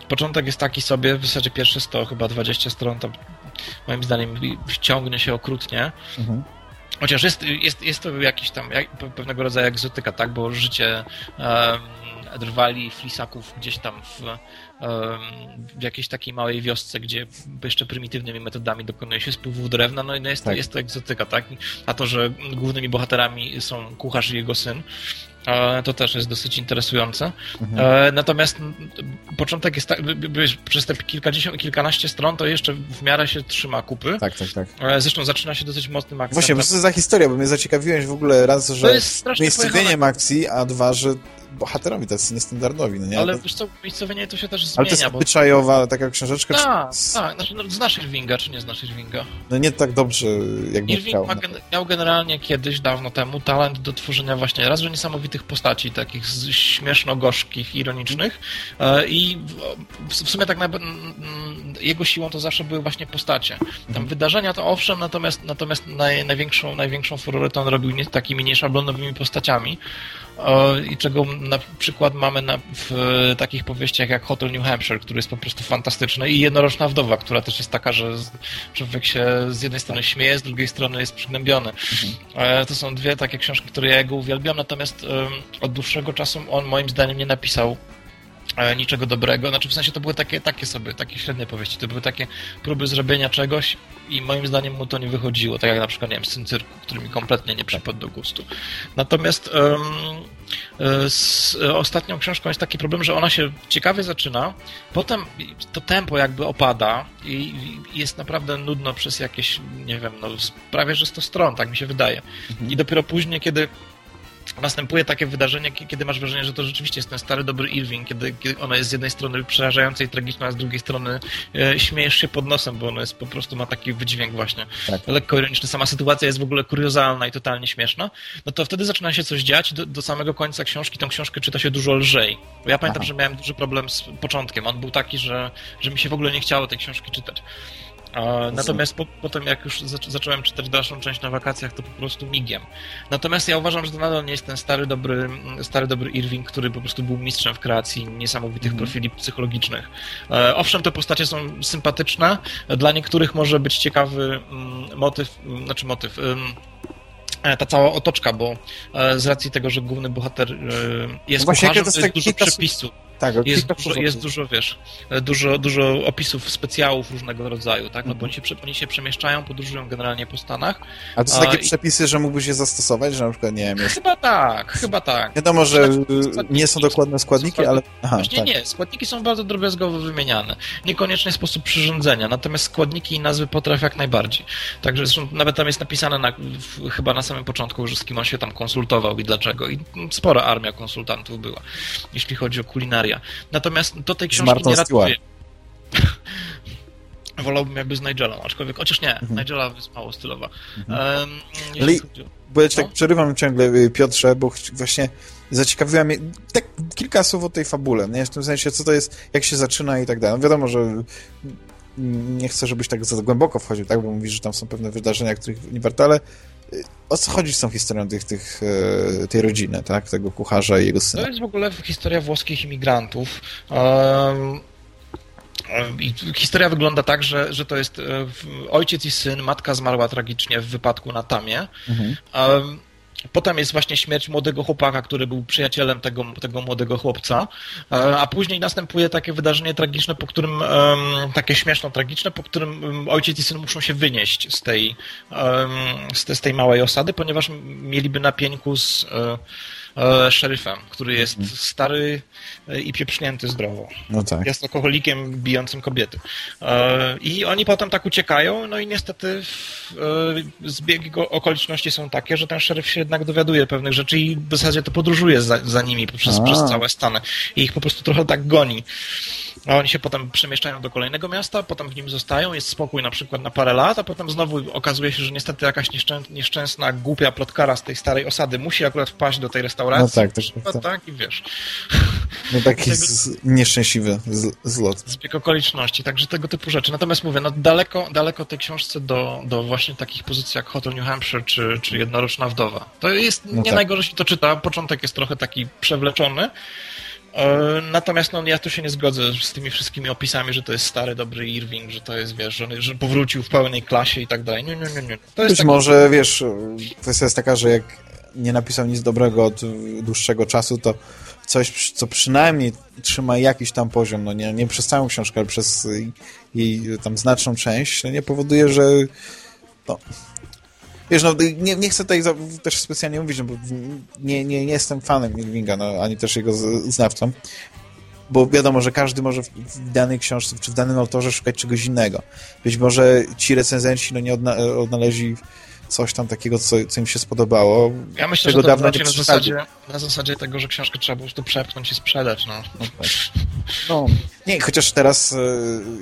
początek jest taki sobie, w zasadzie pierwsze 100, chyba 20 stron, to moim zdaniem wciągnie się okrutnie. Mhm. Chociaż jest, jest, jest to jakiś tam jak, pewnego rodzaju egzotyka, tak? Bo życie um, drwali flisaków gdzieś tam w, um, w jakiejś takiej małej wiosce, gdzie jeszcze prymitywnymi metodami dokonuje się spływu drewna, no i no jest, tak. jest to egzotyka, tak? A to, że głównymi bohaterami są kucharz i jego syn, to też jest dosyć interesujące. Mhm. E, natomiast początek jest tak, przez te kilkadziesiąt, kilkanaście stron to jeszcze w miarę się trzyma kupy. Tak, tak, tak. E, zresztą zaczyna się dosyć mocnym akcentem. Właśnie, bo co to za historia, bo mnie zaciekawiłeś w ogóle raz, że miejscowieniem akcji, a dwa, że bohaterowie tacy niestandardowi, no nie? Ale wiesz co, miejscowienie to się też zmienia. Ale to jest obyczajowa bo... taka książeczka? Tak, czy... tak. Znaczy, no, znasz Irvinga, czy nie znasz Irvinga? No nie tak dobrze, jakby Irving chciał. No. miał generalnie kiedyś, dawno temu, talent do tworzenia właśnie raz, że niesamowitych postaci, takich śmieszno-gorzkich, ironicznych e, i w sumie tak naprawdę jego siłą to zawsze były właśnie postacie. Tam mhm. wydarzenia to owszem, natomiast, natomiast naj, największą, największą furorę to on robił nie, takimi nieszablonowymi postaciami, i czego na przykład mamy na, w takich powieściach jak Hotel New Hampshire, który jest po prostu fantastyczny i Jednoroczna Wdowa, która też jest taka, że człowiek się z jednej strony śmieje, z drugiej strony jest przygnębiony. Mhm. To są dwie takie książki, które ja jego uwielbiam, natomiast od dłuższego czasu on moim zdaniem nie napisał E, niczego dobrego. Znaczy w sensie to były takie, takie sobie, takie średnie powieści. To były takie próby zrobienia czegoś i moim zdaniem mu to nie wychodziło. Tak jak na przykład, nie wiem, Syn Cyrku, który mi kompletnie nie przypadł do gustu. Natomiast um, e, z ostatnią książką jest taki problem, że ona się ciekawie zaczyna, potem to tempo jakby opada i jest naprawdę nudno przez jakieś, nie wiem, no prawie że 100 stron, tak mi się wydaje. Mhm. I dopiero później, kiedy następuje takie wydarzenie, kiedy masz wrażenie, że to rzeczywiście jest ten stary, dobry Irving, kiedy, kiedy ona jest z jednej strony przerażająca i tragiczna, a z drugiej strony e, śmiejesz się pod nosem, bo ona jest po prostu ma taki wydźwięk właśnie tak. lekko ironiczny. Sama sytuacja jest w ogóle kuriozalna i totalnie śmieszna. No to wtedy zaczyna się coś dziać do, do samego końca książki tą książkę czyta się dużo lżej. Bo ja pamiętam, Aha. że miałem duży problem z początkiem. On był taki, że, że mi się w ogóle nie chciało tej książki czytać. Natomiast po, potem, jak już zacząłem czytać dalszą część na wakacjach, to po prostu migiem. Natomiast ja uważam, że to nadal nie jest ten stary, dobry, stary, dobry Irving, który po prostu był mistrzem w kreacji niesamowitych mm. profili psychologicznych. E, owszem, te postacie są sympatyczne. Dla niektórych może być ciekawy mm, motyw, mm, znaczy motyw e, ta cała otoczka, bo e, z racji tego, że główny bohater jest no kucharzem, to jest dużo przepisów. Tak, jest, dużo, jest dużo, wiesz, dużo, dużo opisów specjałów różnego rodzaju, tak? No bo mhm. oni się, oni się przemieszczają, podróżują generalnie po Stanach. A to są takie przepisy, że mógłbyś je zastosować, że na przykład, nie wiem... Jest... Chyba tak, chyba tak. Wiadomo, że znaczy, nie są dokładne składniki, ale... Aha, Właśnie tak. nie, składniki są bardzo drobiazgowo wymieniane. Niekoniecznie sposób przyrządzenia, natomiast składniki i nazwy potraw jak najbardziej. Także zresztą nawet tam jest napisane na, w, chyba na samym początku, że z kim on się tam konsultował i dlaczego. I spora armia konsultantów była, jeśli chodzi o kulinarię Natomiast do tej książki nie ratuje. Wolałbym jakby z Nigelą, aczkolwiek, chociaż nie, mhm. Nigela jest mało stylowa. Mhm. Um, bo ja ci tak no? tak przerywam ciągle, y, Piotrze, bo właśnie zaciekawiła mnie tak kilka słów o tej fabule, nie? w tym sensie, co to jest, jak się zaczyna i tak dalej. No wiadomo, że nie chcę, żebyś tak za głęboko wchodził, tak? bo mówisz, że tam są pewne wydarzenia, których nie warto, ale o co chodzi z tą historią tych, tych, e, tej rodziny, tak? Tego kucharza i jego syna? To jest w ogóle historia włoskich imigrantów. Um, i historia wygląda tak, że, że to jest e, ojciec i syn, matka zmarła tragicznie w wypadku na Tamie. Mhm. Um, Potem jest właśnie śmierć młodego chłopaka, który był przyjacielem tego, tego młodego chłopca, a później następuje takie wydarzenie tragiczne, po którym, takie śmieszno-tragiczne, po którym ojciec i syn muszą się wynieść z tej, z tej małej osady, ponieważ mieliby na pieńku z e, szeryfem, który jest mhm. stary e, i pieprznięty zdrowo. No tak. Jest alkoholikiem bijącym kobiety. E, I oni potem tak uciekają, no i niestety e, zbiegi okoliczności są takie, że ten szeryf się jednak dowiaduje pewnych rzeczy i w zasadzie to podróżuje za, za nimi przez, przez całe Stany. I ich po prostu trochę tak goni. A oni się potem przemieszczają do kolejnego miasta, potem w nim zostają, jest spokój na przykład na parę lat, a potem znowu okazuje się, że niestety jakaś nieszczę nieszczęsna, głupia plotkara z tej starej osady musi akurat wpaść do tej restauracji. No tak, też. No, tak, i wiesz. No taki z, nieszczęśliwy z, zlot. Zbieg okoliczności, także tego typu rzeczy. Natomiast mówię, no daleko, daleko tej książce do, do właśnie takich pozycji jak Hotel New Hampshire czy, czy Jednoroczna Wdowa. To jest no nie tak. najgorzej się to czyta, początek jest trochę taki przewleczony, natomiast no, ja tu się nie zgodzę z tymi wszystkimi opisami, że to jest stary, dobry Irving, że to jest, wiesz, że, że powrócił w pełnej klasie i tak dalej. Nie, nie, nie. nie. To jest Być może, wiesz, kwestia jest taka, że jak nie napisał nic dobrego od dłuższego czasu, to coś, co przynajmniej trzyma jakiś tam poziom, no nie, nie przez całą książkę, ale przez jej tam znaczną część, no nie powoduje, że no, Wiesz, no, nie, nie chcę tutaj też specjalnie mówić, no, bo nie, nie, nie jestem fanem Irvinga, no, ani też jego znawcą, bo wiadomo, że każdy może w, w danej książce, czy w danym autorze szukać czegoś innego. Być może ci recenzenci no, nie odna odnaleźli coś tam takiego, co, co im się spodobało. Ja myślę, że to dawno na zasadzie, na zasadzie tego, że książkę trzeba po prostu przepchnąć i sprzedać, no. no, tak. no nie, chociaż teraz y,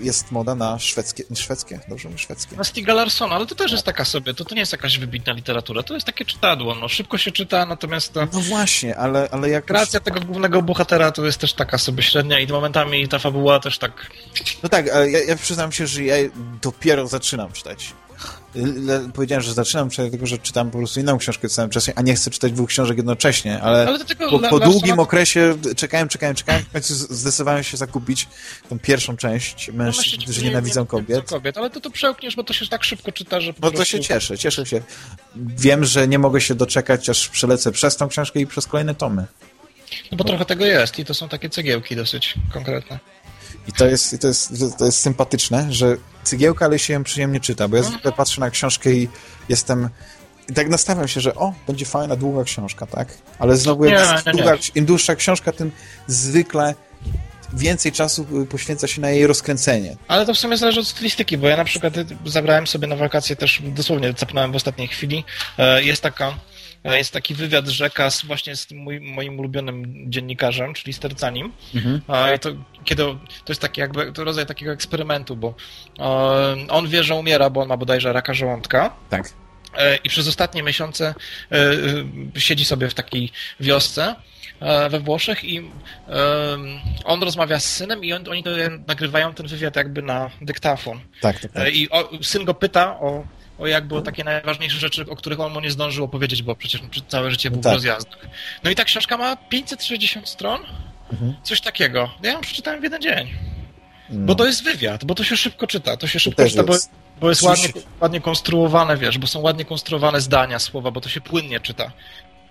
jest moda na szwedzkie, szwedzkie, dobrze mówię, szwedzkie. Na Stiga Larsona, ale to też jest taka sobie, to, to nie jest jakaś wybitna literatura, to jest takie czytadło, no, szybko się czyta, natomiast to... No właśnie, ale, ale jak... Kreacja tego głównego bohatera to jest też taka sobie średnia i momentami ta fabuła też tak... No tak, ale ja, ja przyznam się, że ja dopiero zaczynam czytać powiedziałem, że zaczynam, dlatego że czytam po prostu inną książkę całym czasem, a nie chcę czytać dwóch książek jednocześnie, ale, ale po, po długim okresie czekałem, czekałem, czekałem, w końcu zdecydowałem się zakupić tą pierwszą część no mężczyzn, którzy nienawidzą nie, kobiet. kobiet. Ale to to przełkniesz, bo to się tak szybko czyta, że po No prostu... to się cieszę, cieszę się. Wiem, że nie mogę się doczekać, aż przelecę przez tą książkę i przez kolejne tomy. No bo trochę tego jest i to są takie cegiełki dosyć konkretne. I to jest, to jest, to jest sympatyczne, że cygiełka, ale się ją przyjemnie czyta, bo ja zwykle patrzę na książkę i jestem I tak nastawiam się, że o, będzie fajna, długa książka, tak? Ale znowu, Nie, jak nie, nie. długa, im dłuższa książka, tym zwykle więcej czasu poświęca się na jej rozkręcenie. Ale to w sumie zależy od stylistyki, bo ja na przykład zabrałem sobie na wakacje też, dosłownie zapnąłem w ostatniej chwili, e, jest taka jest taki wywiad rzeka z, właśnie z mój, moim ulubionym dziennikarzem, czyli Stercanim. A i to, kiedy, to jest taki jakby to rodzaj takiego eksperymentu, bo e, on wie, że umiera, bo on ma bodajże raka żołądka. Tak. E, I przez ostatnie miesiące e, e, siedzi sobie w takiej wiosce e, we Włoszech i on rozmawia z synem i on, oni nagrywają ten wywiad jakby na dyktafon. Tak, tak, tak. E, I syn go pyta o, o jakby o takie najważniejsze rzeczy, o których on mu nie zdążył opowiedzieć, bo przecież całe życie był tak. w rozjazdach. No i ta książka ma 560 stron, Mhm. coś takiego. Ja ją przeczytałem w jeden dzień. No. Bo to jest wywiad, bo to się szybko czyta. To się szybko też czyta, bo, jest. bo jest ładnie, ładnie konstruowane, wiesz, bo są ładnie konstruowane zdania, słowa, bo to się płynnie czyta.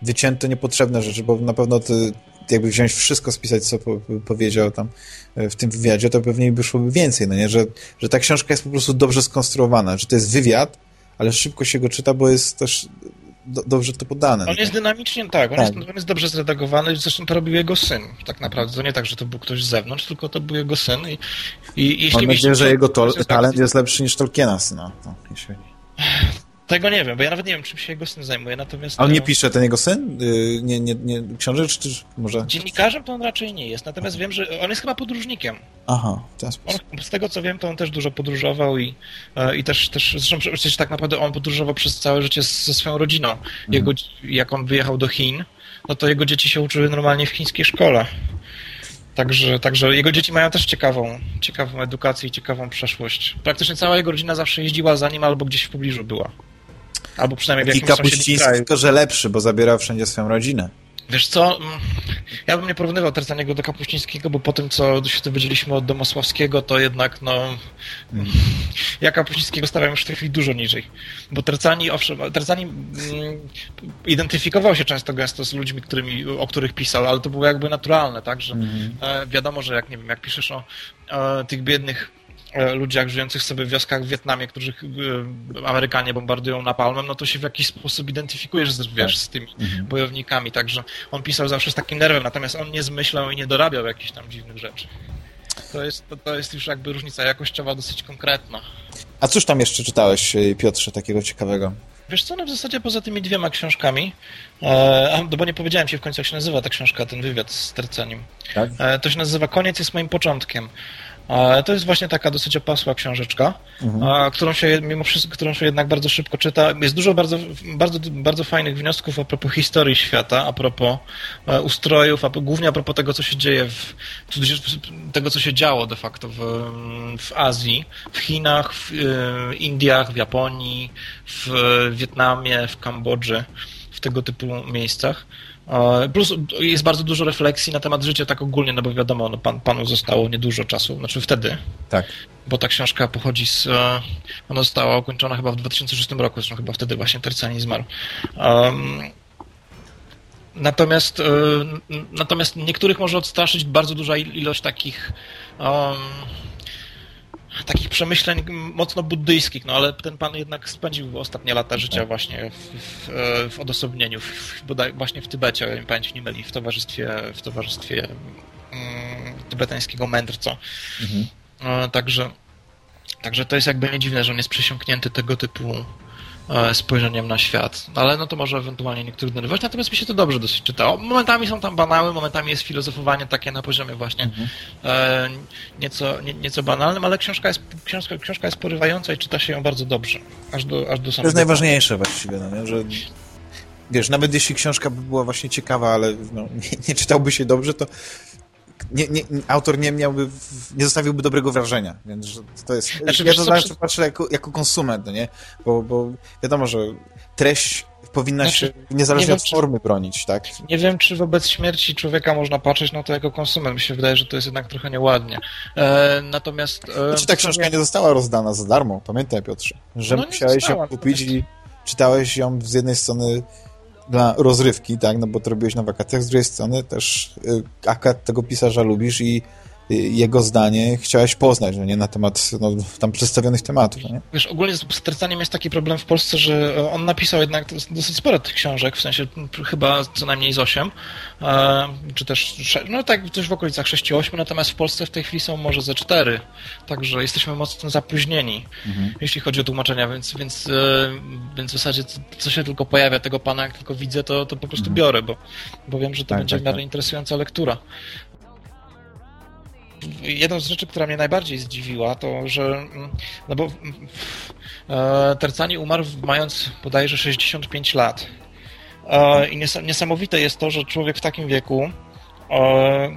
Wycięte niepotrzebne rzeczy, bo na pewno ty, jakby wziąć wszystko, spisać, co po, powiedział tam e, w tym wywiadzie, to pewnie by szłoby więcej, no nie? Że, że ta książka jest po prostu dobrze skonstruowana, że to jest wywiad, ale szybko się go czyta, bo jest też do, dobrze to podane. On jest dynamicznie, tak, on, Tak. Jest, on jest dobrze zredagowany, zresztą to robił jego syn, tak naprawdę. To nie tak, że to był ktoś z zewnątrz, tylko to był jego syn i, i jeśli... Mam nadzieję, że jego to, talent jest lepszy niż Tolkiena syna. To, jeśli... Tego nie wiem, bo ja nawet nie wiem, czym się jego syn zajmuje, natomiast... A on nie e, pisze, ten jego syn? Y, Nie, nie, nie, książek, czy, czy może... Dziennikarzem to on raczej nie jest, natomiast wiem, że on jest chyba podróżnikiem. Aha, w ten sposób. On, z tego co wiem, to on też dużo podróżował i, e, i też, też zresztą przecież tak naprawdę on podróżował przez całe życie z, ze swoją rodziną. Jego, jak on wyjechał do Chin, no to jego dzieci się uczyły normalnie w chińskiej szkole. Także, także jego dzieci mają też ciekawą, ciekawą edukację i ciekawą przeszłość. Praktycznie cała jego rodzina zawsze jeździła za nim albo gdzieś w pobliżu była. Albo przynajmniej w jakimś sąsiednim tylko że lepszy, bo zabierał wszędzie swoją rodzinę. Wiesz co, mm, ja bym nie porównywał Tercaniego do Kapuścińskiego, bo po tym, co się dowiedzieliśmy od Domosławskiego, to jednak, no... Ja Kapuścińskiego stawiam już w tej chwili dużo niżej. Bo Tercani, owszem, Tercani mm, identyfikował się często gęsto z ludźmi, którymi, o których pisał, ale to było jakby naturalne, tak, że e, wiadomo, że jak, nie wiem, jak piszesz o e, tych biednych ludziach żyjących sobie w wioskach w Wietnamie, których e, Amerykanie bombardują napalmem, no to się w jakiś sposób identyfikujesz z, wiesz, z tymi bojownikami, także on pisał zawsze z takim nerwem, natomiast on nie zmyślał i nie dorabiał jakichś tam dziwnych rzeczy. To jest, to, to jest już jakby różnica jakościowa dosyć konkretna. A cóż tam jeszcze czytałeś, y, Piotrze, takiego ciekawego? Wiesz co, no w zasadzie poza tymi dwiema książkami, e, no bo nie powiedziałem ci w końcu jak się nazywa ta książka, ten wywiad z Terceniem. Tak? E, to się nazywa Koniec jest moim początkiem. To jest właśnie taka dosyć opasła książeczka, e, którą się mimo wszystko, którą się jednak bardzo szybko czyta. Jest dużo bardzo, bardzo, bardzo fajnych wniosków a propos historii świata, a propos e, ustrojów, a głównie a propos tego, co się dzieje w, tego, co się działo de facto w, w Azji, w Chinach, w e, Indiach, w Japonii, w Wietnamie, w Kambodży, w tego typu miejscach. E, Plus jest bardzo dużo refleksji na temat życia tak ogólnie, no bo wiadomo, no pan, panu zostało niedużo czasu, znaczy wtedy, Tak. bo ta książka pochodzi z... e, Ona została ukończona chyba w 2006 roku, zresztą chyba wtedy właśnie Tercani zmarł. Um, natomiast, e, natomiast niektórych może odstraszyć bardzo duża il- ilość takich um, takich przemyśleń mocno buddyjskich, no ale ten pan jednak spędził ostatnie lata życia właśnie w, w, w odosobnieniu, w, bodaj, właśnie w Tybecie, mi pamięć nie myli, w towarzystwie, w towarzystwie mm, tybetańskiego mędrca. E, Także, także to jest jakby nie dziwne, że on jest przesiąknięty tego typu spojrzeniem na świat. Ale no to może ewentualnie niektórych denerwować, natomiast mi się to dobrze dosyć czytało. Momentami są tam banały, momentami jest filozofowanie takie na poziomie właśnie e, nieco, nie, nieco banalnym, ale książka jest, książka, książka jest porywająca i czyta się ją bardzo dobrze. Aż do, aż do To samego... jest najważniejsze właściwie, no nie? że wiesz, nawet jeśli książka by była właśnie ciekawa, ale no, nie, nie czytałby się dobrze, to nie, nie, autor nie miałby, nie zostawiłby dobrego wrażenia, więc to jest... Znaczy, ja to zawsze przy- patrzę jako, jako konsument, no nie? Bo, bo wiadomo, że treść powinna Znaczy, się niezależnie nie wiem, od czy- formy bronić, tak? Nie wiem, czy wobec śmierci człowieka można patrzeć na to jako konsument. Mi się wydaje, że to jest jednak trochę nieładnie. E, natomiast... E, Znaczy ta książka nie została rozdana za darmo, pamiętaj Piotrze, że No musiałeś ją kupić i czytałeś ją z jednej strony dla rozrywki, tak, no bo to robiłeś na wakacjach, z drugiej strony też y, akad tego pisarza lubisz i jego zdanie chciałeś poznać, no nie, na temat no, tam przedstawionych tematów, no nie? Wiesz, ogólnie z Stercaniem jest taki problem w Polsce, że on napisał jednak dosyć sporo tych książek, w sensie chyba co najmniej z 8, czy też, no tak, coś w okolicach 6-8, natomiast w Polsce w tej chwili są może ze 4, także jesteśmy mocno zapóźnieni, mhm. jeśli chodzi o tłumaczenia, więc, więc, e, więc w zasadzie co się tylko pojawia tego pana, jak tylko widzę, to, to po prostu mhm. biorę, bo, bo wiem, że to tak, będzie tak, w miarę tak. interesująca lektura jedną z rzeczy, która mnie najbardziej zdziwiła, to że mm, no bo e, Tercani umarł mając bodajże 65 lat. E, I niesamowite jest to, że człowiek w takim wieku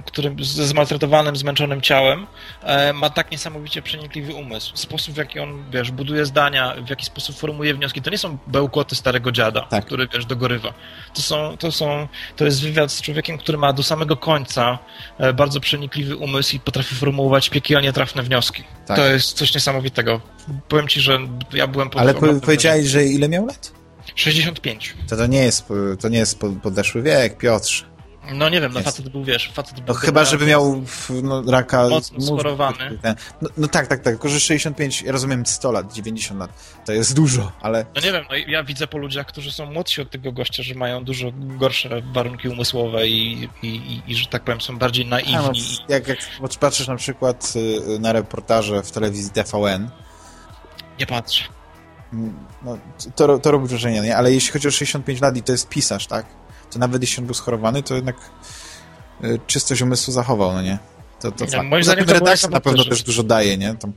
którym ze zmaltretowanym, zmęczonym ciałem e, ma tak niesamowicie przenikliwy umysł. Sposób, w jaki on, wiesz, buduje zdania, w jaki sposób formuje wnioski, to nie są bełkoty starego dziada, tak. który, wiesz, dogorywa. To są, to są, to jest wywiad z człowiekiem, który ma do samego końca e, bardzo przenikliwy umysł i potrafi formułować piekielnie trafne wnioski. Tak. To jest coś niesamowitego. Powiem ci, że ja byłem pod... Ale powiedziałeś, że ile miał lat? 65. To to nie jest, to nie jest podeszły wiek, Piotrze. No nie wiem, no facet był, wiesz, facet był... No chyba, żeby miał no, raka... Mocno skorowany. No, no, tak, tak, tak, tylko że 65, ja rozumiem 100 lat, 90 lat, to jest dużo, ale... No nie wiem, no ja widzę po ludziach, którzy są młodsi od tego gościa, że mają dużo gorsze warunki umysłowe i, i, i, i że tak powiem, są bardziej naiwni. A, no, jak, jak patrzysz na przykład y, na reportaże w telewizji TVN... Nie patrzę. Mm, no, to, to robi wrażenie, nie? Ale jeśli chodzi o 65 lat i to jest pisarz, tak? To nawet jeśli on był schorowany, to jednak y, czystość umysłu zachował, no nie? To, to ja, moim zdaniem redakcja na pewno też dużo daje, nie? To,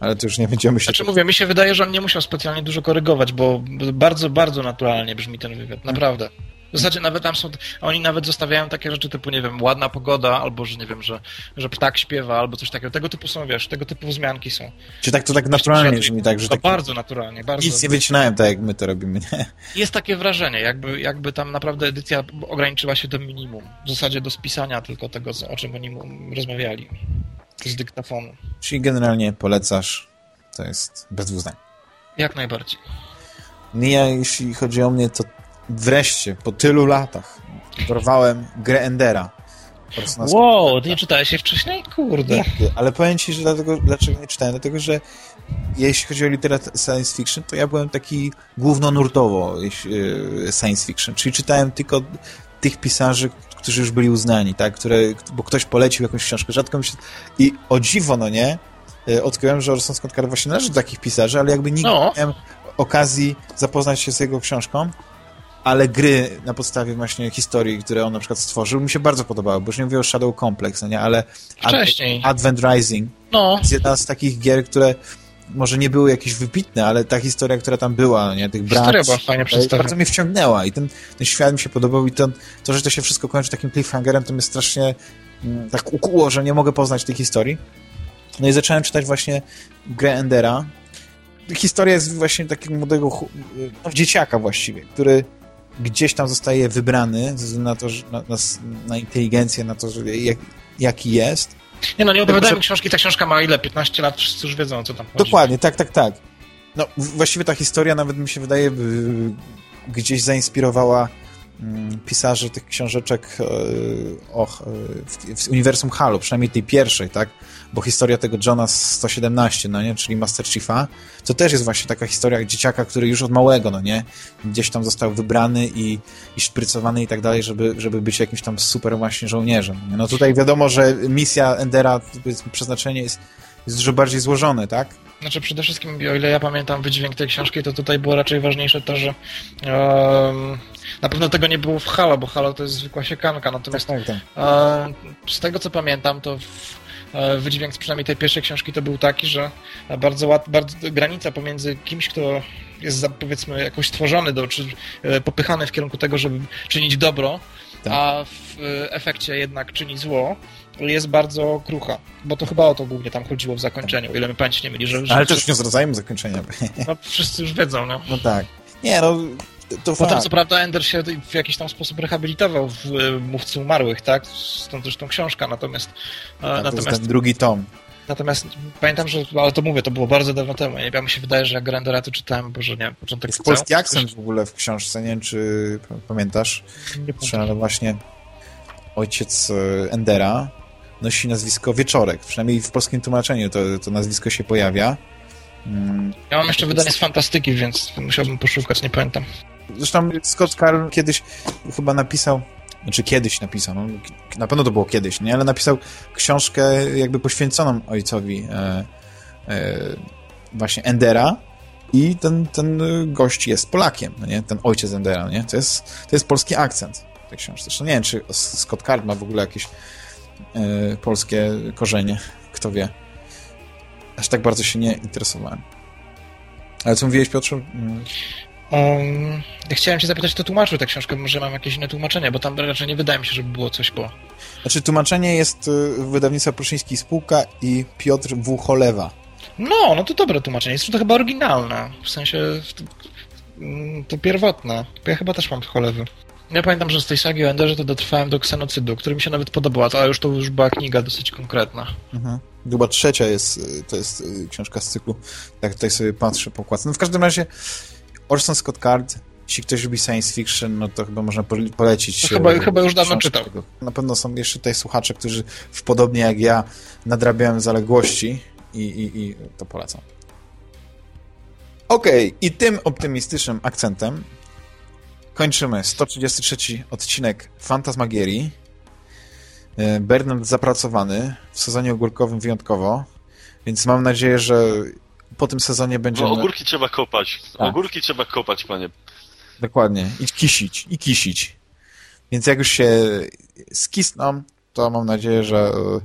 ale to już nie będziemy się... Znaczy mówię, mi się wydaje, że on nie musiał specjalnie dużo korygować, bo bardzo, bardzo naturalnie brzmi ten wywiad, naprawdę. W zasadzie nawet tam są, oni nawet zostawiają takie rzeczy typu, nie wiem, ładna pogoda, albo że nie wiem, że, że ptak śpiewa, albo coś takiego. Tego typu są, wiesz, tego typu wzmianki są. Czy tak to tak naturalnie brzmi, tak, że to tak... bardzo naturalnie, bardzo. Nic nie wycinałem tak, jak my to robimy, nie? Jest takie wrażenie, jakby, jakby tam naprawdę edycja ograniczyła się do minimum. W zasadzie do spisania tylko tego, o czym oni rozmawiali. Z dyktafonu. Czyli generalnie polecasz, to jest bez dwóch zdań. Jak najbardziej. No ja, jeśli chodzi o mnie, to wreszcie, po tylu latach, dorwałem grę Endera. Wow, ty nie czytałeś się wcześniej? Kurde. ale powiem ci, że dlatego, dlaczego nie czytałem? Dlatego, że jeśli chodzi o literaturę science fiction, to ja byłem taki głównonurtowo e, science fiction, czyli czytałem tylko tych pisarzy, którzy już byli uznani, tak? Które, bo ktoś polecił jakąś książkę, rzadko mi się... I o dziwo, no nie? E, odkryłem, że Orson Scott Card właśnie należy do takich pisarzy, ale jakby nigdy no. nie miałem okazji zapoznać się z jego książką ale gry na podstawie właśnie historii, które on na przykład stworzył, mi się bardzo podobały, bo już nie mówię o Shadow Complex, no nie, ale Wcześniej. Advent Rising no. jest jedna z takich gier, które może nie były jakieś wybitne, ale ta historia, która tam była, no nie, tych braci, była fajnie przedstawiona. bardzo mnie wciągnęła i ten, ten świat mi się podobał i to, to, że to się wszystko kończy takim cliffhangerem, to mnie strasznie mm, tak ukuło, że nie mogę poznać tej historii. No i zacząłem czytać właśnie grę Endera. Historia jest właśnie takiego młodego no, dzieciaka właściwie, który gdzieś tam zostaje wybrany na to, na, na, na inteligencję, na to, że jak, jaki jest. Nie no, nie opowiadajmy że... książki, ta książka ma ile? 15 lat, wszyscy już wiedzą, co tam chodzi. Dokładnie, tak, tak, tak. No, właściwie ta historia nawet mi się wydaje gdzieś zainspirowała mm, pisarzy tych książeczek e, och, e, w, w uniwersum Halo, przynajmniej tej pierwszej, tak? Bo historia tego Johna 117, no nie, czyli Master Chiefa, to też jest właśnie taka historia dzieciaka, który już od małego, no nie, gdzieś tam został wybrany i, i szprycowany i tak dalej, żeby, żeby być jakimś tam super właśnie żołnierzem. No, no tutaj wiadomo, że misja Endera, przeznaczenie jest, jest dużo bardziej złożone, tak? Znaczy przede wszystkim, o ile ja pamiętam wydźwięk tej książki, to tutaj było raczej ważniejsze to, że um, na pewno tego nie było w Halo, bo Halo to jest zwykła siekanka, natomiast tak, tak, tak. Um, z tego co pamiętam, to w wydźwięk z przynajmniej tej pierwszej książki to był taki, że bardzo, łat, bardzo granica pomiędzy kimś, kto jest powiedzmy jakoś stworzony do, czy e, popychany w kierunku tego, żeby czynić dobro, tak. a w e, efekcie jednak czyni zło, jest bardzo krucha, bo to chyba o to głównie tam chodziło w zakończeniu, ile my pamięć nie mieli, że... że Ale też nie zwracajmy zakończenia. No wszyscy już wiedzą, no. No tak. Nie, no to Potem fakt. co prawda Ender się w jakiś tam sposób rehabilitował w Mówcy Umarłych, tak? Stąd zresztą książka, natomiast... Tak, natomiast ten drugi tom. Natomiast pamiętam, że, ale to mówię, to było bardzo dawno temu. Ja mi się wydaje, że jak Grandera to czytałem, bo że nie, początek Jest polski akcent w ogóle w książce, nie wiem, czy pamiętasz? Nie pamiętam. Ale właśnie ojciec e, Endera nosi nazwisko Wieczorek. Przynajmniej w polskim tłumaczeniu to, to nazwisko się pojawia. Mm. Ja mam jeszcze wydanie z fantastyki, więc musiałbym poszukać, nie pamiętam. Zresztą Scott Carl kiedyś chyba napisał, znaczy kiedyś napisał, no, na pewno to było kiedyś, nie? Ale napisał książkę jakby poświęconą ojcowi e, e, właśnie Endera i ten, ten gość jest Polakiem, no nie? Ten ojciec Endera, nie? To jest, to jest polski akcent tej książce. Zresztą nie wiem, czy Scott Card ma w ogóle jakieś e, polskie korzenie, kto wie. Aż tak bardzo się nie interesowałem. Ale co mówiłeś, Piotrze? Um, ja chciałem cię zapytać, kto tłumaczył tę książkę, może mam jakieś inne tłumaczenie, bo tam raczej nie wydaje mi się, żeby było coś po... Znaczy, tłumaczenie jest y, wydawnictwa Pruszyński Spółka i Piotr W. Cholewa. No, no to dobre tłumaczenie. Jest to chyba oryginalne. W sensie to pierwotne. Ja chyba też mam cholewy. Ja pamiętam, że z tej sagi o Enderze to dotrwałem do ksenocydu, który mi się nawet podobała, ale już to już była kniga dosyć konkretna. Mhm. Chyba trzecia jest, to jest y, książka z cyklu. Tak tutaj sobie patrzę po. No w każdym razie Orson Scott Card, jeśli ktoś lubi science fiction, no to chyba można polecić. To chyba, chyba już dawno czytał. Tego. Na pewno są jeszcze tutaj słuchacze, którzy w podobnie jak ja nadrabiają zaległości i, i, i to polecam. Okej, okay. i tym optymistycznym akcentem kończymy 133 odcinek Fantasmagierii. E, Bernard zapracowany w sezonie ogórkowym wyjątkowo, więc mam nadzieję, że po tym sezonie będzie. No, ogórki trzeba kopać. Tak. Ogórki trzeba kopać, panie. Dokładnie. I kisić, i kisić. Więc jak już się skisną, to mam nadzieję, że e,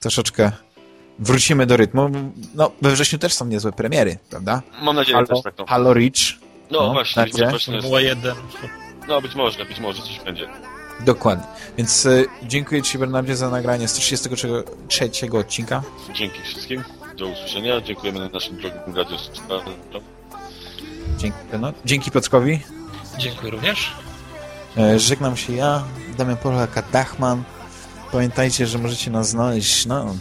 troszeczkę wrócimy do rytmu. No, we wrześniu też są niezłe premiery, prawda? Mam nadzieję Halo, też taką. Halo Reach. No, no właśnie, być może Formuła 1. No, być może, być może coś będzie. Dokładnie. Więc y, dziękuję Ci, Bernardzie, za nagranie 133 odcinka. Dzięki wszystkim. Do usłyszenia. Dziękujemy na naszym drogim radiu. Dzięki, no. Dzięki Piotrkowi. Dziękuję również. E, żegnam się ja, Damian Polaka Dachman. Pamiętajcie, że możecie nas znaleźć no,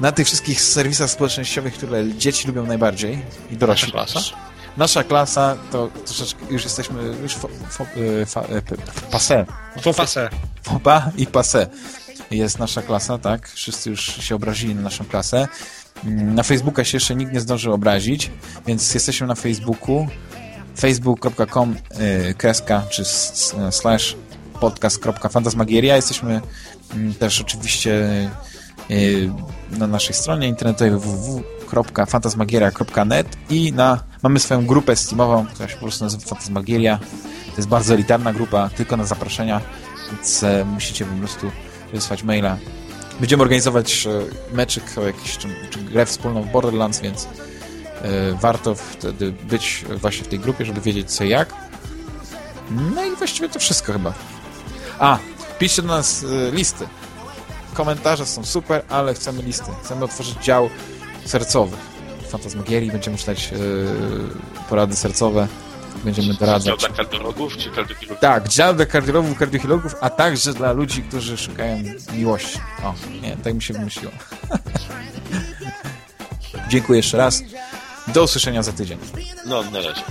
na tych wszystkich serwisach społecznościowych, które dzieci lubią najbardziej i dorośli. Nasza klasa? Nasza klasa to troszeczkę już jesteśmy już fo, fo, e, fa, e, passé. Fopasé. Fopa i passé jest nasza klasa, tak? Wszyscy już się obrazili na naszą klasę. Na Facebooka się jeszcze nikt nie zdążył obrazić, więc jesteśmy na Facebooku facebook.com y, kreska czy slash podcast.fantasmagieria. Jesteśmy mm, też oczywiście y, na naszej stronie internetowej www.fantasmagieria.net i na, mamy swoją grupę steamową, która się po prostu nazywa Fantasmagieria. To jest bardzo elitarna grupa, tylko na zaproszenia, więc e, musicie po prostu wysłać maila Będziemy organizować e, meczyk jakiś, czy, czy grę wspólną w Borderlands, więc e, warto wtedy być właśnie w tej grupie, żeby wiedzieć co jak. No i właściwie to wszystko chyba. A, piszcie do nas e, listy. Komentarze są super, ale chcemy listy. Chcemy otworzyć dział sercowy. Fantasmagierii będziemy czytać porady sercowe będziemy doradzać. Dział dla kardiologów czy kardiochirurgów? Tak, dział dla kardiologów, kardiochirurgów, a także dla ludzi, którzy szukają miłości. O, nie, tak mi się wymyśliło. Dziękuję jeszcze raz. Do usłyszenia za tydzień. No, na razie.